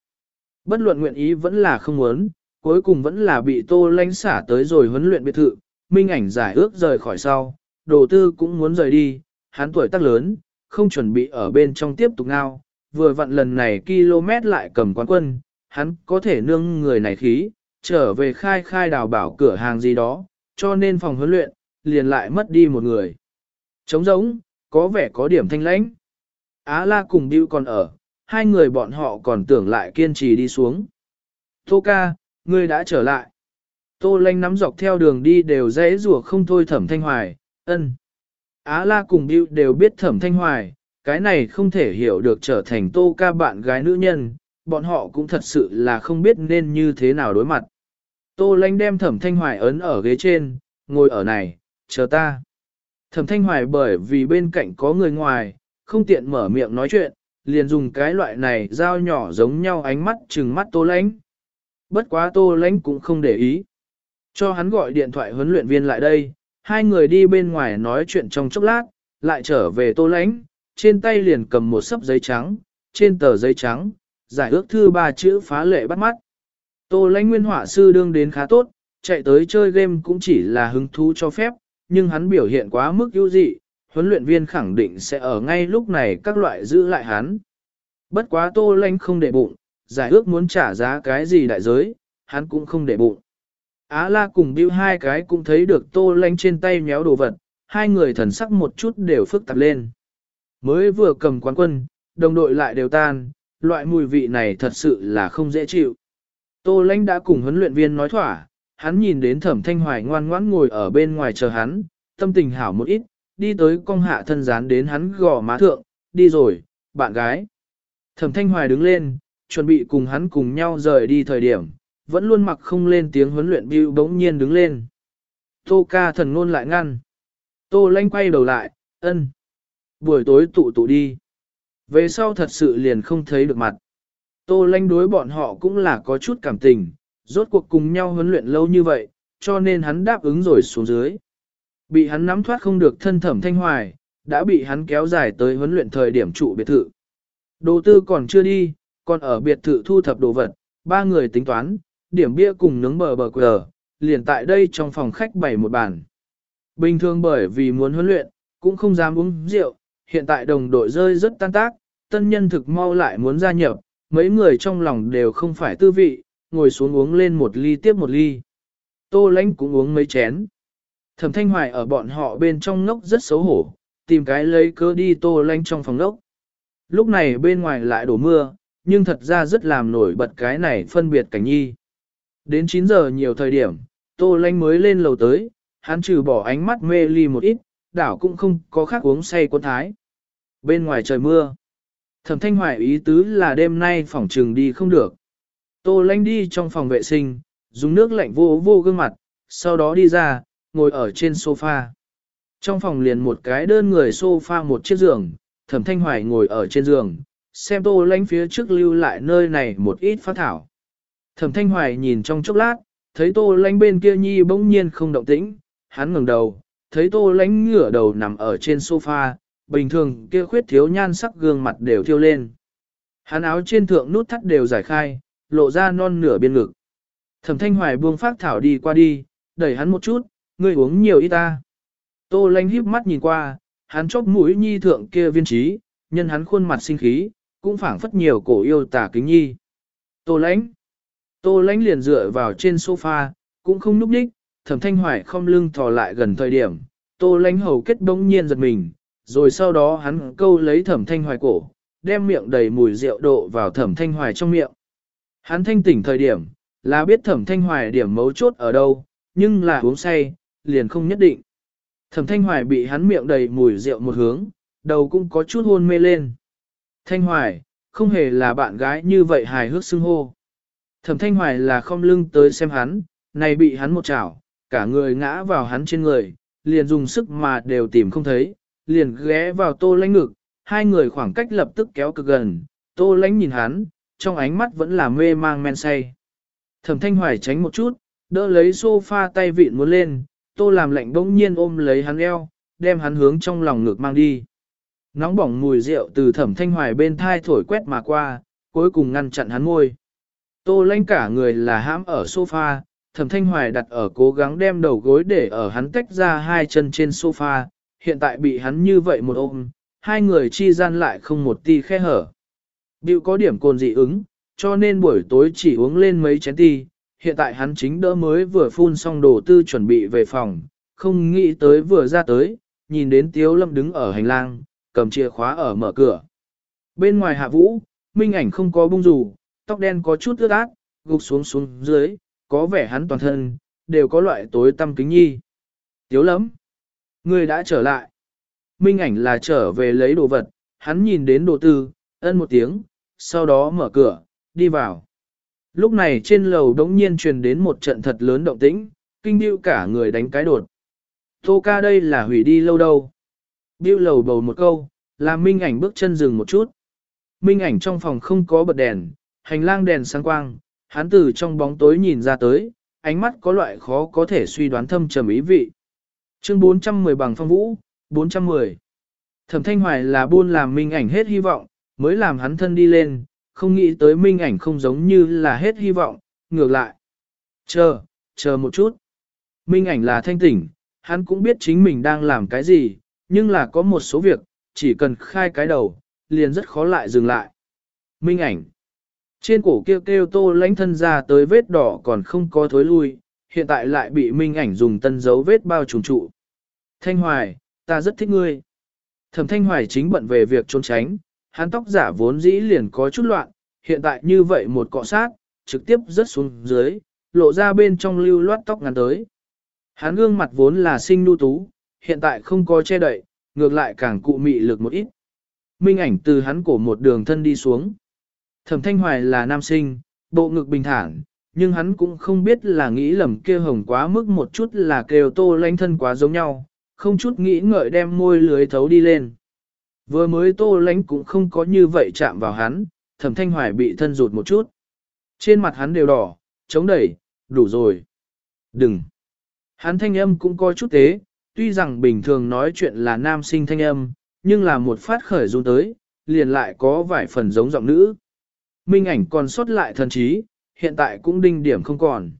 Bất luận nguyện ý vẫn là không muốn, cuối cùng vẫn là bị tô lánh xả tới rồi huấn luyện biệt thự, minh ảnh giải ước rời khỏi sau, đồ tư cũng muốn rời đi, hắn tuổi tác lớn, không chuẩn bị ở bên trong tiếp tục ngao, vừa vặn lần này km lại cầm quán quân, hắn có thể nương người này khí, trở về khai khai đào bảo cửa hàng gì đó, cho nên phòng huấn luyện, liền lại mất đi một người. Trống rỗng, có vẻ có điểm thanh lãnh. Á la cùng Bill còn ở, hai người bọn họ còn tưởng lại kiên trì đi xuống. Tô ca, ngươi đã trở lại. Tô lanh nắm dọc theo đường đi đều dễ rùa không thôi thẩm thanh hoài, ân. Á la cùng Bill đều biết thẩm thanh hoài, cái này không thể hiểu được trở thành tô ca bạn gái nữ nhân, bọn họ cũng thật sự là không biết nên như thế nào đối mặt. Tô lanh đem thẩm thanh hoài ấn ở ghế trên, ngồi ở này, chờ ta. Thẩm thanh hoài bởi vì bên cạnh có người ngoài, không tiện mở miệng nói chuyện, liền dùng cái loại này dao nhỏ giống nhau ánh mắt trừng mắt tô lánh. Bất quá tô lánh cũng không để ý. Cho hắn gọi điện thoại huấn luyện viên lại đây, hai người đi bên ngoài nói chuyện trong chốc lát, lại trở về tô lãnh. trên tay liền cầm một sấp giấy trắng, trên tờ giấy trắng, giải ước thư ba chữ phá lệ bắt mắt. Tô lãnh nguyên họa sư đương đến khá tốt, chạy tới chơi game cũng chỉ là hứng thú cho phép, nhưng hắn biểu hiện quá mức ưu dị, huấn luyện viên khẳng định sẽ ở ngay lúc này các loại giữ lại hắn. Bất quá tô lãnh không để bụng, giải ước muốn trả giá cái gì đại giới, hắn cũng không để bụng. Á la cùng Bill hai cái cũng thấy được tô Lanh trên tay méo đồ vật, hai người thần sắc một chút đều phức tạp lên. Mới vừa cầm quán quân, đồng đội lại đều tan, loại mùi vị này thật sự là không dễ chịu. Tô Lanh đã cùng huấn luyện viên nói thỏa, hắn nhìn đến thẩm thanh hoài ngoan ngoãn ngồi ở bên ngoài chờ hắn, tâm tình hảo một ít, đi tới cong hạ thân dán đến hắn gò má thượng, đi rồi, bạn gái. Thẩm thanh hoài đứng lên, chuẩn bị cùng hắn cùng nhau rời đi thời điểm, vẫn luôn mặc không lên tiếng huấn luyện bưu bỗng nhiên đứng lên. Tô ca thần ngôn lại ngăn. Tô lanh quay đầu lại, ân. Buổi tối tụ tụ đi. Về sau thật sự liền không thấy được mặt. Tô lanh đối bọn họ cũng là có chút cảm tình, rốt cuộc cùng nhau huấn luyện lâu như vậy, cho nên hắn đáp ứng rồi xuống dưới. Bị hắn nắm thoát không được thân thẩm thanh hoài, đã bị hắn kéo dài tới huấn luyện thời điểm trụ biệt thự. Đồ tư còn chưa đi, còn ở biệt thự thu thập đồ vật, ba người tính toán, điểm bia cùng nướng bờ bờ quờ, liền tại đây trong phòng khách bày một bàn. Bình thường bởi vì muốn huấn luyện, cũng không dám uống rượu, hiện tại đồng đội rơi rất tan tác, tân nhân thực mau lại muốn gia nhập, mấy người trong lòng đều không phải tư vị, ngồi xuống uống lên một ly tiếp một ly. Tô lãnh cũng uống mấy chén. Thẩm thanh hoài ở bọn họ bên trong ngốc rất xấu hổ, tìm cái lấy cớ đi tô lãnh trong phòng ngốc. Lúc này bên ngoài lại đổ mưa, nhưng thật ra rất làm nổi bật cái này phân biệt cảnh nhi. Đến 9 giờ nhiều thời điểm, tô lanh mới lên lầu tới, hắn trừ bỏ ánh mắt mê ly một ít, đảo cũng không có khác uống say quân thái. Bên ngoài trời mưa. Thẩm thanh hoài ý tứ là đêm nay phòng trường đi không được. Tô lanh đi trong phòng vệ sinh, dùng nước lạnh vô vô gương mặt, sau đó đi ra, ngồi ở trên sofa. Trong phòng liền một cái đơn người sofa một chiếc giường, thẩm thanh hoài ngồi ở trên giường, xem tô lanh phía trước lưu lại nơi này một ít phát thảo. Thẩm thanh hoài nhìn trong chốc lát, thấy tô Lánh bên kia nhi bỗng nhiên không động tĩnh, hắn ngẩng đầu, thấy tô Lánh ngửa đầu nằm ở trên sofa, bình thường kia khuyết thiếu nhan sắc gương mặt đều thiêu lên. Hắn áo trên thượng nút thắt đều giải khai, lộ ra non nửa biên ngực. Thẩm thanh hoài buông phát thảo đi qua đi, đẩy hắn một chút, ngươi uống nhiều ít ta. Tô Lánh híp mắt nhìn qua, hắn chóp mũi nhi thượng kia viên trí, nhân hắn khuôn mặt sinh khí, cũng phảng phất nhiều cổ yêu tả kính nhi. Tô Lánh. Tô lãnh liền dựa vào trên sofa, cũng không núp đích, thẩm thanh hoài không lưng thò lại gần thời điểm. Tô lãnh hầu kết bỗng nhiên giật mình, rồi sau đó hắn câu lấy thẩm thanh hoài cổ, đem miệng đầy mùi rượu độ vào thẩm thanh hoài trong miệng. Hắn thanh tỉnh thời điểm, là biết thẩm thanh hoài điểm mấu chốt ở đâu, nhưng là uống say, liền không nhất định. Thẩm thanh hoài bị hắn miệng đầy mùi rượu một hướng, đầu cũng có chút hôn mê lên. Thanh hoài, không hề là bạn gái như vậy hài hước xưng hô. Thẩm thanh hoài là không lưng tới xem hắn, này bị hắn một chảo, cả người ngã vào hắn trên người, liền dùng sức mà đều tìm không thấy, liền ghé vào tô lãnh ngực, hai người khoảng cách lập tức kéo cực gần, tô lãnh nhìn hắn, trong ánh mắt vẫn là mê mang men say. Thẩm thanh hoài tránh một chút, đỡ lấy sofa tay vịn muốn lên, tô làm lạnh bỗng nhiên ôm lấy hắn eo, đem hắn hướng trong lòng ngực mang đi. Nóng bỏng mùi rượu từ thẩm thanh hoài bên thai thổi quét mà qua, cuối cùng ngăn chặn hắn môi. Tô lanh cả người là hãm ở sofa, thẩm thanh hoài đặt ở cố gắng đem đầu gối để ở hắn tách ra hai chân trên sofa, hiện tại bị hắn như vậy một ôm, hai người chi gian lại không một ti khe hở. Biểu có điểm cồn dị ứng, cho nên buổi tối chỉ uống lên mấy chén ti, hiện tại hắn chính đỡ mới vừa phun xong đồ tư chuẩn bị về phòng, không nghĩ tới vừa ra tới, nhìn đến Tiếu Lâm đứng ở hành lang, cầm chìa khóa ở mở cửa. Bên ngoài hạ vũ, minh ảnh không có bung rủ, tóc đen có chút ướt át, gục xuống xuống dưới, có vẻ hắn toàn thân, đều có loại tối tâm kính nhi. Tiếu lắm. người đã trở lại. Minh ảnh là trở về lấy đồ vật, hắn nhìn đến đồ tư, ân một tiếng, sau đó mở cửa, đi vào. Lúc này trên lầu đống nhiên truyền đến một trận thật lớn động tĩnh, kinh điệu cả người đánh cái đột. Tô ca đây là hủy đi lâu đâu. Điêu lầu bầu một câu, làm minh ảnh bước chân dừng một chút. Minh ảnh trong phòng không có bật đèn, hành lang đèn sáng quang, hắn từ trong bóng tối nhìn ra tới, ánh mắt có loại khó có thể suy đoán thâm trầm ý vị. Chương 410 bằng phong vũ, 410. Thẩm Thanh Hoài là buôn làm minh ảnh hết hy vọng, mới làm hắn thân đi lên, không nghĩ tới minh ảnh không giống như là hết hy vọng, ngược lại. Chờ, chờ một chút. Minh ảnh là thanh tỉnh, hắn cũng biết chính mình đang làm cái gì, nhưng là có một số việc, chỉ cần khai cái đầu, liền rất khó lại dừng lại. Minh ảnh. Trên cổ kêu kêu tô lãnh thân ra tới vết đỏ còn không có thối lui, hiện tại lại bị minh ảnh dùng tân dấu vết bao trùm trụ. Thanh Hoài, ta rất thích ngươi. Thẩm Thanh Hoài chính bận về việc trốn tránh, hắn tóc giả vốn dĩ liền có chút loạn, hiện tại như vậy một cọ sát, trực tiếp rớt xuống dưới, lộ ra bên trong lưu loát tóc ngắn tới. Hắn gương mặt vốn là sinh nu tú, hiện tại không có che đậy, ngược lại càng cụ mị lực một ít. Minh ảnh từ hắn cổ một đường thân đi xuống. Thẩm Thanh Hoài là nam sinh, bộ ngực bình thản, nhưng hắn cũng không biết là nghĩ lầm kia hồng quá mức một chút là kêu tô lánh thân quá giống nhau, không chút nghĩ ngợi đem môi lưới thấu đi lên. Vừa mới tô lánh cũng không có như vậy chạm vào hắn, thẩm thanh hoài bị thân rụt một chút. Trên mặt hắn đều đỏ, chống đẩy, đủ rồi. Đừng. Hắn thanh âm cũng có chút tế, tuy rằng bình thường nói chuyện là nam sinh thanh âm, nhưng là một phát khởi run tới, liền lại có vài phần giống giọng nữ. Minh ảnh còn sót lại thần trí, hiện tại cũng đinh điểm không còn.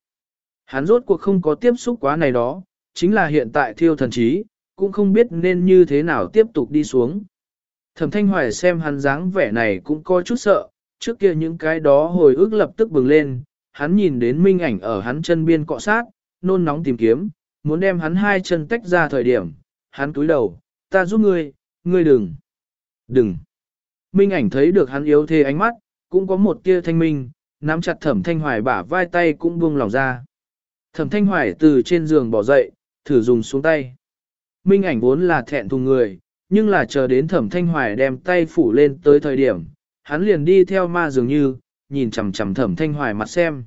Hắn rốt cuộc không có tiếp xúc quá này đó, chính là hiện tại thiêu thần trí, cũng không biết nên như thế nào tiếp tục đi xuống. Thẩm Thanh Hoài xem hắn dáng vẻ này cũng có chút sợ, trước kia những cái đó hồi ức lập tức bừng lên, hắn nhìn đến minh ảnh ở hắn chân biên cọ sát, nôn nóng tìm kiếm, muốn đem hắn hai chân tách ra thời điểm, hắn túi đầu, ta giúp ngươi, ngươi đừng, đừng. Minh ảnh thấy được hắn yếu thế ánh mắt, cũng có một tia thanh minh, nắm chặt thẩm thanh hoài bả vai tay cũng buông lòng ra. Thẩm thanh hoài từ trên giường bỏ dậy, thử dùng xuống tay. Minh ảnh vốn là thẹn thùng người, nhưng là chờ đến thẩm thanh hoài đem tay phủ lên tới thời điểm, hắn liền đi theo ma dường như, nhìn chằm chằm thẩm thanh hoài mặt xem.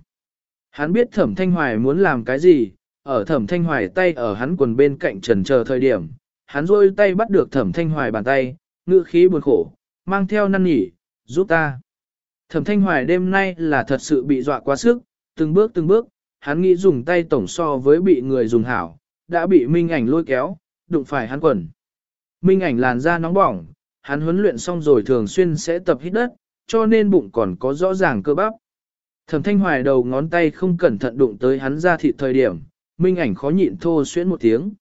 Hắn biết thẩm thanh hoài muốn làm cái gì, ở thẩm thanh hoài tay ở hắn quần bên cạnh trần chờ thời điểm, hắn rôi tay bắt được thẩm thanh hoài bàn tay, ngựa khí buồn khổ, mang theo năn nhỉ, giúp ta. Thẩm thanh hoài đêm nay là thật sự bị dọa quá sức, từng bước từng bước, hắn nghĩ dùng tay tổng so với bị người dùng hảo, đã bị minh ảnh lôi kéo, đụng phải hắn quần. Minh ảnh làn da nóng bỏng, hắn huấn luyện xong rồi thường xuyên sẽ tập hít đất, cho nên bụng còn có rõ ràng cơ bắp. Thẩm thanh hoài đầu ngón tay không cẩn thận đụng tới hắn ra thịt thời điểm, minh ảnh khó nhịn thô xuyến một tiếng.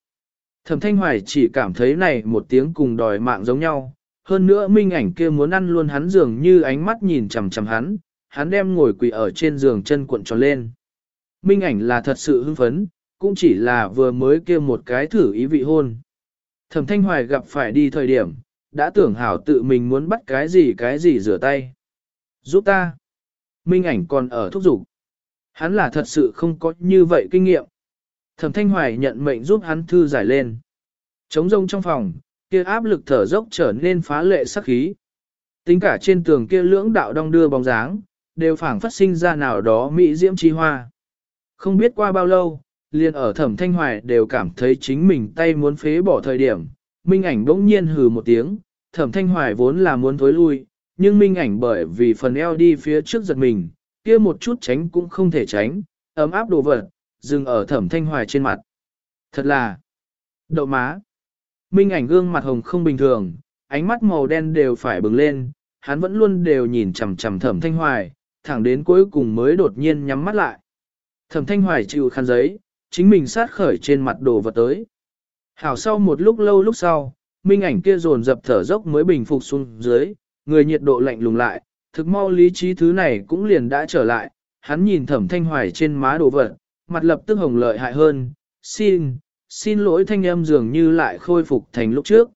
Thẩm thanh hoài chỉ cảm thấy này một tiếng cùng đòi mạng giống nhau, hơn nữa minh ảnh kia muốn ăn luôn hắn dường như ánh mắt nhìn chằm chằm hắn, hắn đem ngồi quỳ ở trên giường chân cuộn tròn lên. Minh ảnh là thật sự hưng phấn, cũng chỉ là vừa mới kia một cái thử ý vị hôn. Thẩm thanh hoài gặp phải đi thời điểm, đã tưởng hảo tự mình muốn bắt cái gì cái gì rửa tay. Giúp ta. Minh ảnh còn ở thúc dục Hắn là thật sự không có như vậy kinh nghiệm. Thẩm thanh hoài nhận mệnh giúp hắn thư giải lên. Trống rông trong phòng, kia áp lực thở dốc trở nên phá lệ sắc khí. Tính cả trên tường kia lưỡng đạo đong đưa bóng dáng, đều phảng phát sinh ra nào đó mỹ diễm chi hoa. Không biết qua bao lâu, liền ở thẩm thanh hoài đều cảm thấy chính mình tay muốn phế bỏ thời điểm. Minh ảnh bỗng nhiên hừ một tiếng, thẩm thanh hoài vốn là muốn thối lui, nhưng minh ảnh bởi vì phần eo đi phía trước giật mình, kia một chút tránh cũng không thể tránh, ấm áp đồ vật, dừng ở thẩm thanh hoài trên mặt. Thật là đậu má. Minh ảnh gương mặt hồng không bình thường, ánh mắt màu đen đều phải bừng lên, hắn vẫn luôn đều nhìn chằm chằm thẩm thanh hoài, thẳng đến cuối cùng mới đột nhiên nhắm mắt lại. Thẩm thanh hoài chịu khăn giấy, chính mình sát khởi trên mặt đồ vật tới. Hảo sau một lúc lâu lúc sau, minh ảnh kia dồn dập thở dốc mới bình phục xuống dưới, người nhiệt độ lạnh lùng lại, thực mau lý trí thứ này cũng liền đã trở lại, hắn nhìn thẩm thanh hoài trên má đồ vật, mặt lập tức hồng lợi hại hơn, xin, xin lỗi thanh âm dường như lại khôi phục thành lúc trước.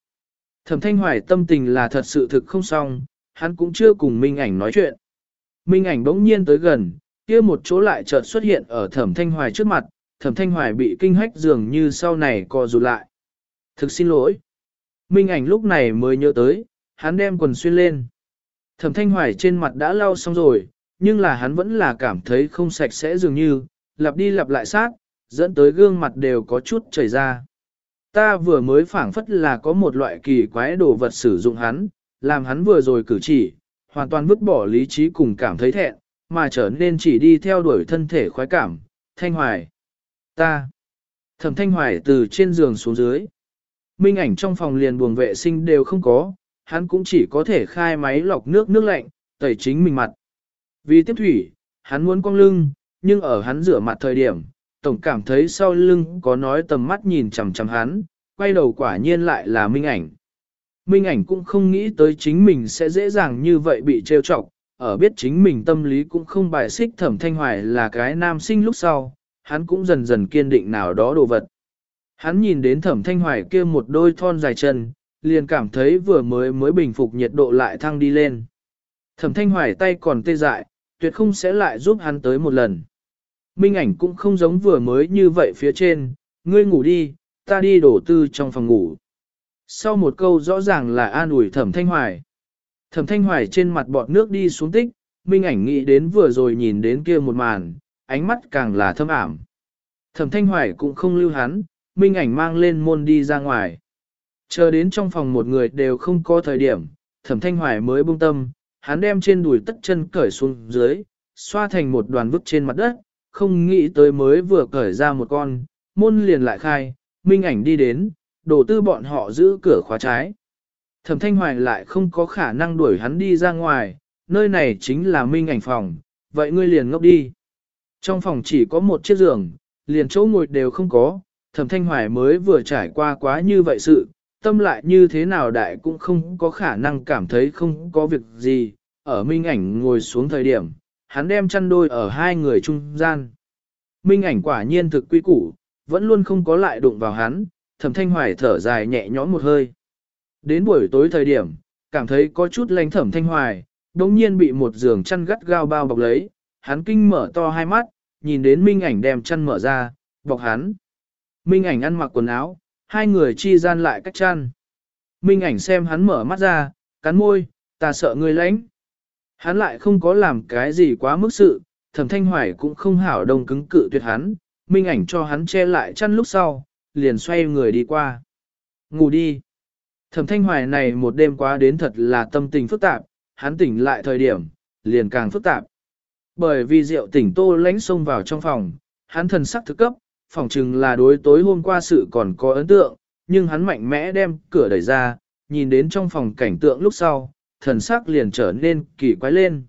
Thẩm thanh hoài tâm tình là thật sự thực không xong, hắn cũng chưa cùng Minh ảnh nói chuyện. Minh ảnh bỗng nhiên tới gần, kia một chỗ lại chợt xuất hiện ở thẩm thanh hoài trước mặt, thẩm thanh hoài bị kinh hách dường như sau này co rụt lại. Thực xin lỗi. Minh ảnh lúc này mới nhớ tới, hắn đem quần xuyên lên. Thẩm thanh hoài trên mặt đã lau xong rồi, nhưng là hắn vẫn là cảm thấy không sạch sẽ dường như, lặp đi lặp lại sát, dẫn tới gương mặt đều có chút chảy ra. Ta vừa mới phảng phất là có một loại kỳ quái đồ vật sử dụng hắn, làm hắn vừa rồi cử chỉ, hoàn toàn vứt bỏ lý trí cùng cảm thấy thẹn, mà trở nên chỉ đi theo đuổi thân thể khoái cảm, thanh hoài. Ta. Thẩm thanh hoài từ trên giường xuống dưới. Minh ảnh trong phòng liền buồng vệ sinh đều không có, hắn cũng chỉ có thể khai máy lọc nước nước lạnh, tẩy chính mình mặt. Vì tiếp thủy, hắn muốn cong lưng, nhưng ở hắn rửa mặt thời điểm, tổng cảm thấy sau lưng có nói tầm mắt nhìn chằm chằm hắn, quay đầu quả nhiên lại là minh ảnh. Minh ảnh cũng không nghĩ tới chính mình sẽ dễ dàng như vậy bị trêu chọc, ở biết chính mình tâm lý cũng không bài xích thẩm thanh hoài là cái nam sinh lúc sau, hắn cũng dần dần kiên định nào đó đồ vật. Hắn nhìn đến thẩm thanh hoài kia một đôi thon dài chân, liền cảm thấy vừa mới mới bình phục nhiệt độ lại thăng đi lên. Thẩm thanh hoài tay còn tê dại, tuyệt không sẽ lại giúp hắn tới một lần. Minh ảnh cũng không giống vừa mới như vậy phía trên, ngươi ngủ đi, ta đi đổ tư trong phòng ngủ. Sau một câu rõ ràng là an ủi thẩm thanh hoài. Thẩm thanh hoài trên mặt bọt nước đi xuống tích, Minh ảnh nghĩ đến vừa rồi nhìn đến kia một màn, ánh mắt càng là thâm ảm. Thẩm thanh hoài cũng không lưu hắn, Minh ảnh mang lên môn đi ra ngoài. Chờ đến trong phòng một người đều không có thời điểm, thẩm thanh hoài mới buông tâm, hắn đem trên đùi tất chân cởi xuống dưới, xoa thành một đoàn vứt trên mặt đất, không nghĩ tới mới vừa cởi ra một con, môn liền lại khai, minh ảnh đi đến, đổ tư bọn họ giữ cửa khóa trái. Thẩm thanh hoài lại không có khả năng đuổi hắn đi ra ngoài, nơi này chính là minh ảnh phòng, vậy ngươi liền ngốc đi. Trong phòng chỉ có một chiếc giường, liền chỗ ngồi đều không có, thẩm thanh hoài mới vừa trải qua quá như vậy sự, tâm lại như thế nào đại cũng không có khả năng cảm thấy không có việc gì, ở minh ảnh ngồi xuống thời điểm, hắn đem chăn đôi ở hai người trung gian. Minh ảnh quả nhiên thực quy củ, vẫn luôn không có lại đụng vào hắn, thẩm thanh hoài thở dài nhẹ nhõm một hơi. Đến buổi tối thời điểm, cảm thấy có chút lánh thẩm thanh hoài, đồng nhiên bị một giường chăn gắt gao bao bọc lấy, hắn kinh mở to hai mắt, nhìn đến minh ảnh đem chăn mở ra, bọc hắn. Minh ảnh ăn mặc quần áo, hai người chi gian lại cách chăn. Minh ảnh xem hắn mở mắt ra, cắn môi, ta sợ người lánh. Hắn lại không có làm cái gì quá mức sự, thẩm thanh hoài cũng không hảo đồng cứng cự tuyệt hắn, minh ảnh cho hắn che lại chăn lúc sau, liền xoay người đi qua. Ngủ đi. Thẩm thanh hoài này một đêm quá đến thật là tâm tình phức tạp, hắn tỉnh lại thời điểm, liền càng phức tạp. Bởi vì rượu tỉnh tô lánh xông vào trong phòng, hắn thần sắc thức cấp, phòng chừng là đối tối hôm qua sự còn có ấn tượng, nhưng hắn mạnh mẽ đem cửa đẩy ra, nhìn đến trong phòng cảnh tượng lúc sau, thần sắc liền trở nên kỳ quái lên.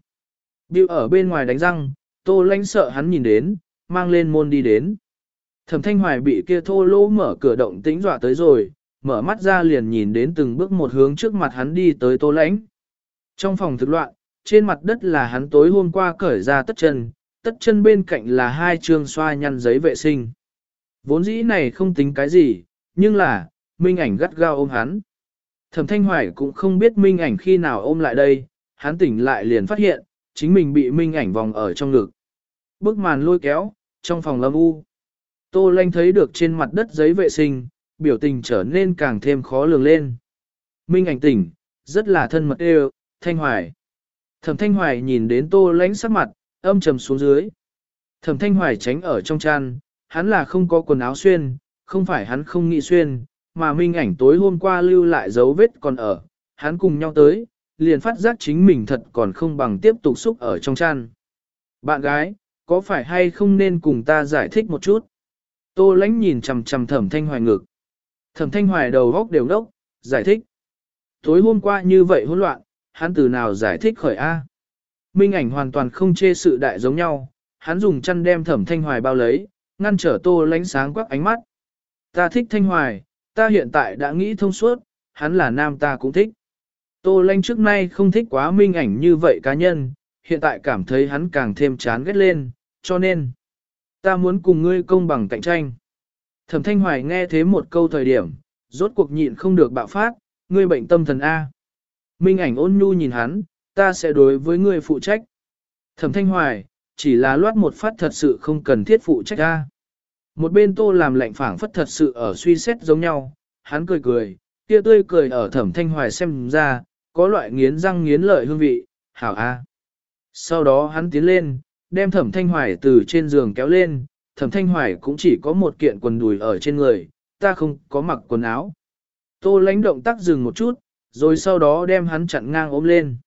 Bill ở bên ngoài đánh răng, tô lánh sợ hắn nhìn đến, mang lên môn đi đến. Thẩm thanh hoài bị kia thô lỗ mở cửa động tĩnh dọa tới rồi, mở mắt ra liền nhìn đến từng bước một hướng trước mặt hắn đi tới tô lãnh. Trong phòng thực loạn, trên mặt đất là hắn tối hôm qua cởi ra tất chân, tất chân bên cạnh là hai trường xoa nhăn giấy vệ sinh. Vốn dĩ này không tính cái gì, nhưng là, minh ảnh gắt gao ôm hắn. Thẩm thanh hoài cũng không biết minh ảnh khi nào ôm lại đây, hắn tỉnh lại liền phát hiện, chính mình bị minh ảnh vòng ở trong ngực. Bức màn lôi kéo, trong phòng lâm u. Tô lanh thấy được trên mặt đất giấy vệ sinh, biểu tình trở nên càng thêm khó lường lên. Minh ảnh tỉnh, rất là thân mật đều, thanh hoài. Thẩm thanh hoài nhìn đến tô lanh sắc mặt, âm trầm xuống dưới. Thẩm thanh hoài tránh ở trong chăn, hắn là không có quần áo xuyên, không phải hắn không nghĩ xuyên, mà minh ảnh tối hôm qua lưu lại dấu vết còn ở, hắn cùng nhau tới, liền phát giác chính mình thật còn không bằng tiếp tục xúc ở trong chăn. Bạn gái, có phải hay không nên cùng ta giải thích một chút? Tô lãnh nhìn chầm chầm thẩm thanh hoài ngực. Thẩm thanh hoài đầu góc đều đốc, giải thích. Tối hôm qua như vậy hỗn loạn, hắn từ nào giải thích khởi A. Minh ảnh hoàn toàn không chê sự đại giống nhau, hắn dùng chăn đem thẩm thanh hoài bao lấy, ngăn trở tô lánh sáng quắc ánh mắt. Ta thích thanh hoài, ta hiện tại đã nghĩ thông suốt, hắn là nam ta cũng thích. Tô Lanh trước nay không thích quá minh ảnh như vậy cá nhân, hiện tại cảm thấy hắn càng thêm chán ghét lên, cho nên, ta muốn cùng ngươi công bằng cạnh tranh. Thẩm thanh hoài nghe thế một câu thời điểm, rốt cuộc nhịn không được bạo phát, ngươi bệnh tâm thần A. Minh ảnh ôn nhu nhìn hắn, ta sẽ đối với ngươi phụ trách. Thẩm thanh hoài, chỉ là loát một phát thật sự không cần thiết phụ trách A. Một bên tô làm lạnh phảng phất thật sự ở suy xét giống nhau, hắn cười cười, kia tươi cười ở thẩm thanh hoài xem ra, có loại nghiến răng nghiến lợi hương vị, hảo A. Sau đó hắn tiến lên, đem thẩm thanh hoài từ trên giường kéo lên, thẩm thanh hoài cũng chỉ có một kiện quần đùi ở trên người, ta không có mặc quần áo. Tô lánh động tác dừng một chút, rồi sau đó đem hắn chặn ngang ôm lên.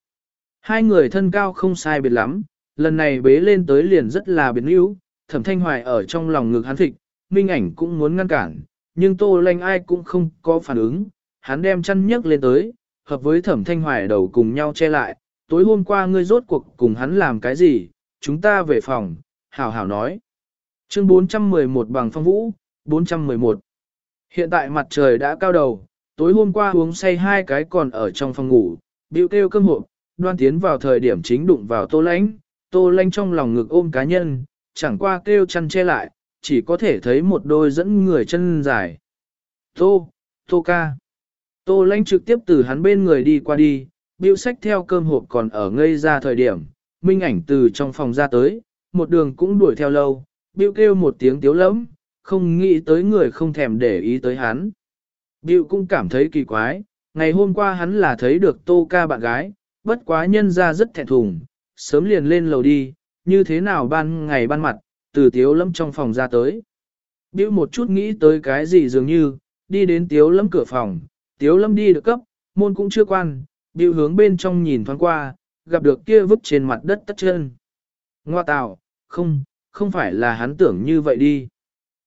Hai người thân cao không sai biệt lắm, lần này bế lên tới liền rất là biến yếu, thẩm thanh hoài ở trong lòng ngực hắn thịt, minh ảnh cũng muốn ngăn cản, nhưng tô Lanh ai cũng không có phản ứng, hắn đem chăn nhấc lên tới, hợp với thẩm thanh hoài đầu cùng nhau che lại, tối hôm qua ngươi rốt cuộc cùng hắn làm cái gì, chúng ta về phòng, hảo hảo nói. Chương 411 bằng phong vũ, 411. Hiện tại mặt trời đã cao đầu, tối hôm qua uống say hai cái còn ở trong phòng ngủ, bĩu kêu cơm hộp, đoan tiến vào thời điểm chính đụng vào tô lánh, tô Lanh trong lòng ngực ôm cá nhân, chẳng qua kêu chăn che lại, chỉ có thể thấy một đôi dẫn người chân dài. Tô, tô ca. Tô lãnh trực tiếp từ hắn bên người đi qua đi, biểu sách theo cơm hộp còn ở ngây ra thời điểm, minh ảnh từ trong phòng ra tới, một đường cũng đuổi theo lâu, biểu kêu một tiếng tiếu lẫm, không nghĩ tới người không thèm để ý tới hắn. biểu cũng cảm thấy kỳ quái, ngày hôm qua hắn là thấy được tô ca bạn gái, bất quá nhân ra rất thẹn thùng, sớm liền lên lầu đi, như thế nào ban ngày ban mặt, từ tiếu lâm trong phòng ra tới. Biểu một chút nghĩ tới cái gì dường như, đi đến tiếu lâm cửa phòng, Tiếu lâm đi được cấp, môn cũng chưa quan, biểu hướng bên trong nhìn thoáng qua, gặp được kia vứt trên mặt đất tất chân. Ngoa tạo, không, không phải là hắn tưởng như vậy đi.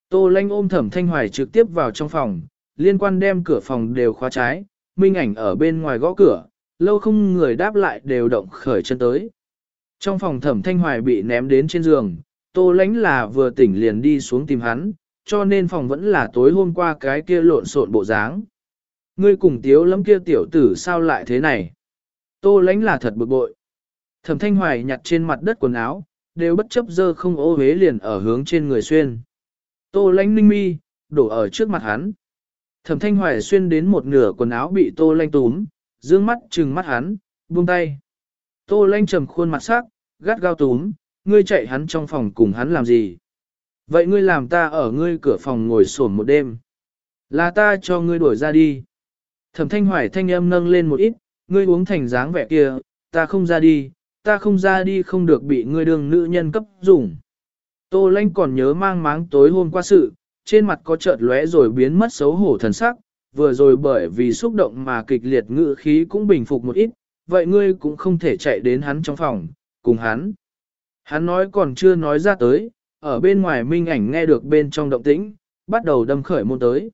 Tô lanh ôm thẩm thanh hoài trực tiếp vào trong phòng, liên quan đem cửa phòng đều khóa trái, minh ảnh ở bên ngoài gõ cửa, lâu không người đáp lại đều động khởi chân tới. Trong phòng thẩm thanh hoài bị ném đến trên giường, tô lánh là vừa tỉnh liền đi xuống tìm hắn, cho nên phòng vẫn là tối hôm qua cái kia lộn xộn bộ dáng. Ngươi cùng tiếu lắm kia tiểu tử sao lại thế này? Tô lánh là thật bực bội. Thẩm thanh hoài nhặt trên mặt đất quần áo, đều bất chấp dơ không ô hế liền ở hướng trên người xuyên. Tô lánh ninh mi, đổ ở trước mặt hắn. Thẩm thanh hoài xuyên đến một nửa quần áo bị tô lanh túm, dương mắt trừng mắt hắn, buông tay. Tô lanh trầm khuôn mặt sắc, gắt gao túm, ngươi chạy hắn trong phòng cùng hắn làm gì? Vậy ngươi làm ta ở ngươi cửa phòng ngồi sổm một đêm. Là ta cho ngươi đuổi ra đi. Thẩm thanh hoài thanh âm nâng lên một ít, ngươi uống thành dáng vẻ kia, ta không ra đi, ta không ra đi không được bị ngươi đường nữ nhân cấp dùng. Tô lanh còn nhớ mang máng tối hôm qua sự, trên mặt có chợt lóe rồi biến mất xấu hổ thần sắc, vừa rồi bởi vì xúc động mà kịch liệt ngự khí cũng bình phục một ít, vậy ngươi cũng không thể chạy đến hắn trong phòng, cùng hắn. Hắn nói còn chưa nói ra tới, ở bên ngoài minh ảnh nghe được bên trong động tĩnh, bắt đầu đâm khởi môn tới.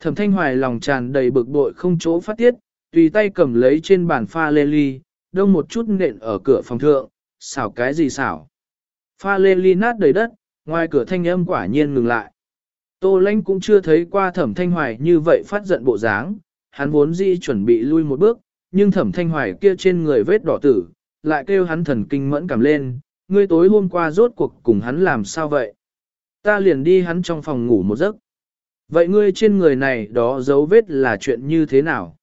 Thẩm thanh hoài lòng tràn đầy bực bội không chỗ phát tiết, tùy tay cầm lấy trên bàn pha lê ly, đông một chút nện ở cửa phòng thượng, xảo cái gì xảo. Pha lê ly nát đầy đất, ngoài cửa thanh âm quả nhiên ngừng lại. Tô lãnh cũng chưa thấy qua thẩm thanh hoài như vậy phát giận bộ dáng, hắn vốn dĩ chuẩn bị lui một bước, nhưng thẩm thanh hoài kia trên người vết đỏ tử, lại kêu hắn thần kinh mẫn cảm lên, ngươi tối hôm qua rốt cuộc cùng hắn làm sao vậy? Ta liền đi hắn trong phòng ngủ một giấc. Vậy ngươi trên người này đó dấu vết là chuyện như thế nào?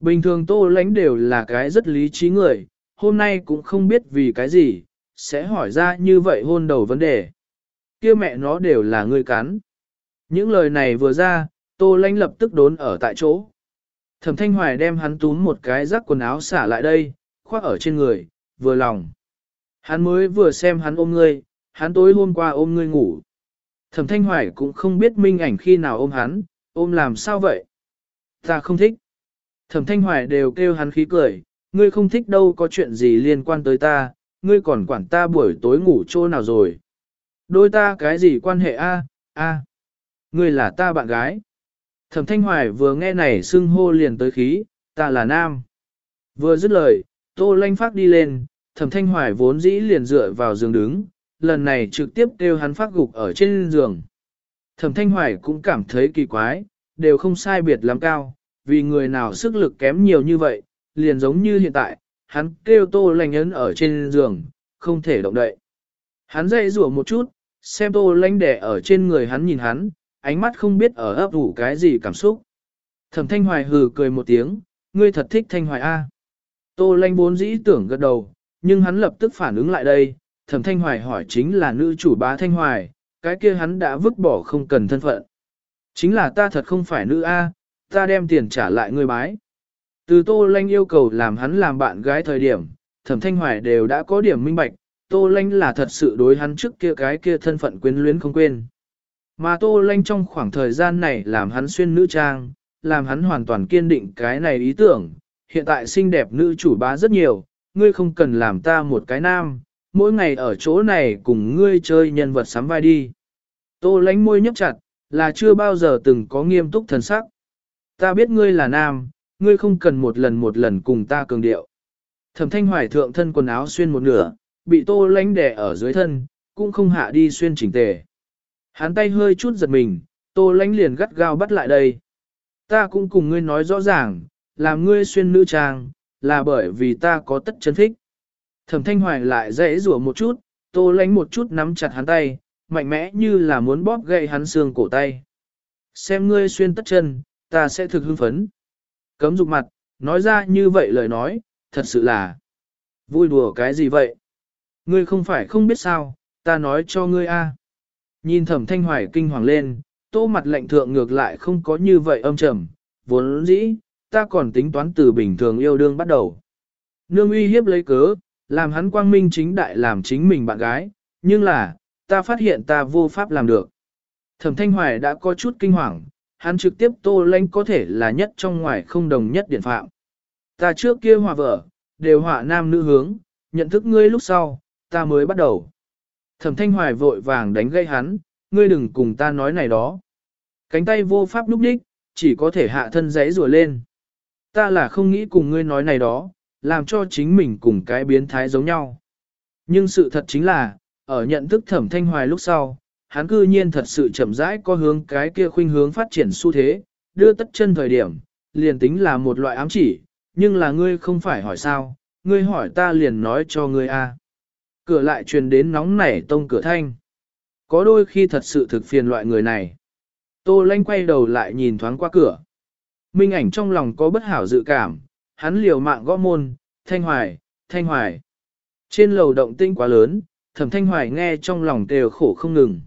Bình thường tô lãnh đều là cái rất lý trí người, hôm nay cũng không biết vì cái gì, sẽ hỏi ra như vậy hôn đầu vấn đề. kia mẹ nó đều là ngươi cắn. Những lời này vừa ra, tô lãnh lập tức đốn ở tại chỗ. Thẩm thanh hoài đem hắn túm một cái rắc quần áo xả lại đây, khoác ở trên người, vừa lòng. Hắn mới vừa xem hắn ôm ngươi, hắn tối hôm qua ôm ngươi ngủ. Thẩm thanh hoài cũng không biết minh ảnh khi nào ôm hắn, ôm làm sao vậy? Ta không thích. Thẩm thanh hoài đều kêu hắn khí cười, ngươi không thích đâu có chuyện gì liên quan tới ta, ngươi còn quản ta buổi tối ngủ chỗ nào rồi. Đôi ta cái gì quan hệ a a Ngươi là ta bạn gái. Thẩm thanh hoài vừa nghe này xưng hô liền tới khí, ta là nam. Vừa dứt lời, tô lanh phát đi lên, thẩm thanh hoài vốn dĩ liền dựa vào giường đứng, lần này trực tiếp kêu hắn phát gục ở trên giường. Thẩm thanh hoài cũng cảm thấy kỳ quái, đều không sai biệt lắm cao, vì người nào sức lực kém nhiều như vậy, liền giống như hiện tại, hắn kêu tô lanh ấn ở trên giường, không thể động đậy. Hắn dậy rủa một chút, xem tô lanh đẻ ở trên người hắn nhìn hắn, ánh mắt không biết ở ấp ủ cái gì cảm xúc. Thẩm thanh hoài hừ cười một tiếng, ngươi thật thích thanh hoài A. Tô lanh bốn dĩ tưởng gật đầu, nhưng hắn lập tức phản ứng lại đây, thẩm thanh hoài hỏi chính là nữ chủ bá thanh hoài, cái kia hắn đã vứt bỏ không cần thân phận. Chính là ta thật không phải nữ A, ta đem tiền trả lại ngươi bái. Từ Tô Lanh yêu cầu làm hắn làm bạn gái thời điểm, thẩm thanh hoài đều đã có điểm minh bạch, Tô Lanh là thật sự đối hắn trước kia cái kia thân phận quyến luyến không quên. Mà Tô Lanh trong khoảng thời gian này làm hắn xuyên nữ trang, làm hắn hoàn toàn kiên định cái này ý tưởng, hiện tại xinh đẹp nữ chủ bá rất nhiều, ngươi không cần làm ta một cái nam, mỗi ngày ở chỗ này cùng ngươi chơi nhân vật sắm vai đi. Tô lánh môi nhấp chặt, là chưa bao giờ từng có nghiêm túc thần sắc. Ta biết ngươi là nam, ngươi không cần một lần một lần cùng ta cường điệu. Thẩm thanh hoài thượng thân quần áo xuyên một nửa, bị tô lánh đè ở dưới thân, cũng không hạ đi xuyên chỉnh tề. Hắn tay hơi chút giật mình, tô lánh liền gắt gao bắt lại đây. Ta cũng cùng ngươi nói rõ ràng, làm ngươi xuyên nữ trang, là bởi vì ta có tất chân thích. Thẩm thanh hoài lại dễ rủa một chút, tô lánh một chút nắm chặt hắn tay, mạnh mẽ như là muốn bóp gậy hắn xương cổ tay. Xem ngươi xuyên tất chân, ta sẽ thực hưng phấn. Cấm dục mặt, nói ra như vậy lời nói, thật sự là vui đùa cái gì vậy? Ngươi không phải không biết sao, ta nói cho ngươi a. Nhìn thẩm thanh hoài kinh hoàng lên, tô mặt lạnh thượng ngược lại không có như vậy âm trầm, vốn dĩ, ta còn tính toán từ bình thường yêu đương bắt đầu. Nương uy hiếp lấy cớ, làm hắn quang minh chính đại làm chính mình bạn gái, nhưng là, ta phát hiện ta vô pháp làm được. Thẩm Thanh Hoài đã có chút kinh hoàng, hắn trực tiếp tô lãnh có thể là nhất trong ngoài không đồng nhất điện phạm. Ta trước kia hòa vợ, đều họa nam nữ hướng, nhận thức ngươi lúc sau, ta mới bắt đầu. Thẩm thanh hoài vội vàng đánh gây hắn, ngươi đừng cùng ta nói này đó. Cánh tay vô pháp núp đích, chỉ có thể hạ thân giấy rùa lên. Ta là không nghĩ cùng ngươi nói này đó, làm cho chính mình cùng cái biến thái giống nhau. Nhưng sự thật chính là, ở nhận thức thẩm thanh hoài lúc sau, hắn cư nhiên thật sự chậm rãi có hướng cái kia khuynh hướng phát triển xu thế, đưa tất chân thời điểm, liền tính là một loại ám chỉ, nhưng là ngươi không phải hỏi sao, ngươi hỏi ta liền nói cho ngươi a. Cửa lại truyền đến nóng nảy tông cửa thanh. Có đôi khi thật sự thực phiền loại người này. Tô lanh quay đầu lại nhìn thoáng qua cửa. Minh ảnh trong lòng có bất hảo dự cảm, hắn liều mạng gõ môn, thanh hoài, thanh hoài. Trên lầu động tinh quá lớn, thẩm thanh hoài nghe trong lòng đều khổ không ngừng.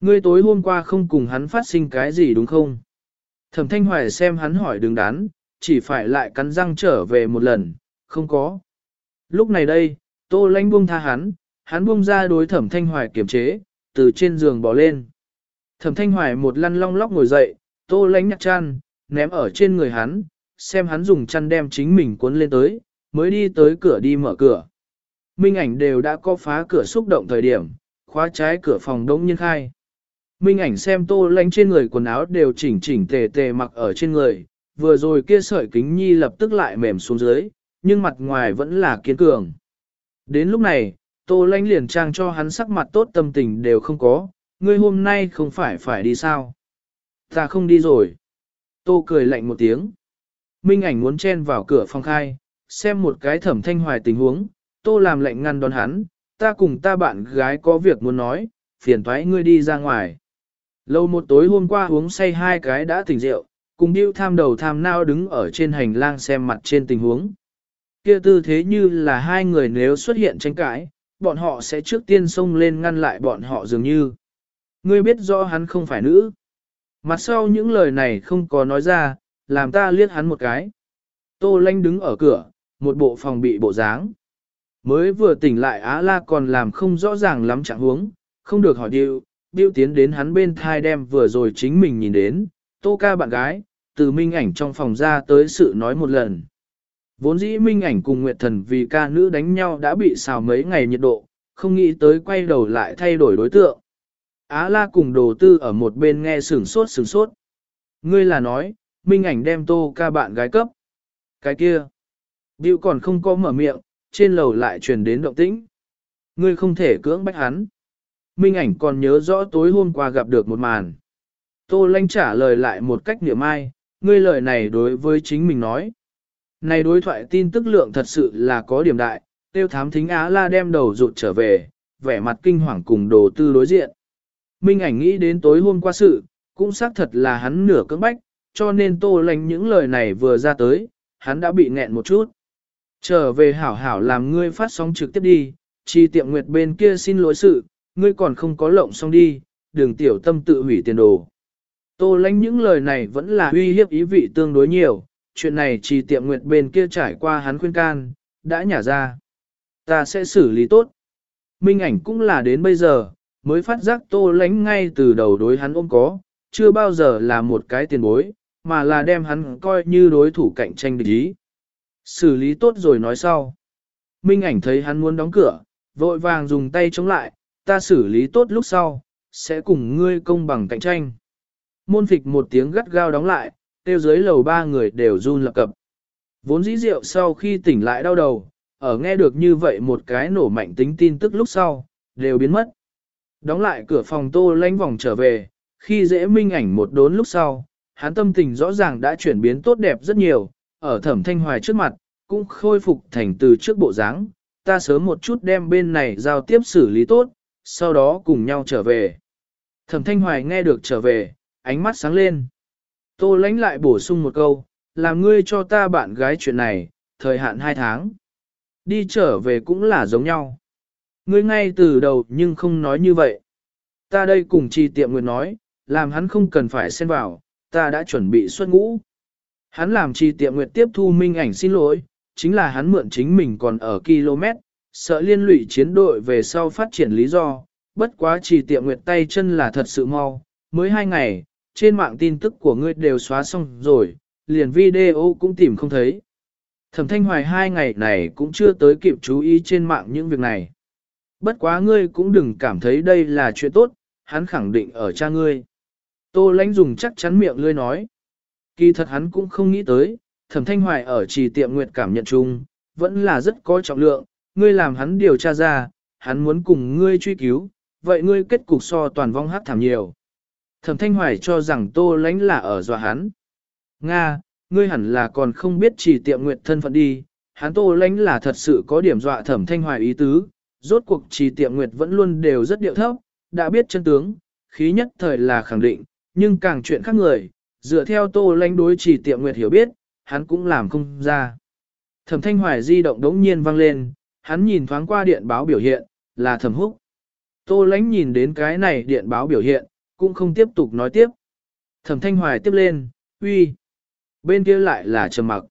Ngươi tối hôm qua không cùng hắn phát sinh cái gì đúng không? Thẩm thanh hoài xem hắn hỏi đứng đắn, chỉ phải lại cắn răng trở về một lần, không có. Lúc này đây, tô Lãnh buông tha hắn, hắn buông ra đối thẩm thanh hoài kiềm chế, từ trên giường bỏ lên. Thẩm thanh hoài một lăn long lóc ngồi dậy, tô Lãnh nhặt chăn, ném ở trên người hắn, xem hắn dùng chăn đem chính mình cuốn lên tới, mới đi tới cửa đi mở cửa. Minh ảnh đều đã có phá cửa xúc động thời điểm, khóa trái cửa phòng đống nhiên khai. Minh ảnh xem tô lánh trên người quần áo đều chỉnh chỉnh tề tề mặc ở trên người, vừa rồi kia sợi kính nhi lập tức lại mềm xuống dưới, nhưng mặt ngoài vẫn là kiên cường. Đến lúc này, tô lanh liền trang cho hắn sắc mặt tốt tâm tình đều không có, ngươi hôm nay không phải phải đi sao? Ta không đi rồi. Tô cười lạnh một tiếng. Minh ảnh muốn chen vào cửa phòng khai, xem một cái thẩm thanh hoài tình huống, tô làm lệnh ngăn đón hắn, ta cùng ta bạn gái có việc muốn nói, phiền thoái ngươi đi ra ngoài. Lâu một tối hôm qua uống say hai cái đã tỉnh rượu, cùng điêu tham đầu tham nao đứng ở trên hành lang xem mặt trên tình huống. Kia tư thế như là hai người nếu xuất hiện tranh cãi, bọn họ sẽ trước tiên xông lên ngăn lại bọn họ dường như. Ngươi biết rõ hắn không phải nữ. Mặt sau những lời này không có nói ra, làm ta liếc hắn một cái. Tô lanh đứng ở cửa, một bộ phòng bị bộ dáng. Mới vừa tỉnh lại Á La còn làm không rõ ràng lắm trạng huống, không được hỏi điệu, điệu tiến đến hắn bên thai đem vừa rồi chính mình nhìn đến, tô ca bạn gái, từ minh ảnh trong phòng ra tới sự nói một lần. Vốn dĩ minh ảnh cùng Nguyệt Thần vì ca nữ đánh nhau đã bị xào mấy ngày nhiệt độ, không nghĩ tới quay đầu lại thay đổi đối tượng. Á la cùng đồ tư ở một bên nghe sửng sốt sửng sốt. Ngươi là nói, minh ảnh đem tô ca bạn gái cấp. Cái kia. Bill còn không có mở miệng, trên lầu lại truyền đến động tĩnh. Ngươi không thể cưỡng bách hắn. Minh ảnh còn nhớ rõ tối hôm qua gặp được một màn. Tô lanh trả lời lại một cách niệm ai, ngươi lời này đối với chính mình nói. Này đối thoại tin tức lượng thật sự là có điểm đại, tiêu thám thính Á la đem đầu rụt trở về, vẻ mặt kinh hoàng cùng đồ tư đối diện. Minh ảnh nghĩ đến tối hôm qua sự, cũng xác thật là hắn nửa cưỡng bách, cho nên tô lành những lời này vừa ra tới, hắn đã bị nghẹn một chút. Trở về hảo hảo làm ngươi phát sóng trực tiếp đi, chi tiệm nguyệt bên kia xin lỗi sự, ngươi còn không có lộng xong đi, đừng tiểu tâm tự hủy tiền đồ. Tô lánh những lời này vẫn là uy hiếp ý vị tương đối nhiều, chuyện này chỉ tiệm nguyệt bên kia trải qua hắn khuyên can, đã nhả ra. Ta sẽ xử lý tốt. Minh ảnh cũng là đến bây giờ, mới phát giác tô lánh ngay từ đầu đối hắn ôm có, chưa bao giờ là một cái tiền bối, mà là đem hắn coi như đối thủ cạnh tranh địch ý. Xử lý tốt rồi nói sau. Minh ảnh thấy hắn muốn đóng cửa, vội vàng dùng tay chống lại, ta xử lý tốt lúc sau, sẽ cùng ngươi công bằng cạnh tranh. Môn phịch một tiếng gắt gao đóng lại, tiêu dưới lầu ba người đều run lập cập. Vốn dĩ rượu sau khi tỉnh lại đau đầu, ở nghe được như vậy một cái nổ mạnh tính tin tức lúc sau, đều biến mất. Đóng lại cửa phòng tô lánh vòng trở về, khi dễ minh ảnh một đốn lúc sau, hắn tâm tình rõ ràng đã chuyển biến tốt đẹp rất nhiều, ở thẩm thanh hoài trước mặt, cũng khôi phục thành từ trước bộ dáng. ta sớm một chút đem bên này giao tiếp xử lý tốt, sau đó cùng nhau trở về. Thẩm thanh hoài nghe được trở về, ánh mắt sáng lên. Tô lánh lại bổ sung một câu, làm ngươi cho ta bạn gái chuyện này, thời hạn hai tháng. Đi trở về cũng là giống nhau. Ngươi ngay từ đầu nhưng không nói như vậy. Ta đây cùng trì tiệm nguyện nói, làm hắn không cần phải xen vào, ta đã chuẩn bị xuất ngũ. Hắn làm trì tiệm nguyện tiếp thu minh ảnh xin lỗi, chính là hắn mượn chính mình còn ở km, sợ liên lụy chiến đội về sau phát triển lý do, bất quá trì tiệm nguyệt tay chân là thật sự mau, mới hai ngày, trên mạng tin tức của ngươi đều xóa xong rồi, liền video cũng tìm không thấy. Thẩm Thanh Hoài hai ngày này cũng chưa tới kịp chú ý trên mạng những việc này. Bất quá ngươi cũng đừng cảm thấy đây là chuyện tốt, hắn khẳng định ở cha ngươi. Tô lãnh dùng chắc chắn miệng ngươi nói. Kỳ thật hắn cũng không nghĩ tới, thẩm thanh hoài ở trì tiệm nguyệt cảm nhận chung, vẫn là rất có trọng lượng, ngươi làm hắn điều tra ra, hắn muốn cùng ngươi truy cứu, vậy ngươi kết cục so toàn vong hát thảm nhiều. Thẩm thanh hoài cho rằng tô Lánh là ở dọa hắn. Nga, ngươi hẳn là còn không biết chỉ tiệm nguyệt thân phận đi, hắn tô Lánh là thật sự có điểm dọa thẩm thanh hoài ý tứ, rốt cuộc chỉ tiệm nguyệt vẫn luôn đều rất điệu thấp, đã biết chân tướng, khí nhất thời là khẳng định, nhưng càng chuyện khác người, dựa theo tô Lánh đối chỉ tiệm nguyệt hiểu biết, hắn cũng làm không ra. Thẩm thanh hoài di động đống nhiên vang lên, hắn nhìn thoáng qua điện báo biểu hiện, là thẩm húc. Tô Lánh nhìn đến cái này điện báo biểu hiện, cũng không tiếp tục nói tiếp. Thẩm thanh hoài tiếp lên, uy. Bên kia lại là trầm mặc.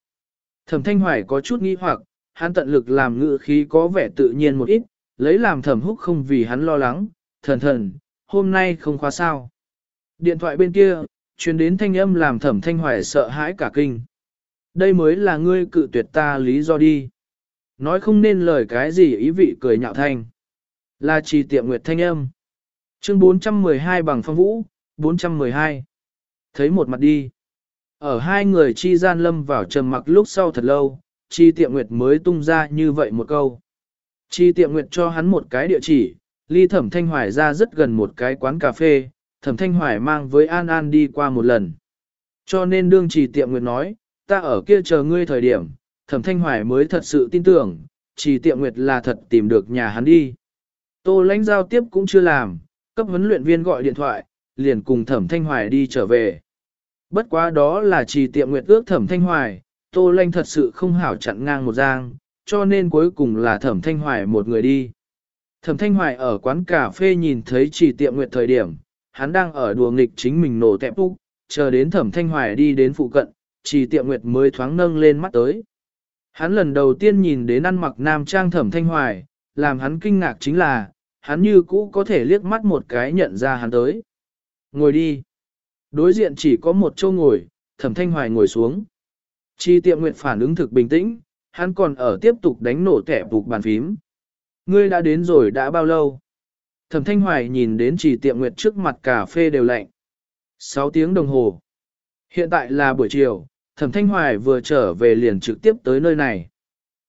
Thẩm thanh hoài có chút nghi hoặc, hắn tận lực làm ngữ khí có vẻ tự nhiên một ít, lấy làm thẩm húc không vì hắn lo lắng, thần thần, hôm nay không khóa sao. Điện thoại bên kia, truyền đến thanh âm làm thẩm thanh hoài sợ hãi cả kinh. Đây mới là ngươi cự tuyệt ta lý do đi. Nói không nên lời cái gì ý vị cười nhạo thanh. Là trì tiệm nguyệt thanh âm. Chương 412 bằng phong vũ, 412. Thấy một mặt đi. Ở hai người chi gian lâm vào trầm mặc lúc sau thật lâu, chi tiệm nguyệt mới tung ra như vậy một câu. Chi tiệm nguyệt cho hắn một cái địa chỉ, ly thẩm thanh hoài ra rất gần một cái quán cà phê, thẩm thanh hoài mang với An An đi qua một lần. Cho nên đương chi tiệm nguyệt nói, ta ở kia chờ ngươi thời điểm, thẩm thanh hoài mới thật sự tin tưởng, chi tiệm nguyệt là thật tìm được nhà hắn đi. Tô lãnh giao tiếp cũng chưa làm, cấp huấn luyện viên gọi điện thoại, liền cùng thẩm thanh hoài đi trở về. Bất quá đó là chỉ tiệm nguyện ước thẩm thanh hoài, tô lanh thật sự không hảo chặn ngang một giang, cho nên cuối cùng là thẩm thanh hoài một người đi. Thẩm thanh hoài ở quán cà phê nhìn thấy chỉ tiệm nguyện thời điểm, hắn đang ở đùa nghịch chính mình nổ tẹp úc, chờ đến thẩm thanh hoài đi đến phụ cận, chỉ tiệm nguyệt mới thoáng nâng lên mắt tới. Hắn lần đầu tiên nhìn đến ăn mặc nam trang thẩm thanh hoài, làm hắn kinh ngạc chính là, hắn như cũ có thể liếc mắt một cái nhận ra hắn tới. Ngồi đi. Đối diện chỉ có một chỗ ngồi, thẩm thanh hoài ngồi xuống. Chi tiệm nguyệt phản ứng thực bình tĩnh, hắn còn ở tiếp tục đánh nổ kẻ phục bàn phím. Ngươi đã đến rồi đã bao lâu? Thẩm Thanh Hoài nhìn đến chỉ tiệm nguyệt trước mặt cà phê đều lạnh. 6 tiếng đồng hồ. Hiện tại là buổi chiều, Thẩm Thanh Hoài vừa trở về liền trực tiếp tới nơi này.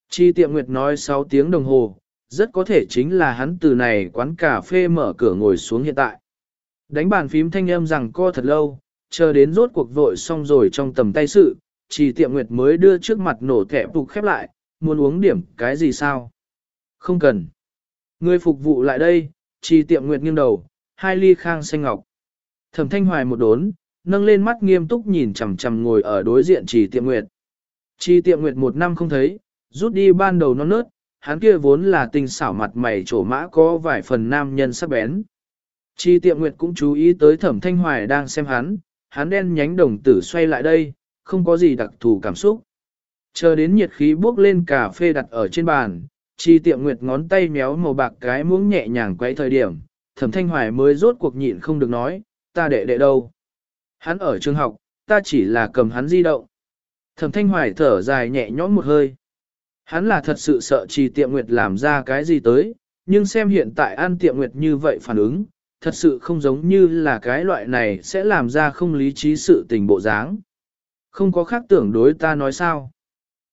Chi tiệm nguyệt nói 6 tiếng đồng hồ, rất có thể chính là hắn từ này quán cà phê mở cửa ngồi xuống hiện tại. Đánh bàn phím thanh âm rằng co thật lâu, chờ đến rốt cuộc vội xong rồi trong tầm tay sự, chỉ tiệm nguyệt mới đưa trước mặt nổ thẻ phục khép lại, muốn uống điểm cái gì sao? Không cần. Người phục vụ lại đây, chỉ tiệm nguyệt nghiêng đầu, hai ly khang xanh ngọc. Thẩm thanh hoài một đốn, nâng lên mắt nghiêm túc nhìn chằm chằm ngồi ở đối diện chỉ tiệm nguyệt. Chỉ tiệm nguyệt một năm không thấy, rút đi ban đầu non nớt, hắn kia vốn là tinh xảo mặt mày trổ mã có vài phần nam nhân sắc bén. Chi tiệm nguyệt cũng chú ý tới thẩm thanh hoài đang xem hắn, hắn đen nhánh đồng tử xoay lại đây, không có gì đặc thù cảm xúc. Chờ đến nhiệt khí bước lên cà phê đặt ở trên bàn, chi tiệm nguyệt ngón tay méo màu bạc cái muỗng nhẹ nhàng quay thời điểm, thẩm thanh hoài mới rốt cuộc nhịn không được nói, ta đệ đệ đâu. Hắn ở trường học, ta chỉ là cầm hắn di động. Thẩm thanh hoài thở dài nhẹ nhõm một hơi. Hắn là thật sự sợ trì tiệm nguyệt làm ra cái gì tới, nhưng xem hiện tại an tiệm nguyệt như vậy phản ứng, thật sự không giống như là cái loại này sẽ làm ra không lý trí sự tình bộ dáng. Không có khác tưởng đối ta nói sao.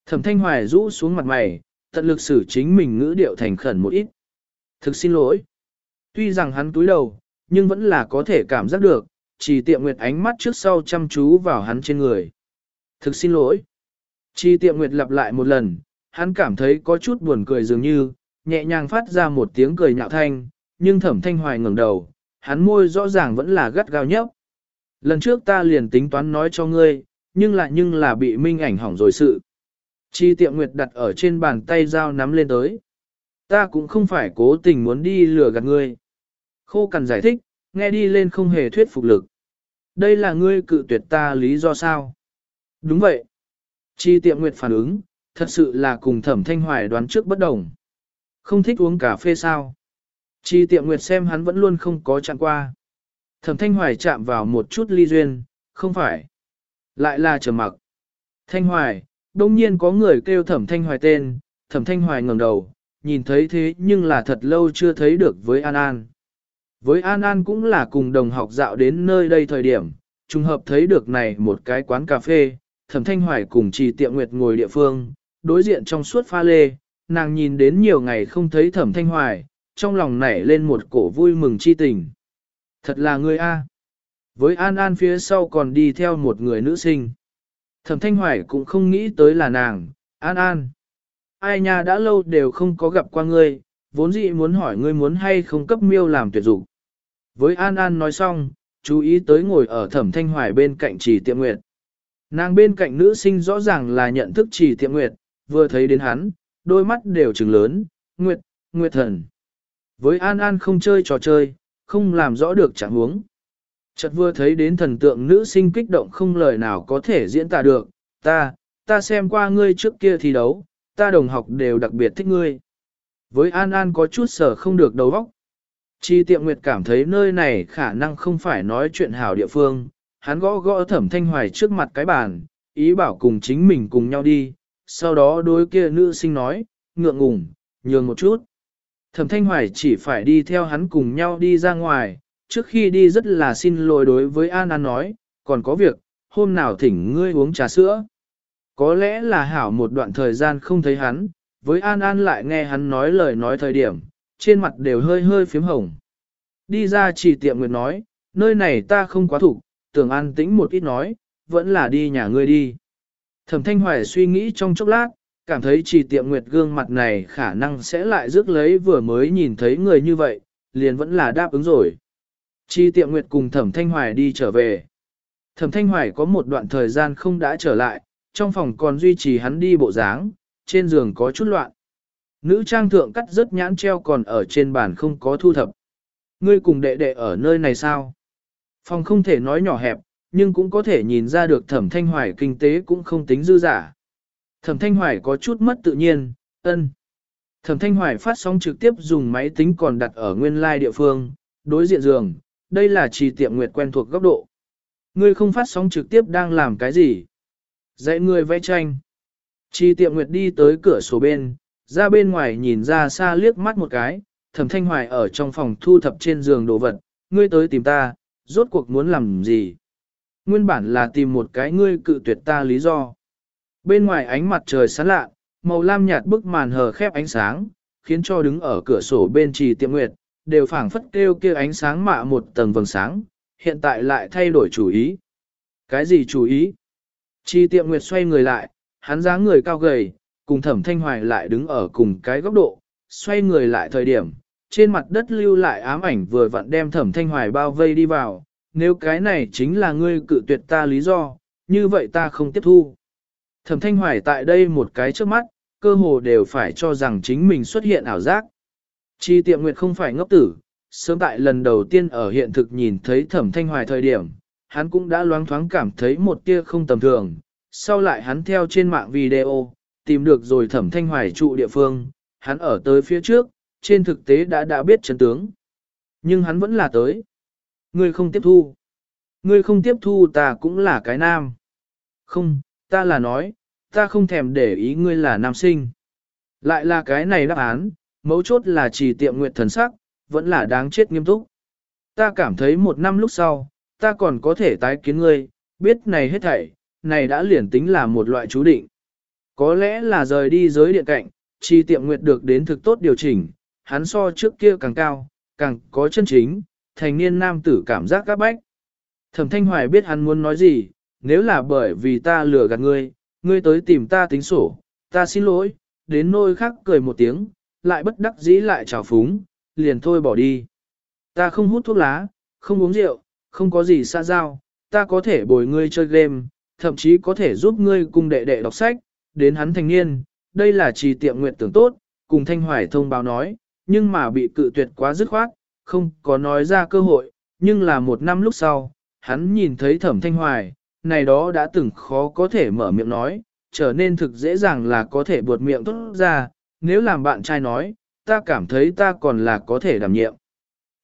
Thẩm thanh hoài rũ xuống mặt mày, tận lực xử chính mình ngữ điệu thành khẩn một ít. Thực xin lỗi. Tuy rằng hắn túi đầu, nhưng vẫn là có thể cảm giác được, chỉ tiệm nguyệt ánh mắt trước sau chăm chú vào hắn trên người. Thực xin lỗi. Chi tiệm nguyệt lặp lại một lần, hắn cảm thấy có chút buồn cười dường như, nhẹ nhàng phát ra một tiếng cười nhạo thanh, nhưng thẩm thanh hoài ngẩng đầu, hắn môi rõ ràng vẫn là gắt gao nhấp. Lần trước ta liền tính toán nói cho ngươi, nhưng lại nhưng là bị minh ảnh hỏng rồi sự. Chi tiệm nguyệt đặt ở trên bàn tay dao nắm lên tới. Ta cũng không phải cố tình muốn đi lừa gạt ngươi. Khô cần giải thích, nghe đi lên không hề thuyết phục lực. Đây là ngươi cự tuyệt ta lý do sao? Đúng vậy. Chi tiệm nguyệt phản ứng, thật sự là cùng thẩm thanh hoài đoán trước bất đồng. Không thích uống cà phê sao? Chi tiệm nguyệt xem hắn vẫn luôn không có chạm qua. Thẩm Thanh Hoài chạm vào một chút ly duyên, không phải. Lại là trầm mặc. Thanh Hoài, đông nhiên có người kêu Thẩm Thanh Hoài tên, Thẩm Thanh Hoài ngẩng đầu, nhìn thấy thế nhưng là thật lâu chưa thấy được với An An. Với An An cũng là cùng đồng học dạo đến nơi đây thời điểm, trùng hợp thấy được này một cái quán cà phê, Thẩm Thanh Hoài cùng trì tiệm nguyệt ngồi địa phương, đối diện trong suốt pha lê, nàng nhìn đến nhiều ngày không thấy Thẩm Thanh Hoài, trong lòng nảy lên một cổ vui mừng chi tình. Thật là người A. Với An An phía sau còn đi theo một người nữ sinh. Thẩm Thanh Hoài cũng không nghĩ tới là nàng, An An. Ai nha đã lâu đều không có gặp qua ngươi, vốn dĩ muốn hỏi ngươi muốn hay không cấp miêu làm tuyệt dụng. Với An An nói xong, chú ý tới ngồi ở Thẩm Thanh Hoài bên cạnh Trì Tiệm Nguyệt. Nàng bên cạnh nữ sinh rõ ràng là nhận thức Trì Tiệm Nguyệt, vừa thấy đến hắn, đôi mắt đều trừng lớn, Nguyệt, Nguyệt thần. Với An An không chơi trò chơi, không làm rõ được trạng huống. Chợt vừa thấy đến thần tượng nữ sinh kích động không lời nào có thể diễn tả được, ta, ta xem qua ngươi trước kia thi đấu, ta đồng học đều đặc biệt thích ngươi. Với An An có chút sở không được đầu óc. Chi tiệm nguyệt cảm thấy nơi này khả năng không phải nói chuyện hảo địa phương, hắn gõ gõ thẩm thanh hoài trước mặt cái bàn, ý bảo cùng chính mình cùng nhau đi, sau đó đối kia nữ sinh nói, ngượng ngùng, nhường một chút. Thẩm thanh hoài chỉ phải đi theo hắn cùng nhau đi ra ngoài, trước khi đi rất là xin lỗi đối với An An nói, còn có việc, hôm nào thỉnh ngươi uống trà sữa. Có lẽ là hảo một đoạn thời gian không thấy hắn, với An An lại nghe hắn nói lời nói thời điểm, trên mặt đều hơi hơi phím hồng. Đi ra chỉ tiệm nguyệt nói, nơi này ta không quá thủ, tưởng an tĩnh một ít nói, vẫn là đi nhà ngươi đi. Thẩm Thanh Hoài suy nghĩ trong chốc lát, cảm thấy chỉ tiệm nguyệt gương mặt này khả năng sẽ lại rước lấy vừa mới nhìn thấy người như vậy, liền vẫn là đáp ứng rồi. Chi tiệm nguyệt cùng Thẩm Thanh Hoài đi trở về. Thẩm Thanh Hoài có một đoạn thời gian không đã trở lại, trong phòng còn duy trì hắn đi bộ dáng, trên giường có chút loạn. Nữ trang thượng cắt rất nhãn treo còn ở trên bàn không có thu thập. Ngươi cùng đệ đệ ở nơi này sao? Phòng không thể nói nhỏ hẹp, nhưng cũng có thể nhìn ra được thẩm thanh hoài kinh tế cũng không tính dư giả. Thẩm thanh hoài có chút mất tự nhiên, ân. Thẩm thanh hoài phát sóng trực tiếp dùng máy tính còn đặt ở nguyên lai địa phương, đối diện giường, đây là trì tiệm nguyệt quen thuộc góc độ. Ngươi không phát sóng trực tiếp đang làm cái gì? Dạy người vẽ tranh. Trì tiệm nguyệt đi tới cửa sổ bên, ra bên ngoài nhìn ra xa liếc mắt một cái, thẩm thanh hoài ở trong phòng thu thập trên giường đồ vật, ngươi tới tìm ta, rốt cuộc muốn làm gì? Nguyên bản là tìm một cái ngươi cự tuyệt ta lý do. Bên ngoài ánh mặt trời sáng lạ, màu lam nhạt bức màn hờ khép ánh sáng, khiến cho đứng ở cửa sổ bên trì tiệm nguyệt, đều phảng phất kêu kia ánh sáng mạ một tầng vầng sáng, hiện tại lại thay đổi chủ ý. Cái gì chủ ý? Trì tiệm nguyệt xoay người lại, hắn dáng người cao gầy, cùng thẩm thanh hoài lại đứng ở cùng cái góc độ, xoay người lại thời điểm, trên mặt đất lưu lại ám ảnh vừa vặn đem thẩm thanh hoài bao vây đi vào, nếu cái này chính là ngươi cự tuyệt ta lý do, như vậy ta không tiếp thu. Thẩm thanh hoài tại đây một cái trước mắt, cơ hồ đều phải cho rằng chính mình xuất hiện ảo giác. Chi tiệm nguyệt không phải ngốc tử, sớm tại lần đầu tiên ở hiện thực nhìn thấy thẩm thanh hoài thời điểm, hắn cũng đã loáng thoáng cảm thấy một tia không tầm thường. Sau lại hắn theo trên mạng video, tìm được rồi thẩm thanh hoài trụ địa phương, hắn ở tới phía trước, trên thực tế đã đã biết chấn tướng. Nhưng hắn vẫn là tới. Ngươi không tiếp thu. Ngươi không tiếp thu ta cũng là cái nam. Không, ta là nói, ta không thèm để ý ngươi là nam sinh. Lại là cái này đáp án, mấu chốt là chỉ tiệm nguyện thần sắc, vẫn là đáng chết nghiêm túc. Ta cảm thấy một năm lúc sau, ta còn có thể tái kiến ngươi, biết này hết thảy, này đã liền tính là một loại chú định. Có lẽ là rời đi giới điện cạnh, chi tiệm nguyệt được đến thực tốt điều chỉnh, hắn so trước kia càng cao, càng có chân chính, thành niên nam tử cảm giác các bách. Thẩm Thanh Hoài biết hắn muốn nói gì, nếu là bởi vì ta lừa gạt ngươi, ngươi tới tìm ta tính sổ, ta xin lỗi, đến nôi khác cười một tiếng, lại bất đắc dĩ lại trào phúng, liền thôi bỏ đi. Ta không hút thuốc lá, không uống rượu, không có gì xa giao, ta có thể bồi ngươi chơi game, thậm chí có thể giúp ngươi cùng đệ đệ đọc sách, đến hắn thành niên, đây là trì tiệm nguyện tưởng tốt, cùng Thanh Hoài thông báo nói, nhưng mà bị cự tuyệt quá dứt khoát, không có nói ra cơ hội, nhưng là một năm lúc sau, hắn nhìn thấy thẩm Thanh Hoài, này đó đã từng khó có thể mở miệng nói, trở nên thực dễ dàng là có thể buột miệng tốt ra, nếu làm bạn trai nói, ta cảm thấy ta còn là có thể đảm nhiệm.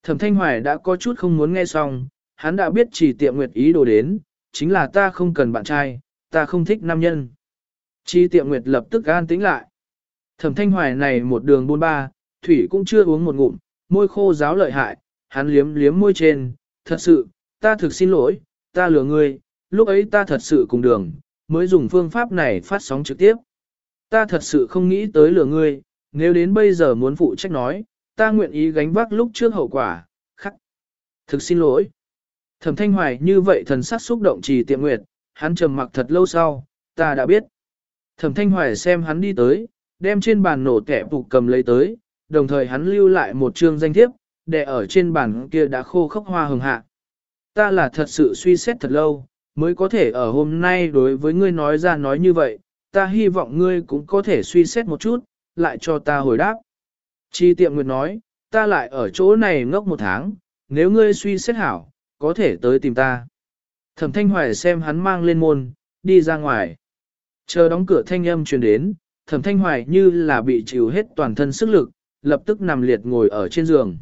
Thẩm Thanh Hoài đã có chút không muốn nghe xong, hắn đã biết chỉ tiệm nguyệt ý đồ đến, chính là ta không cần bạn trai, ta không thích nam nhân. Chi tiệm nguyệt lập tức an tĩnh lại. Thẩm thanh hoài này một đường buôn ba, thủy cũng chưa uống một ngụm, môi khô giáo lợi hại, hắn liếm liếm môi trên, thật sự, ta thực xin lỗi, ta lừa ngươi, lúc ấy ta thật sự cùng đường, mới dùng phương pháp này phát sóng trực tiếp. Ta thật sự không nghĩ tới lừa ngươi, nếu đến bây giờ muốn phụ trách nói, ta nguyện ý gánh vác lúc trước hậu quả, khắc. Thực xin lỗi. Thẩm thanh hoài như vậy thần sắc xúc động trì tiệm nguyệt, hắn trầm mặc thật lâu sau, ta đã biết. Thẩm thanh hoài xem hắn đi tới, đem trên bàn nổ kẻ phục cầm lấy tới, đồng thời hắn lưu lại một chương danh thiếp, để ở trên bàn kia đã khô khốc hoa hồng hạ. Ta là thật sự suy xét thật lâu, mới có thể ở hôm nay đối với ngươi nói ra nói như vậy, ta hy vọng ngươi cũng có thể suy xét một chút, lại cho ta hồi đáp. Chi tiệm nguyệt nói, ta lại ở chỗ này ngốc một tháng, nếu ngươi suy xét hảo, có thể tới tìm ta. Thẩm thanh hoài xem hắn mang lên môn, đi ra ngoài. Chờ đóng cửa thanh âm truyền đến, thẩm thanh hoài như là bị chịu hết toàn thân sức lực, lập tức nằm liệt ngồi ở trên giường.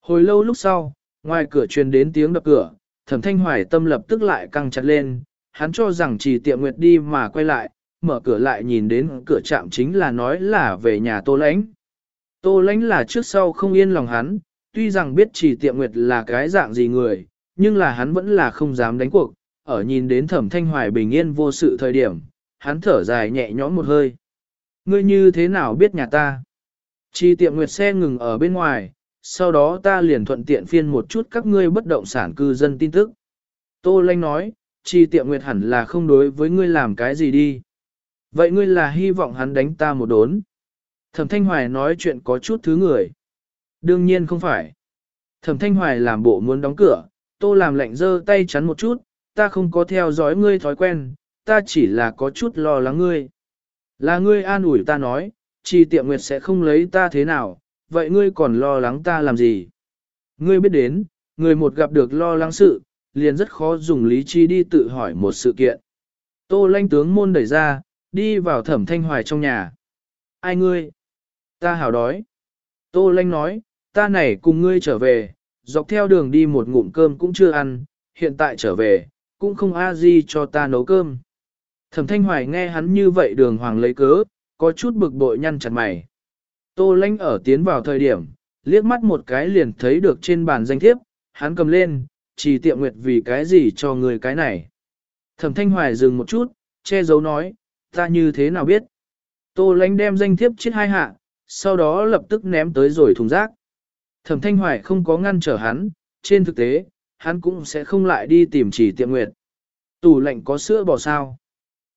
Hồi lâu lúc sau, ngoài cửa truyền đến tiếng đập cửa, thẩm thanh hoài tâm lập tức lại căng chặt lên, hắn cho rằng chỉ tiệm nguyệt đi mà quay lại, mở cửa lại nhìn đến cửa trạm chính là nói là về nhà tô lãnh. Tô lãnh là trước sau không yên lòng hắn, tuy rằng biết chỉ tiệm nguyệt là cái dạng gì người, nhưng là hắn vẫn là không dám đánh cuộc, ở nhìn đến thẩm thanh hoài bình yên vô sự thời điểm, hắn thở dài nhẹ nhõm một hơi. Ngươi như thế nào biết nhà ta? Chi tiệm nguyệt xe ngừng ở bên ngoài, sau đó ta liền thuận tiện phiên một chút các ngươi bất động sản cư dân tin tức. Tô Lanh nói, chi tiệm nguyệt hẳn là không đối với ngươi làm cái gì đi. Vậy ngươi là hy vọng hắn đánh ta một đốn. Thẩm Thanh Hoài nói chuyện có chút thứ người. Đương nhiên không phải. Thẩm Thanh Hoài làm bộ muốn đóng cửa, tô làm lạnh dơ tay chắn một chút, ta không có theo dõi ngươi thói quen, ta chỉ là có chút lo lắng ngươi. Là ngươi an ủi ta nói, chi tiệm nguyệt sẽ không lấy ta thế nào, vậy ngươi còn lo lắng ta làm gì? Ngươi biết đến, người một gặp được lo lắng sự, liền rất khó dùng lý trí đi tự hỏi một sự kiện. Tô lanh tướng môn đẩy ra, đi vào thẩm thanh hoài trong nhà. Ai ngươi? Ta hào đói. Tô lanh nói, ta này cùng ngươi trở về, dọc theo đường đi một ngụm cơm cũng chưa ăn, hiện tại trở về, cũng không a gì cho ta nấu cơm. Thẩm thanh hoài nghe hắn như vậy đường hoàng lấy cớ, có chút bực bội nhăn chặt mày. Tô lãnh ở tiến vào thời điểm, liếc mắt một cái liền thấy được trên bàn danh thiếp, hắn cầm lên, chỉ tiệm nguyệt vì cái gì cho người cái này. Thẩm thanh hoài dừng một chút, che giấu nói, ta như thế nào biết. Tô lãnh đem danh thiếp chết hai hạ, sau đó lập tức ném tới rồi thùng rác. Thẩm thanh hoài không có ngăn trở hắn, trên thực tế, hắn cũng sẽ không lại đi tìm chỉ tiệm nguyệt. Tủ lạnh có sữa bò sao.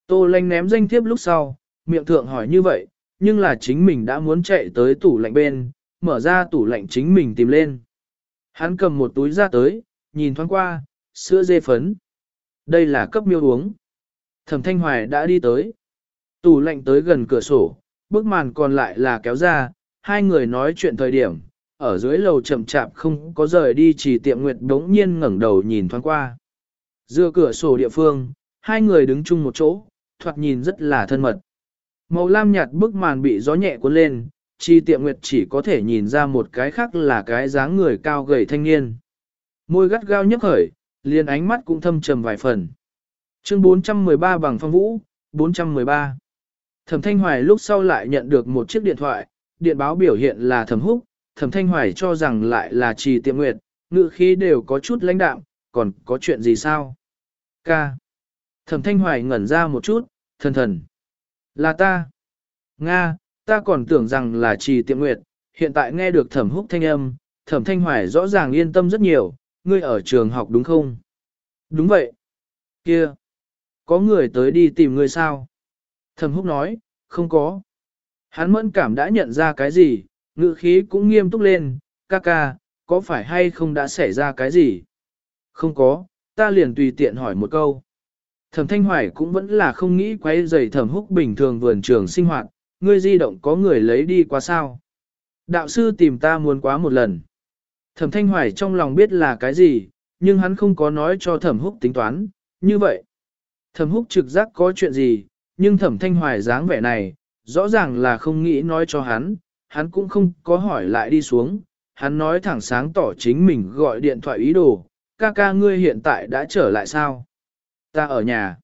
Tô lãnh ném danh thiếp lúc sau, miệng thượng hỏi như vậy, nhưng là chính mình đã muốn chạy tới tủ lạnh bên, mở ra tủ lạnh chính mình tìm lên. Hắn cầm một túi ra tới, nhìn thoáng qua, sữa dê phấn. Đây là cấp miêu uống. Thẩm Thanh Hoài đã đi tới. Tủ lạnh tới gần cửa sổ, bức màn còn lại là kéo ra, hai người nói chuyện thời điểm, ở dưới lầu chậm chạp không có rời đi chỉ tiệm nguyệt đống nhiên ngẩng đầu nhìn thoáng qua. Dựa cửa sổ địa phương, hai người đứng chung một chỗ, thoạt nhìn rất là thân mật. Màu lam nhạt bức màn bị gió nhẹ cuốn lên, chi tiệm nguyệt chỉ có thể nhìn ra một cái khác là cái dáng người cao gầy thanh niên. Môi gắt gao nhấp khởi, liền ánh mắt cũng thâm trầm vài phần. Chương 413 bằng phong vũ, 413. Thẩm Thanh Hoài lúc sau lại nhận được một chiếc điện thoại, điện báo biểu hiện là Thẩm Húc, Thẩm Thanh Hoài cho rằng lại là Trì Tiệm Nguyệt, ngữ khí đều có chút lãnh đạm, còn có chuyện gì sao? Ca. Thẩm Thanh Hoài ngẩn ra một chút, thần thần. Là ta. Nga, ta còn tưởng rằng là trì tiệm nguyệt, hiện tại nghe được thẩm húc thanh âm, thẩm thanh hoài rõ ràng yên tâm rất nhiều, ngươi ở trường học đúng không? Đúng vậy. Kia. Có người tới đi tìm ngươi sao? Thẩm húc nói, không có. Hắn mẫn cảm đã nhận ra cái gì, ngữ khí cũng nghiêm túc lên, ca ca, có phải hay không đã xảy ra cái gì? Không có, ta liền tùy tiện hỏi một câu. Thẩm Thanh Hoài cũng vẫn là không nghĩ quay rầy thẩm húc bình thường vườn trường sinh hoạt, ngươi di động có người lấy đi quá sao. Đạo sư tìm ta muốn quá một lần. Thẩm Thanh Hoài trong lòng biết là cái gì, nhưng hắn không có nói cho thẩm húc tính toán, như vậy. Thẩm húc trực giác có chuyện gì, nhưng thẩm Thanh Hoài dáng vẻ này, rõ ràng là không nghĩ nói cho hắn, hắn cũng không có hỏi lại đi xuống, hắn nói thẳng sáng tỏ chính mình gọi điện thoại ý đồ, ca ca ngươi hiện tại đã trở lại sao? Ta ở nhà.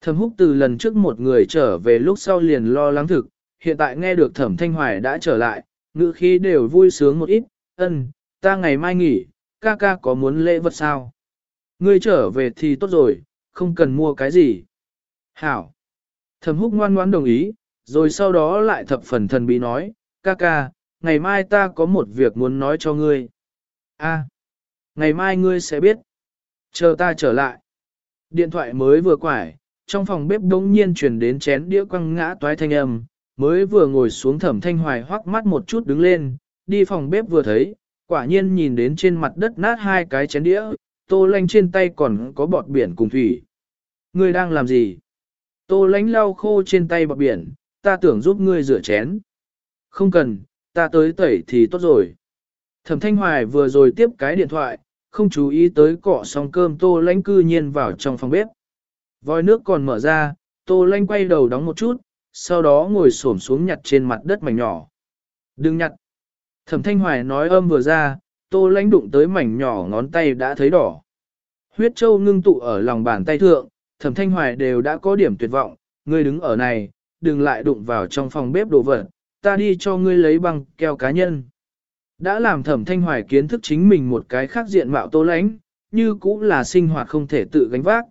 Thẩm húc từ lần trước một người trở về lúc sau liền lo lắng thực, hiện tại nghe được thẩm thanh hoài đã trở lại, ngữ khí đều vui sướng một ít, ân, ta ngày mai nghỉ, ca ca có muốn lễ vật sao? Ngươi trở về thì tốt rồi, không cần mua cái gì. Hảo. Thẩm húc ngoan ngoãn đồng ý, rồi sau đó lại thập phần thần bí nói, ca ca, ngày mai ta có một việc muốn nói cho ngươi. A, ngày mai ngươi sẽ biết. Chờ ta trở lại. Điện thoại mới vừa quải, trong phòng bếp đống nhiên truyền đến chén đĩa quăng ngã toái thanh âm, mới vừa ngồi xuống thẩm thanh hoài hoắc mắt một chút đứng lên, đi phòng bếp vừa thấy, quả nhiên nhìn đến trên mặt đất nát hai cái chén đĩa, tô lanh trên tay còn có bọt biển cùng thủy. Ngươi đang làm gì? Tô lánh lau khô trên tay bọt biển, ta tưởng giúp ngươi rửa chén. Không cần, ta tới tẩy thì tốt rồi. Thẩm Thanh Hoài vừa rồi tiếp cái điện thoại, không chú ý tới cọ xong cơm tô lánh cư nhiên vào trong phòng bếp. Vòi nước còn mở ra, tô lanh quay đầu đóng một chút, sau đó ngồi xổm xuống nhặt trên mặt đất mảnh nhỏ. Đừng nhặt. Thẩm Thanh Hoài nói âm vừa ra, tô lanh đụng tới mảnh nhỏ ngón tay đã thấy đỏ. Huyết châu ngưng tụ ở lòng bàn tay thượng, Thẩm Thanh Hoài đều đã có điểm tuyệt vọng, ngươi đứng ở này, đừng lại đụng vào trong phòng bếp đồ vật, ta đi cho ngươi lấy băng keo cá nhân. Đã làm thẩm thanh hoài kiến thức chính mình một cái khác diện mạo tô lánh, như cũng là sinh hoạt không thể tự gánh vác.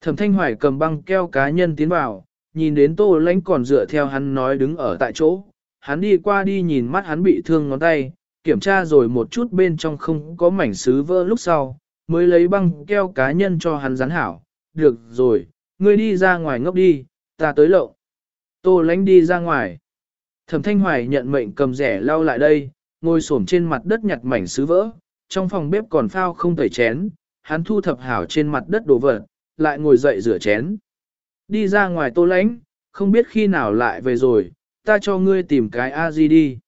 Thẩm thanh hoài cầm băng keo cá nhân tiến vào, nhìn đến tô lánh còn dựa theo hắn nói đứng ở tại chỗ. Hắn đi qua đi nhìn mắt hắn bị thương ngón tay, kiểm tra rồi một chút bên trong không có mảnh sứ vỡ lúc sau, mới lấy băng keo cá nhân cho hắn rắn hảo. Được rồi, ngươi đi ra ngoài ngốc đi, ta tới lộ. Tô lánh đi ra ngoài. Thẩm thanh hoài nhận mệnh cầm rẻ lau lại đây, ngồi xổm trên mặt đất nhặt mảnh sứ vỡ, trong phòng bếp còn phao không tẩy chén, hắn thu thập hảo trên mặt đất đồ vật, lại ngồi dậy rửa chén. Đi ra ngoài tô lánh, không biết khi nào lại về rồi, ta cho ngươi tìm cái a di đi.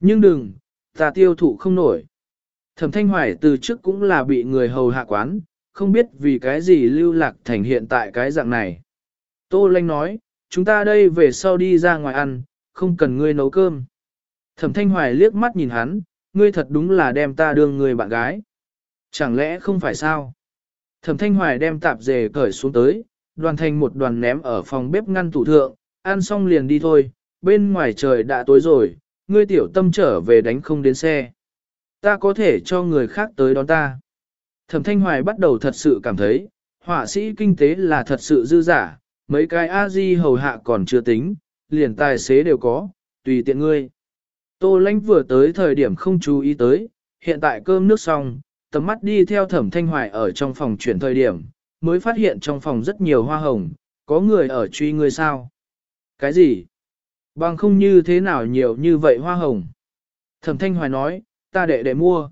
Nhưng đừng, ta tiêu thụ không nổi. Thẩm thanh hoài từ trước cũng là bị người hầu hạ quán, không biết vì cái gì lưu lạc thành hiện tại cái dạng này. Tô lanh nói, chúng ta đây về sau đi ra ngoài ăn, không cần ngươi nấu cơm. Thẩm thanh hoài liếc mắt nhìn hắn, ngươi thật đúng là đem ta đương người bạn gái. Chẳng lẽ không phải sao? Thẩm thanh hoài đem tạp dề cởi xuống tới, đoàn thành một đoàn ném ở phòng bếp ngăn tủ thượng, ăn xong liền đi thôi, bên ngoài trời đã tối rồi, ngươi tiểu tâm trở về đánh không đến xe. Ta có thể cho người khác tới đón ta. Thẩm thanh hoài bắt đầu thật sự cảm thấy, họa sĩ kinh tế là thật sự dư giả, mấy cái A-di hầu hạ còn chưa tính, liền tài xế đều có, tùy tiện ngươi. Tô lãnh vừa tới thời điểm không chú ý tới, hiện tại cơm nước xong, tầm mắt đi theo thẩm thanh hoài ở trong phòng chuyển thời điểm, mới phát hiện trong phòng rất nhiều hoa hồng, có người ở truy người sao? Cái gì? Bằng không như thế nào nhiều như vậy hoa hồng? Thẩm thanh hoài nói, ta đệ đệ mua.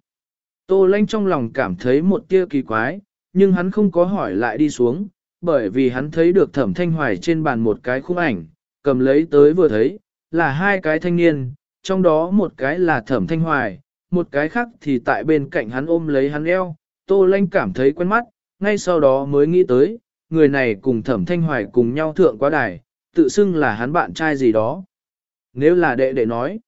Tô lãnh trong lòng cảm thấy một tia kỳ quái, nhưng hắn không có hỏi lại đi xuống, bởi vì hắn thấy được thẩm thanh hoài trên bàn một cái khung ảnh, cầm lấy tới vừa thấy, là hai cái thanh niên, trong đó một cái là thẩm thanh hoài, một cái khác thì tại bên cạnh hắn ôm lấy hắn eo, tô lanh cảm thấy quen mắt, ngay sau đó mới nghĩ tới, người này cùng thẩm thanh hoài cùng nhau thượng quá đài, tự xưng là hắn bạn trai gì đó. Nếu là đệ đệ nói,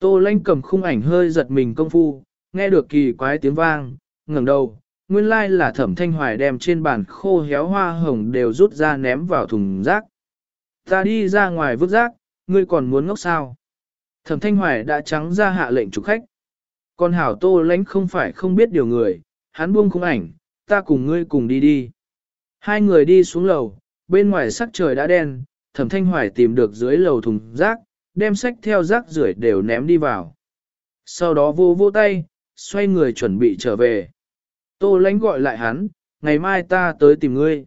tô lanh cầm khung ảnh hơi giật mình công phu, nghe được kỳ quái tiếng vang, ngẩng đầu, nguyên lai là thẩm thanh hoài đem trên bàn khô héo hoa hồng đều rút ra ném vào thùng rác. Ta đi ra ngoài vứt rác, ngươi còn muốn ngốc sao? Thẩm thanh hoài đã trắng ra hạ lệnh chủ khách. Còn hảo tô lánh không phải không biết điều người, hắn buông khung ảnh, ta cùng ngươi cùng đi đi. Hai người đi xuống lầu, bên ngoài sắc trời đã đen, thẩm thanh hoài tìm được dưới lầu thùng rác, đem sách theo rác rưởi đều ném đi vào. Sau đó vô vô tay, xoay người chuẩn bị trở về. Tô lánh gọi lại hắn, ngày mai ta tới tìm ngươi.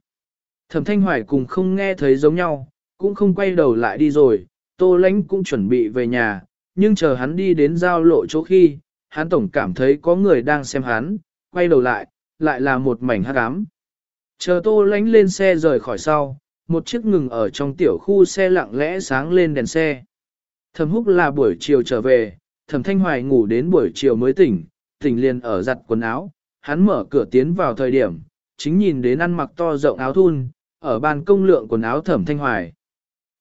Thẩm thanh hoài cùng không nghe thấy giống nhau, cũng không quay đầu lại đi rồi, tô lánh cũng chuẩn bị về nhà, nhưng chờ hắn đi đến giao lộ chỗ khi, hắn tổng cảm thấy có người đang xem hắn, quay đầu lại, lại là một mảnh hắc ám. Chờ tô lánh lên xe rời khỏi sau, một chiếc ngừng ở trong tiểu khu xe lặng lẽ sáng lên đèn xe. Thẩm húc là buổi chiều trở về, thẩm thanh hoài ngủ đến buổi chiều mới tỉnh, tỉnh liền ở giặt quần áo, hắn mở cửa tiến vào thời điểm, chính nhìn đến ăn mặc to rộng áo thun, ở ban công lượng quần áo thẩm thanh hoài.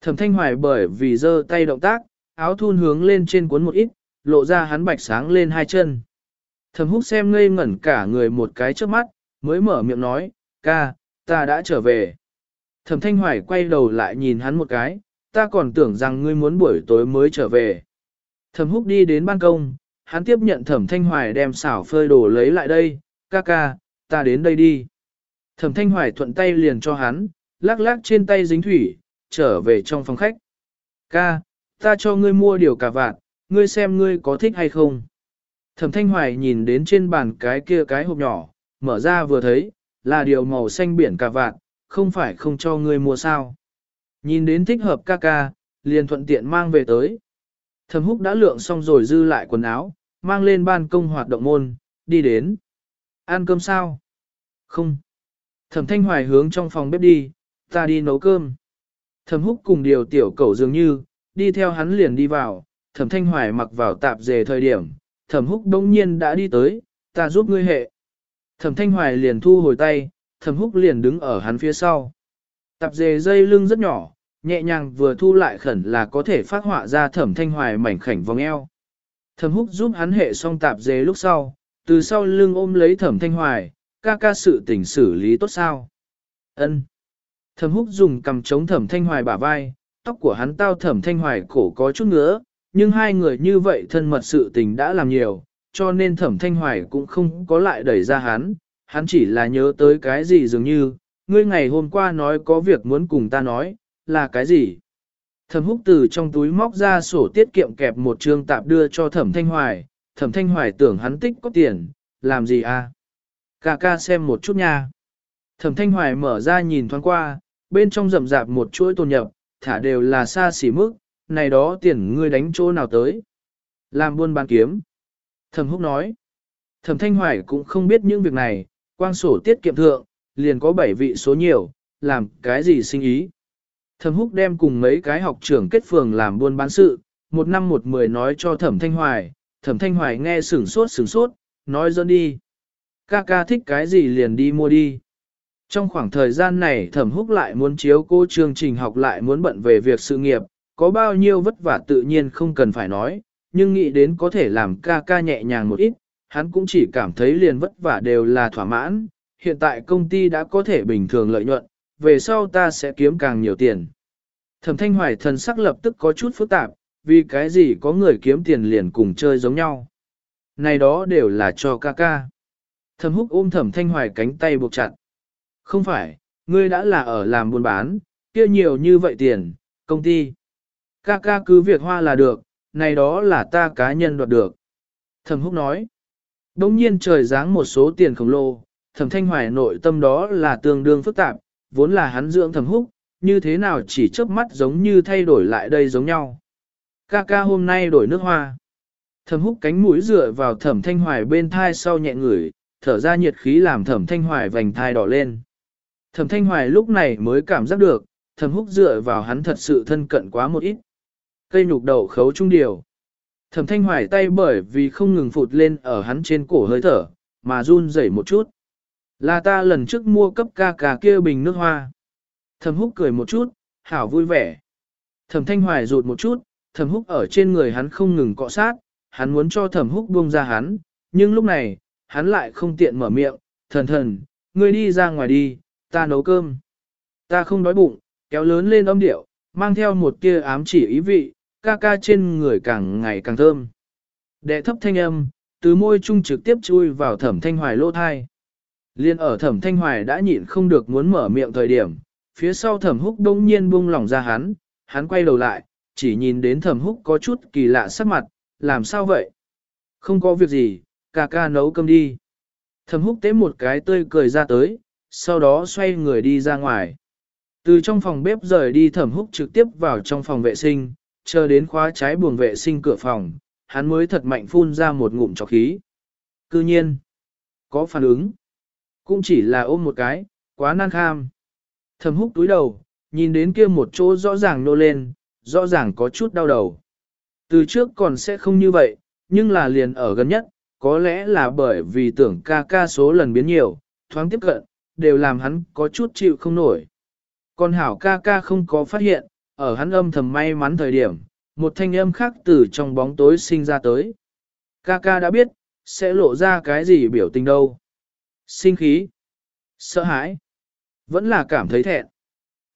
Thẩm thanh hoài bởi vì giơ tay động tác, áo thun hướng lên trên cuốn một ít, lộ ra hắn bạch sáng lên hai chân. Thẩm húc xem ngây ngẩn cả người một cái trước mắt, mới mở miệng nói, ca, ta đã trở về. Thẩm thanh hoài quay đầu lại nhìn hắn một cái, ta còn tưởng rằng ngươi muốn buổi tối mới trở về. Thẩm húc đi đến ban công, hắn tiếp nhận thẩm thanh hoài đem xảo phơi đồ lấy lại đây, ca ca, ta đến đây đi. Thẩm thanh hoài thuận tay liền cho hắn, lắc lắc trên tay dính thủy, trở về trong phòng khách. Ca, ta cho ngươi mua điều cà vạt, ngươi xem ngươi có thích hay không. Thẩm thanh hoài nhìn đến trên bàn cái kia cái hộp nhỏ, mở ra vừa thấy, là điều màu xanh biển cà vạt, không phải không cho ngươi mua sao. Nhìn đến thích hợp ca ca, liền thuận tiện mang về tới. Thẩm húc đã lượng xong rồi dư lại quần áo, mang lên ban công hoạt động môn, đi đến. Ăn cơm sao? Không. Thẩm thanh hoài hướng trong phòng bếp đi, ta đi nấu cơm. Thẩm húc cùng điều tiểu cẩu dường như, đi theo hắn liền đi vào, thẩm thanh hoài mặc vào tạp dề thời điểm, thẩm húc đông nhiên đã đi tới, ta giúp ngươi hệ. Thẩm thanh hoài liền thu hồi tay, thẩm húc liền đứng ở hắn phía sau. Tạp dề dây lưng rất nhỏ, nhẹ nhàng vừa thu lại khẩn là có thể phát họa ra thẩm thanh hoài mảnh khảnh vòng eo. Thẩm húc giúp hắn hệ xong tạp dề lúc sau, từ sau lưng ôm lấy thẩm thanh hoài, ca ca sự tình xử lý tốt sao. ân Thẩm húc dùng cầm chống thẩm thanh hoài bả vai, tóc của hắn tao thẩm thanh hoài cổ có chút ngứa, nhưng hai người như vậy thân mật sự tình đã làm nhiều, cho nên thẩm thanh hoài cũng không có lại đẩy ra hắn, hắn chỉ là nhớ tới cái gì dường như, ngươi ngày hôm qua nói có việc muốn cùng ta nói, là cái gì? Thẩm húc từ trong túi móc ra sổ tiết kiệm kẹp một trương tạp đưa cho thẩm thanh hoài, thẩm thanh hoài tưởng hắn tích có tiền, làm gì à? Ca ca xem một chút nha. Thẩm thanh hoài mở ra nhìn thoáng qua, bên trong rậm rạp một chuỗi tồn nhập, thả đều là xa xỉ mức, này đó tiền ngươi đánh chỗ nào tới. Làm buôn bán kiếm. Thẩm húc nói. Thẩm thanh hoài cũng không biết những việc này, quang sổ tiết kiệm thượng, liền có bảy vị số nhiều, làm cái gì sinh ý. Thẩm húc đem cùng mấy cái học trưởng kết phường làm buôn bán sự, một năm một mười nói cho thẩm thanh hoài, thẩm thanh hoài nghe sửng sốt sửng sốt, nói dẫn đi. Ca ca thích cái gì liền đi mua đi. Trong khoảng thời gian này thẩm húc lại muốn chiếu cô chương trình học lại muốn bận về việc sự nghiệp, có bao nhiêu vất vả tự nhiên không cần phải nói, nhưng nghĩ đến có thể làm ca ca nhẹ nhàng một ít, hắn cũng chỉ cảm thấy liền vất vả đều là thỏa mãn, hiện tại công ty đã có thể bình thường lợi nhuận, về sau ta sẽ kiếm càng nhiều tiền. Thẩm thanh hoài thần sắc lập tức có chút phức tạp, vì cái gì có người kiếm tiền liền cùng chơi giống nhau. Này đó đều là cho ca ca. Thẩm húc ôm thẩm thanh hoài cánh tay buộc chặt. Không phải, ngươi đã là ở làm buôn bán, kia nhiều như vậy tiền, công ty. Ca ca cứ việc hoa là được, này đó là ta cá nhân đoạt được. Thẩm húc nói. Đông nhiên trời giáng một số tiền khổng lồ, thẩm thanh hoài nội tâm đó là tương đương phức tạp, vốn là hắn dưỡng thẩm húc, như thế nào chỉ chớp mắt giống như thay đổi lại đây giống nhau. Ca ca hôm nay đổi nước hoa. Thẩm húc cánh mũi dựa vào thẩm thanh hoài bên thai sau nhẹ ngửi, thở ra nhiệt khí làm thẩm thanh hoài vành thai đỏ lên. Thẩm thanh hoài lúc này mới cảm giác được, thẩm húc dựa vào hắn thật sự thân cận quá một ít. Cây nhục đậu khấu trung điều. Thẩm thanh hoài tay bởi vì không ngừng phụt lên ở hắn trên cổ hơi thở, mà run rẩy một chút. Là ta lần trước mua cấp ca ca kia bình nước hoa. Thẩm húc cười một chút, hảo vui vẻ. Thẩm thanh hoài rụt một chút, thẩm húc ở trên người hắn không ngừng cọ sát, hắn muốn cho thẩm húc buông ra hắn, nhưng lúc này, hắn lại không tiện mở miệng, thần thần, ngươi đi ra ngoài đi, ta nấu cơm. Ta không đói bụng, kéo lớn lên âm điệu, mang theo một tia ám chỉ ý vị, ca ca trên người càng ngày càng thơm. Đệ thấp thanh âm, từ môi trung trực tiếp chui vào thẩm thanh hoài lỗ thai. Liên ở thẩm thanh hoài đã nhịn không được muốn mở miệng thời điểm, phía sau thẩm húc đông nhiên buông lỏng ra hắn, hắn quay đầu lại, chỉ nhìn đến thẩm húc có chút kỳ lạ sắc mặt, làm sao vậy? Không có việc gì, ca ca nấu cơm đi. Thẩm húc tế một cái tươi cười ra tới, sau đó xoay người đi ra ngoài. Từ trong phòng bếp rời đi thẩm húc trực tiếp vào trong phòng vệ sinh, chờ đến khóa trái buồng vệ sinh cửa phòng, hắn mới thật mạnh phun ra một ngụm trọc khí. Cư nhiên, có phản ứng, cũng chỉ là ôm một cái, quá nan kham. Thẩm húc túi đầu, nhìn đến kia một chỗ rõ ràng nô lên, rõ ràng có chút đau đầu. Từ trước còn sẽ không như vậy, nhưng là liền ở gần nhất, có lẽ là bởi vì tưởng ca ca số lần biến nhiều, thoáng tiếp cận, đều làm hắn có chút chịu không nổi. Còn hảo ca ca không có phát hiện, ở hắn âm thầm may mắn thời điểm, một thanh âm khác từ trong bóng tối sinh ra tới. Ca ca đã biết, sẽ lộ ra cái gì biểu tình đâu. Sinh khí, sợ hãi, vẫn là cảm thấy thẹn.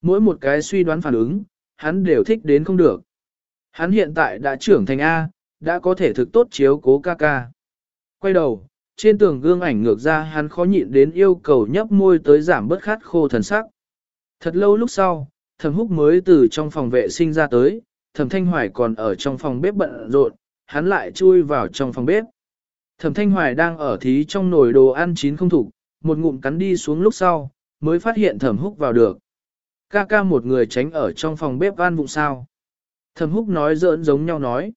Mỗi một cái suy đoán phản ứng, hắn đều thích đến không được. Hắn hiện tại đã trưởng thành A, đã có thể thực tốt chiếu cố ca ca. Quay đầu, trên tường gương ảnh ngược ra hắn khó nhịn đến yêu cầu nhấp môi tới giảm bớt khát khô thần sắc. Thật lâu lúc sau, thẩm húc mới từ trong phòng vệ sinh ra tới, thẩm thanh hoài còn ở trong phòng bếp bận rộn, hắn lại chui vào trong phòng bếp. Thẩm thanh hoài đang ở thí trong nồi đồ ăn chín không thủ, một ngụm cắn đi xuống lúc sau, mới phát hiện thẩm húc vào được. Ca ca một người tránh ở trong phòng bếp ăn vụng sao. Thẩm húc nói giỡn giống nhau nói.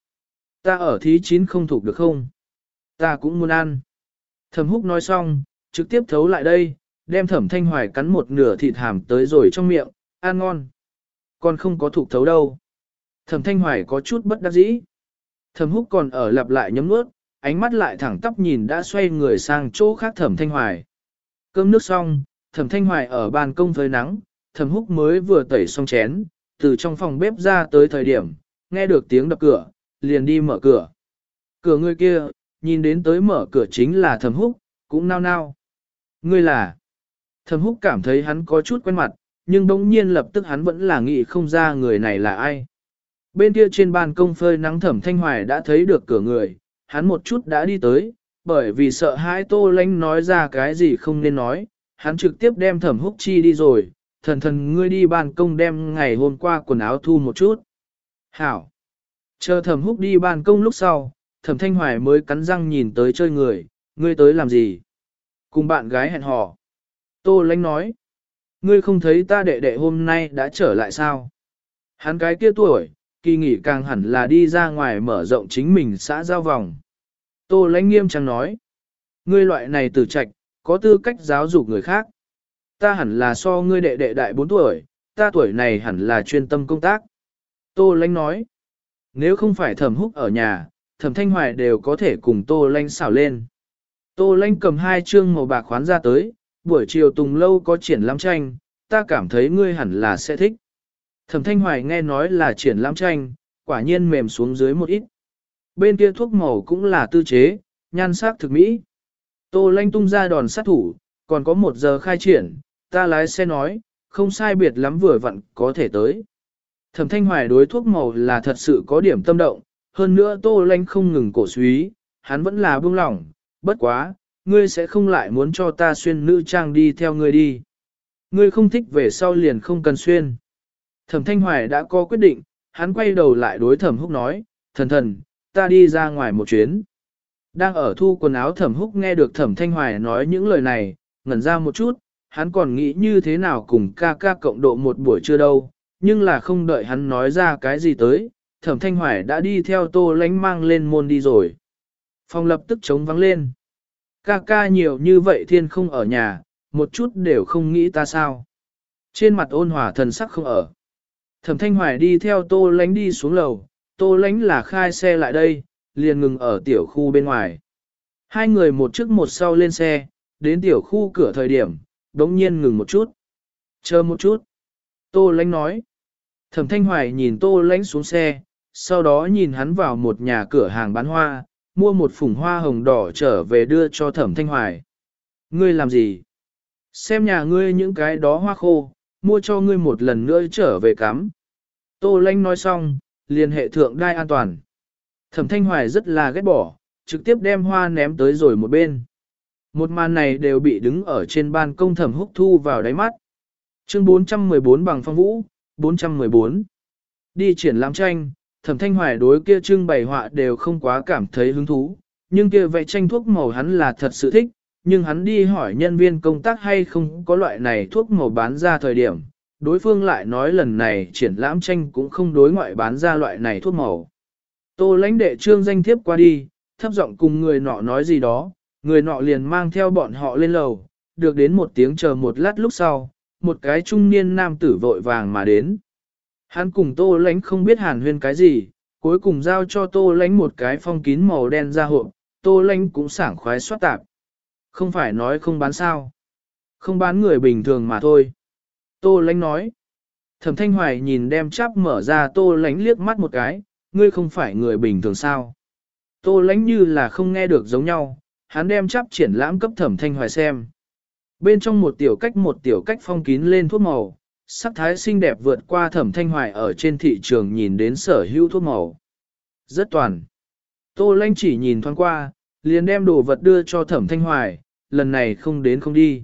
Ta ở thí chín không thuộc được không? Ta cũng muốn ăn. Thẩm húc nói xong, trực tiếp thấu lại đây, đem thẩm thanh hoài cắn một nửa thịt hàm tới rồi trong miệng, ăn ngon. Còn không có thuộc thấu đâu. Thẩm thanh hoài có chút bất đắc dĩ. Thẩm húc còn ở lặp lại nhấm nuốt, ánh mắt lại thẳng tắp nhìn đã xoay người sang chỗ khác thẩm thanh hoài. Cơm nước xong, thẩm thanh hoài ở ban công với nắng, thẩm húc mới vừa tẩy xong chén, từ trong phòng bếp ra tới thời điểm, nghe được tiếng đập cửa, liền đi mở cửa. Cửa người kia, nhìn đến tới mở cửa chính là thẩm húc, cũng nao nao. Ngươi là... Thẩm húc cảm thấy hắn có chút quen mặt, nhưng đống nhiên lập tức hắn vẫn là nghĩ không ra người này là ai. Bên kia trên ban công phơi nắng thẩm thanh hoài đã thấy được cửa người, hắn một chút đã đi tới, bởi vì sợ hãi tô lánh nói ra cái gì không nên nói, hắn trực tiếp đem thẩm húc chi đi rồi, thần thần ngươi đi ban công đem ngày hôm qua quần áo thu một chút. Hảo! Chờ thẩm húc đi ban công lúc sau, thẩm thanh hoài mới cắn răng nhìn tới chơi người, ngươi tới làm gì? Cùng bạn gái hẹn hò. Tô lánh nói, ngươi không thấy ta đệ đệ hôm nay đã trở lại sao? Hắn cái kia tuổi, kỳ nghỉ càng hẳn là đi ra ngoài mở rộng chính mình xã giao vòng. Tô lánh nghiêm trang nói, ngươi loại này tử trạch, có tư cách giáo dục người khác. Ta hẳn là so ngươi đệ đệ đại 4 tuổi, ta tuổi này hẳn là chuyên tâm công tác. Tô lánh nói, nếu không phải thẩm húc ở nhà, thẩm thanh hoài đều có thể cùng tô Lanh xảo lên. Tô Lanh cầm hai chương màu bạc khoán ra tới, buổi chiều tùng lâu có triển lãm tranh, ta cảm thấy ngươi hẳn là sẽ thích. Thẩm thanh hoài nghe nói là triển lãm tranh, quả nhiên mềm xuống dưới một ít. Bên kia thuốc màu cũng là tư chế, nhan sắc thực mỹ. Tô lanh tung ra đòn sát thủ, còn có một giờ khai triển, ta lái xe nói, không sai biệt lắm vừa vặn có thể tới. Thẩm thanh hoài đối thuốc màu là thật sự có điểm tâm động, hơn nữa tô lanh không ngừng cổ suý, hắn vẫn là buông lỏng, bất quá, ngươi sẽ không lại muốn cho ta xuyên nữ trang đi theo ngươi đi. Ngươi không thích về sau liền không cần xuyên. Thẩm thanh hoài đã có quyết định, hắn quay đầu lại đối thẩm húc nói, thần thần, ta đi ra ngoài một chuyến. Đang ở thu quần áo thẩm húc nghe được thẩm thanh hoài nói những lời này, ngẩn ra một chút, hắn còn nghĩ như thế nào cùng ca ca cộng độ một buổi trưa đâu, nhưng là không đợi hắn nói ra cái gì tới, thẩm thanh hoài đã đi theo tô lánh mang lên môn đi rồi. Phòng lập tức trống vắng lên. Ca ca nhiều như vậy thiên không ở nhà, một chút đều không nghĩ ta sao. Trên mặt ôn hòa thần sắc không ở. Thẩm thanh hoài đi theo tô lánh đi xuống lầu, tô lánh là khai xe lại đây, liền ngừng ở tiểu khu bên ngoài. Hai người một trước một sau lên xe, đến tiểu khu cửa thời điểm, đống nhiên ngừng một chút. Chờ một chút. Tô lánh nói. Thẩm thanh hoài nhìn tô lánh xuống xe, sau đó nhìn hắn vào một nhà cửa hàng bán hoa, mua một phủng hoa hồng đỏ trở về đưa cho thẩm thanh hoài. Ngươi làm gì? Xem nhà ngươi những cái đó hoa khô, mua cho ngươi một lần nữa trở về cắm. Tô Lanh nói xong, liền hệ thượng đai an toàn. Thẩm Thanh Hoài rất là ghét bỏ, trực tiếp đem hoa ném tới rồi một bên. Một màn này đều bị đứng ở trên ban công thẩm húc thu vào đáy mắt. Chương 414 bằng phong vũ, 414. Đi triển lãm tranh, thẩm thanh hoài đối kia trưng bày họa đều không quá cảm thấy hứng thú, nhưng kia vẽ tranh thuốc màu hắn là thật sự thích, nhưng hắn đi hỏi nhân viên công tác hay không có loại này thuốc màu bán ra thời điểm, đối phương lại nói lần này triển lãm tranh cũng không đối ngoại bán ra loại này thuốc màu. Tô lãnh đệ trương danh thiếp qua đi, thấp giọng cùng người nọ nói gì đó, người nọ liền mang theo bọn họ lên lầu, được đến một tiếng chờ một lát lúc sau, một cái trung niên nam tử vội vàng mà đến. Hắn cùng tô lãnh không biết hàn huyên cái gì, cuối cùng giao cho tô lãnh một cái phong kín màu đen ra hộp, tô lãnh cũng sảng khoái xoát tạp. Không phải nói không bán sao. Không bán người bình thường mà thôi. Tô lánh nói. Thẩm thanh hoài nhìn đem chắp mở ra tô lánh liếc mắt một cái, ngươi không phải người bình thường sao. Tô lánh như là không nghe được giống nhau, Hắn đem chắp triển lãm cấp thẩm thanh hoài xem. Bên trong một tiểu cách một tiểu cách phong kín lên thuốc màu, sắc thái xinh đẹp vượt qua thẩm thanh hoài ở trên thị trường nhìn đến sở hữu thuốc màu. Rất toàn. Tô lanh chỉ nhìn thoáng qua, liền đem đồ vật đưa cho thẩm thanh hoài, lần này không đến không đi.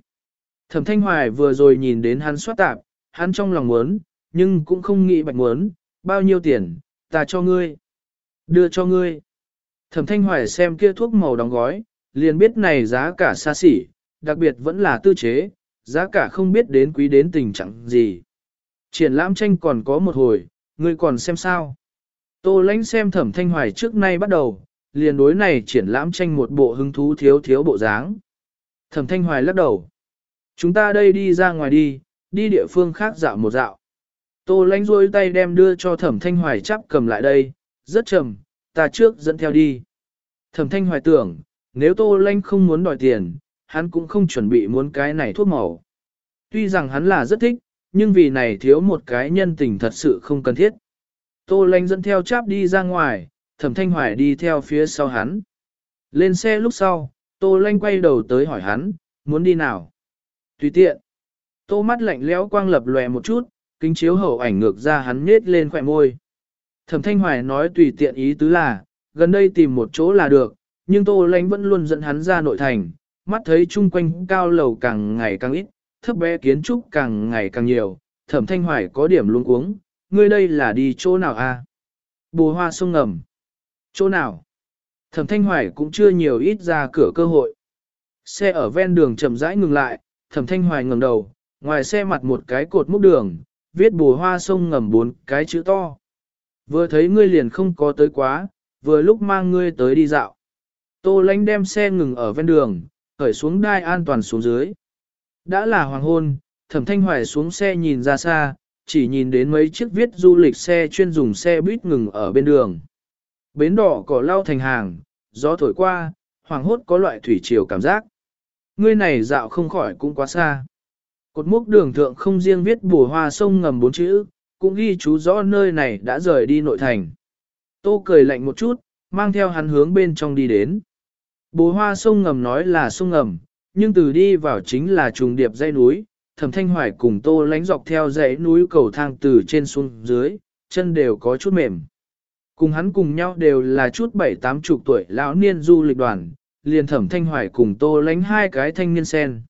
Thẩm thanh hoài vừa rồi nhìn đến hắn soát tạp, hắn trong lòng muốn, nhưng cũng không nghĩ bạch muốn, bao nhiêu tiền, ta cho ngươi, đưa cho ngươi. Thẩm thanh hoài xem kia thuốc màu đóng gói, liền biết này giá cả xa xỉ, đặc biệt vẫn là tư chế, giá cả không biết đến quý đến tình trạng gì. Triển lãm tranh còn có một hồi, ngươi còn xem sao. Tô lãnh xem thẩm thanh hoài trước nay bắt đầu, liền đối này triển lãm tranh một bộ hứng thú thiếu thiếu bộ dáng. Thẩm thanh hoài lắc đầu. Chúng ta đây đi ra ngoài đi, đi địa phương khác dạo một dạo. Tô lãnh rôi tay đem đưa cho thẩm thanh hoài chắp cầm lại đây, rất trầm, ta trước dẫn theo đi. Thẩm thanh hoài tưởng, nếu tô lãnh không muốn đòi tiền, hắn cũng không chuẩn bị muốn cái này thuốc màu. Tuy rằng hắn là rất thích, nhưng vì này thiếu một cái nhân tình thật sự không cần thiết. Tô lanh dẫn theo cháp đi ra ngoài, thẩm thanh hoài đi theo phía sau hắn. Lên xe lúc sau, tô lanh quay đầu tới hỏi hắn, muốn đi nào? Tùy tiện. Tô mắt lạnh lẽo quang lập lòe một chút, kính chiếu hậu ảnh ngược ra hắn nhết lên khỏe môi. Thẩm Thanh Hoài nói tùy tiện ý tứ là, gần đây tìm một chỗ là được, nhưng Tô lanh vẫn luôn dẫn hắn ra nội thành, mắt thấy chung quanh cao lầu càng ngày càng ít, thấp bé kiến trúc càng ngày càng nhiều, Thẩm Thanh Hoài có điểm luống cuống, ngươi đây là đi chỗ nào a? À? Bồ hoa sông ngầm. Chỗ nào? Thẩm Thanh Hoài cũng chưa nhiều ít ra cửa cơ hội. Xe ở ven đường chậm rãi ngừng lại, Thẩm Thanh Hoài ngẩng đầu, ngoài xe mặt một cái cột múc đường, viết bồ hoa sông ngầm bốn cái chữ to. Vừa thấy ngươi liền không có tới quá, vừa lúc mang ngươi tới đi dạo. Tô lánh đem xe ngừng ở ven đường, khởi xuống đai an toàn xuống dưới. Đã là hoàng hôn, thẩm thanh hoài xuống xe nhìn ra xa, chỉ nhìn đến mấy chiếc viết du lịch xe chuyên dùng xe buýt ngừng ở bên đường. Bến đỏ cỏ lau thành hàng, gió thổi qua, hoàng hốt có loại thủy triều cảm giác. Ngươi này dạo không khỏi cũng quá xa. Cột mốc đường thượng không riêng viết bùa hoa sông ngầm bốn chữ, cũng ghi chú rõ nơi này đã rời đi nội thành. Tô cười lạnh một chút, mang theo hắn hướng bên trong đi đến. Bồ hoa sông ngầm nói là sông ngầm, nhưng từ đi vào chính là trùng điệp dãy núi, thẩm thanh hoài cùng tô lánh dọc theo dãy núi cầu thang từ trên xuống dưới, chân đều có chút mềm. Cùng hắn cùng nhau đều là chút bảy tám chục tuổi lão niên du lịch đoàn, liền thẩm thanh hoài cùng tô lánh hai cái thanh niên sen.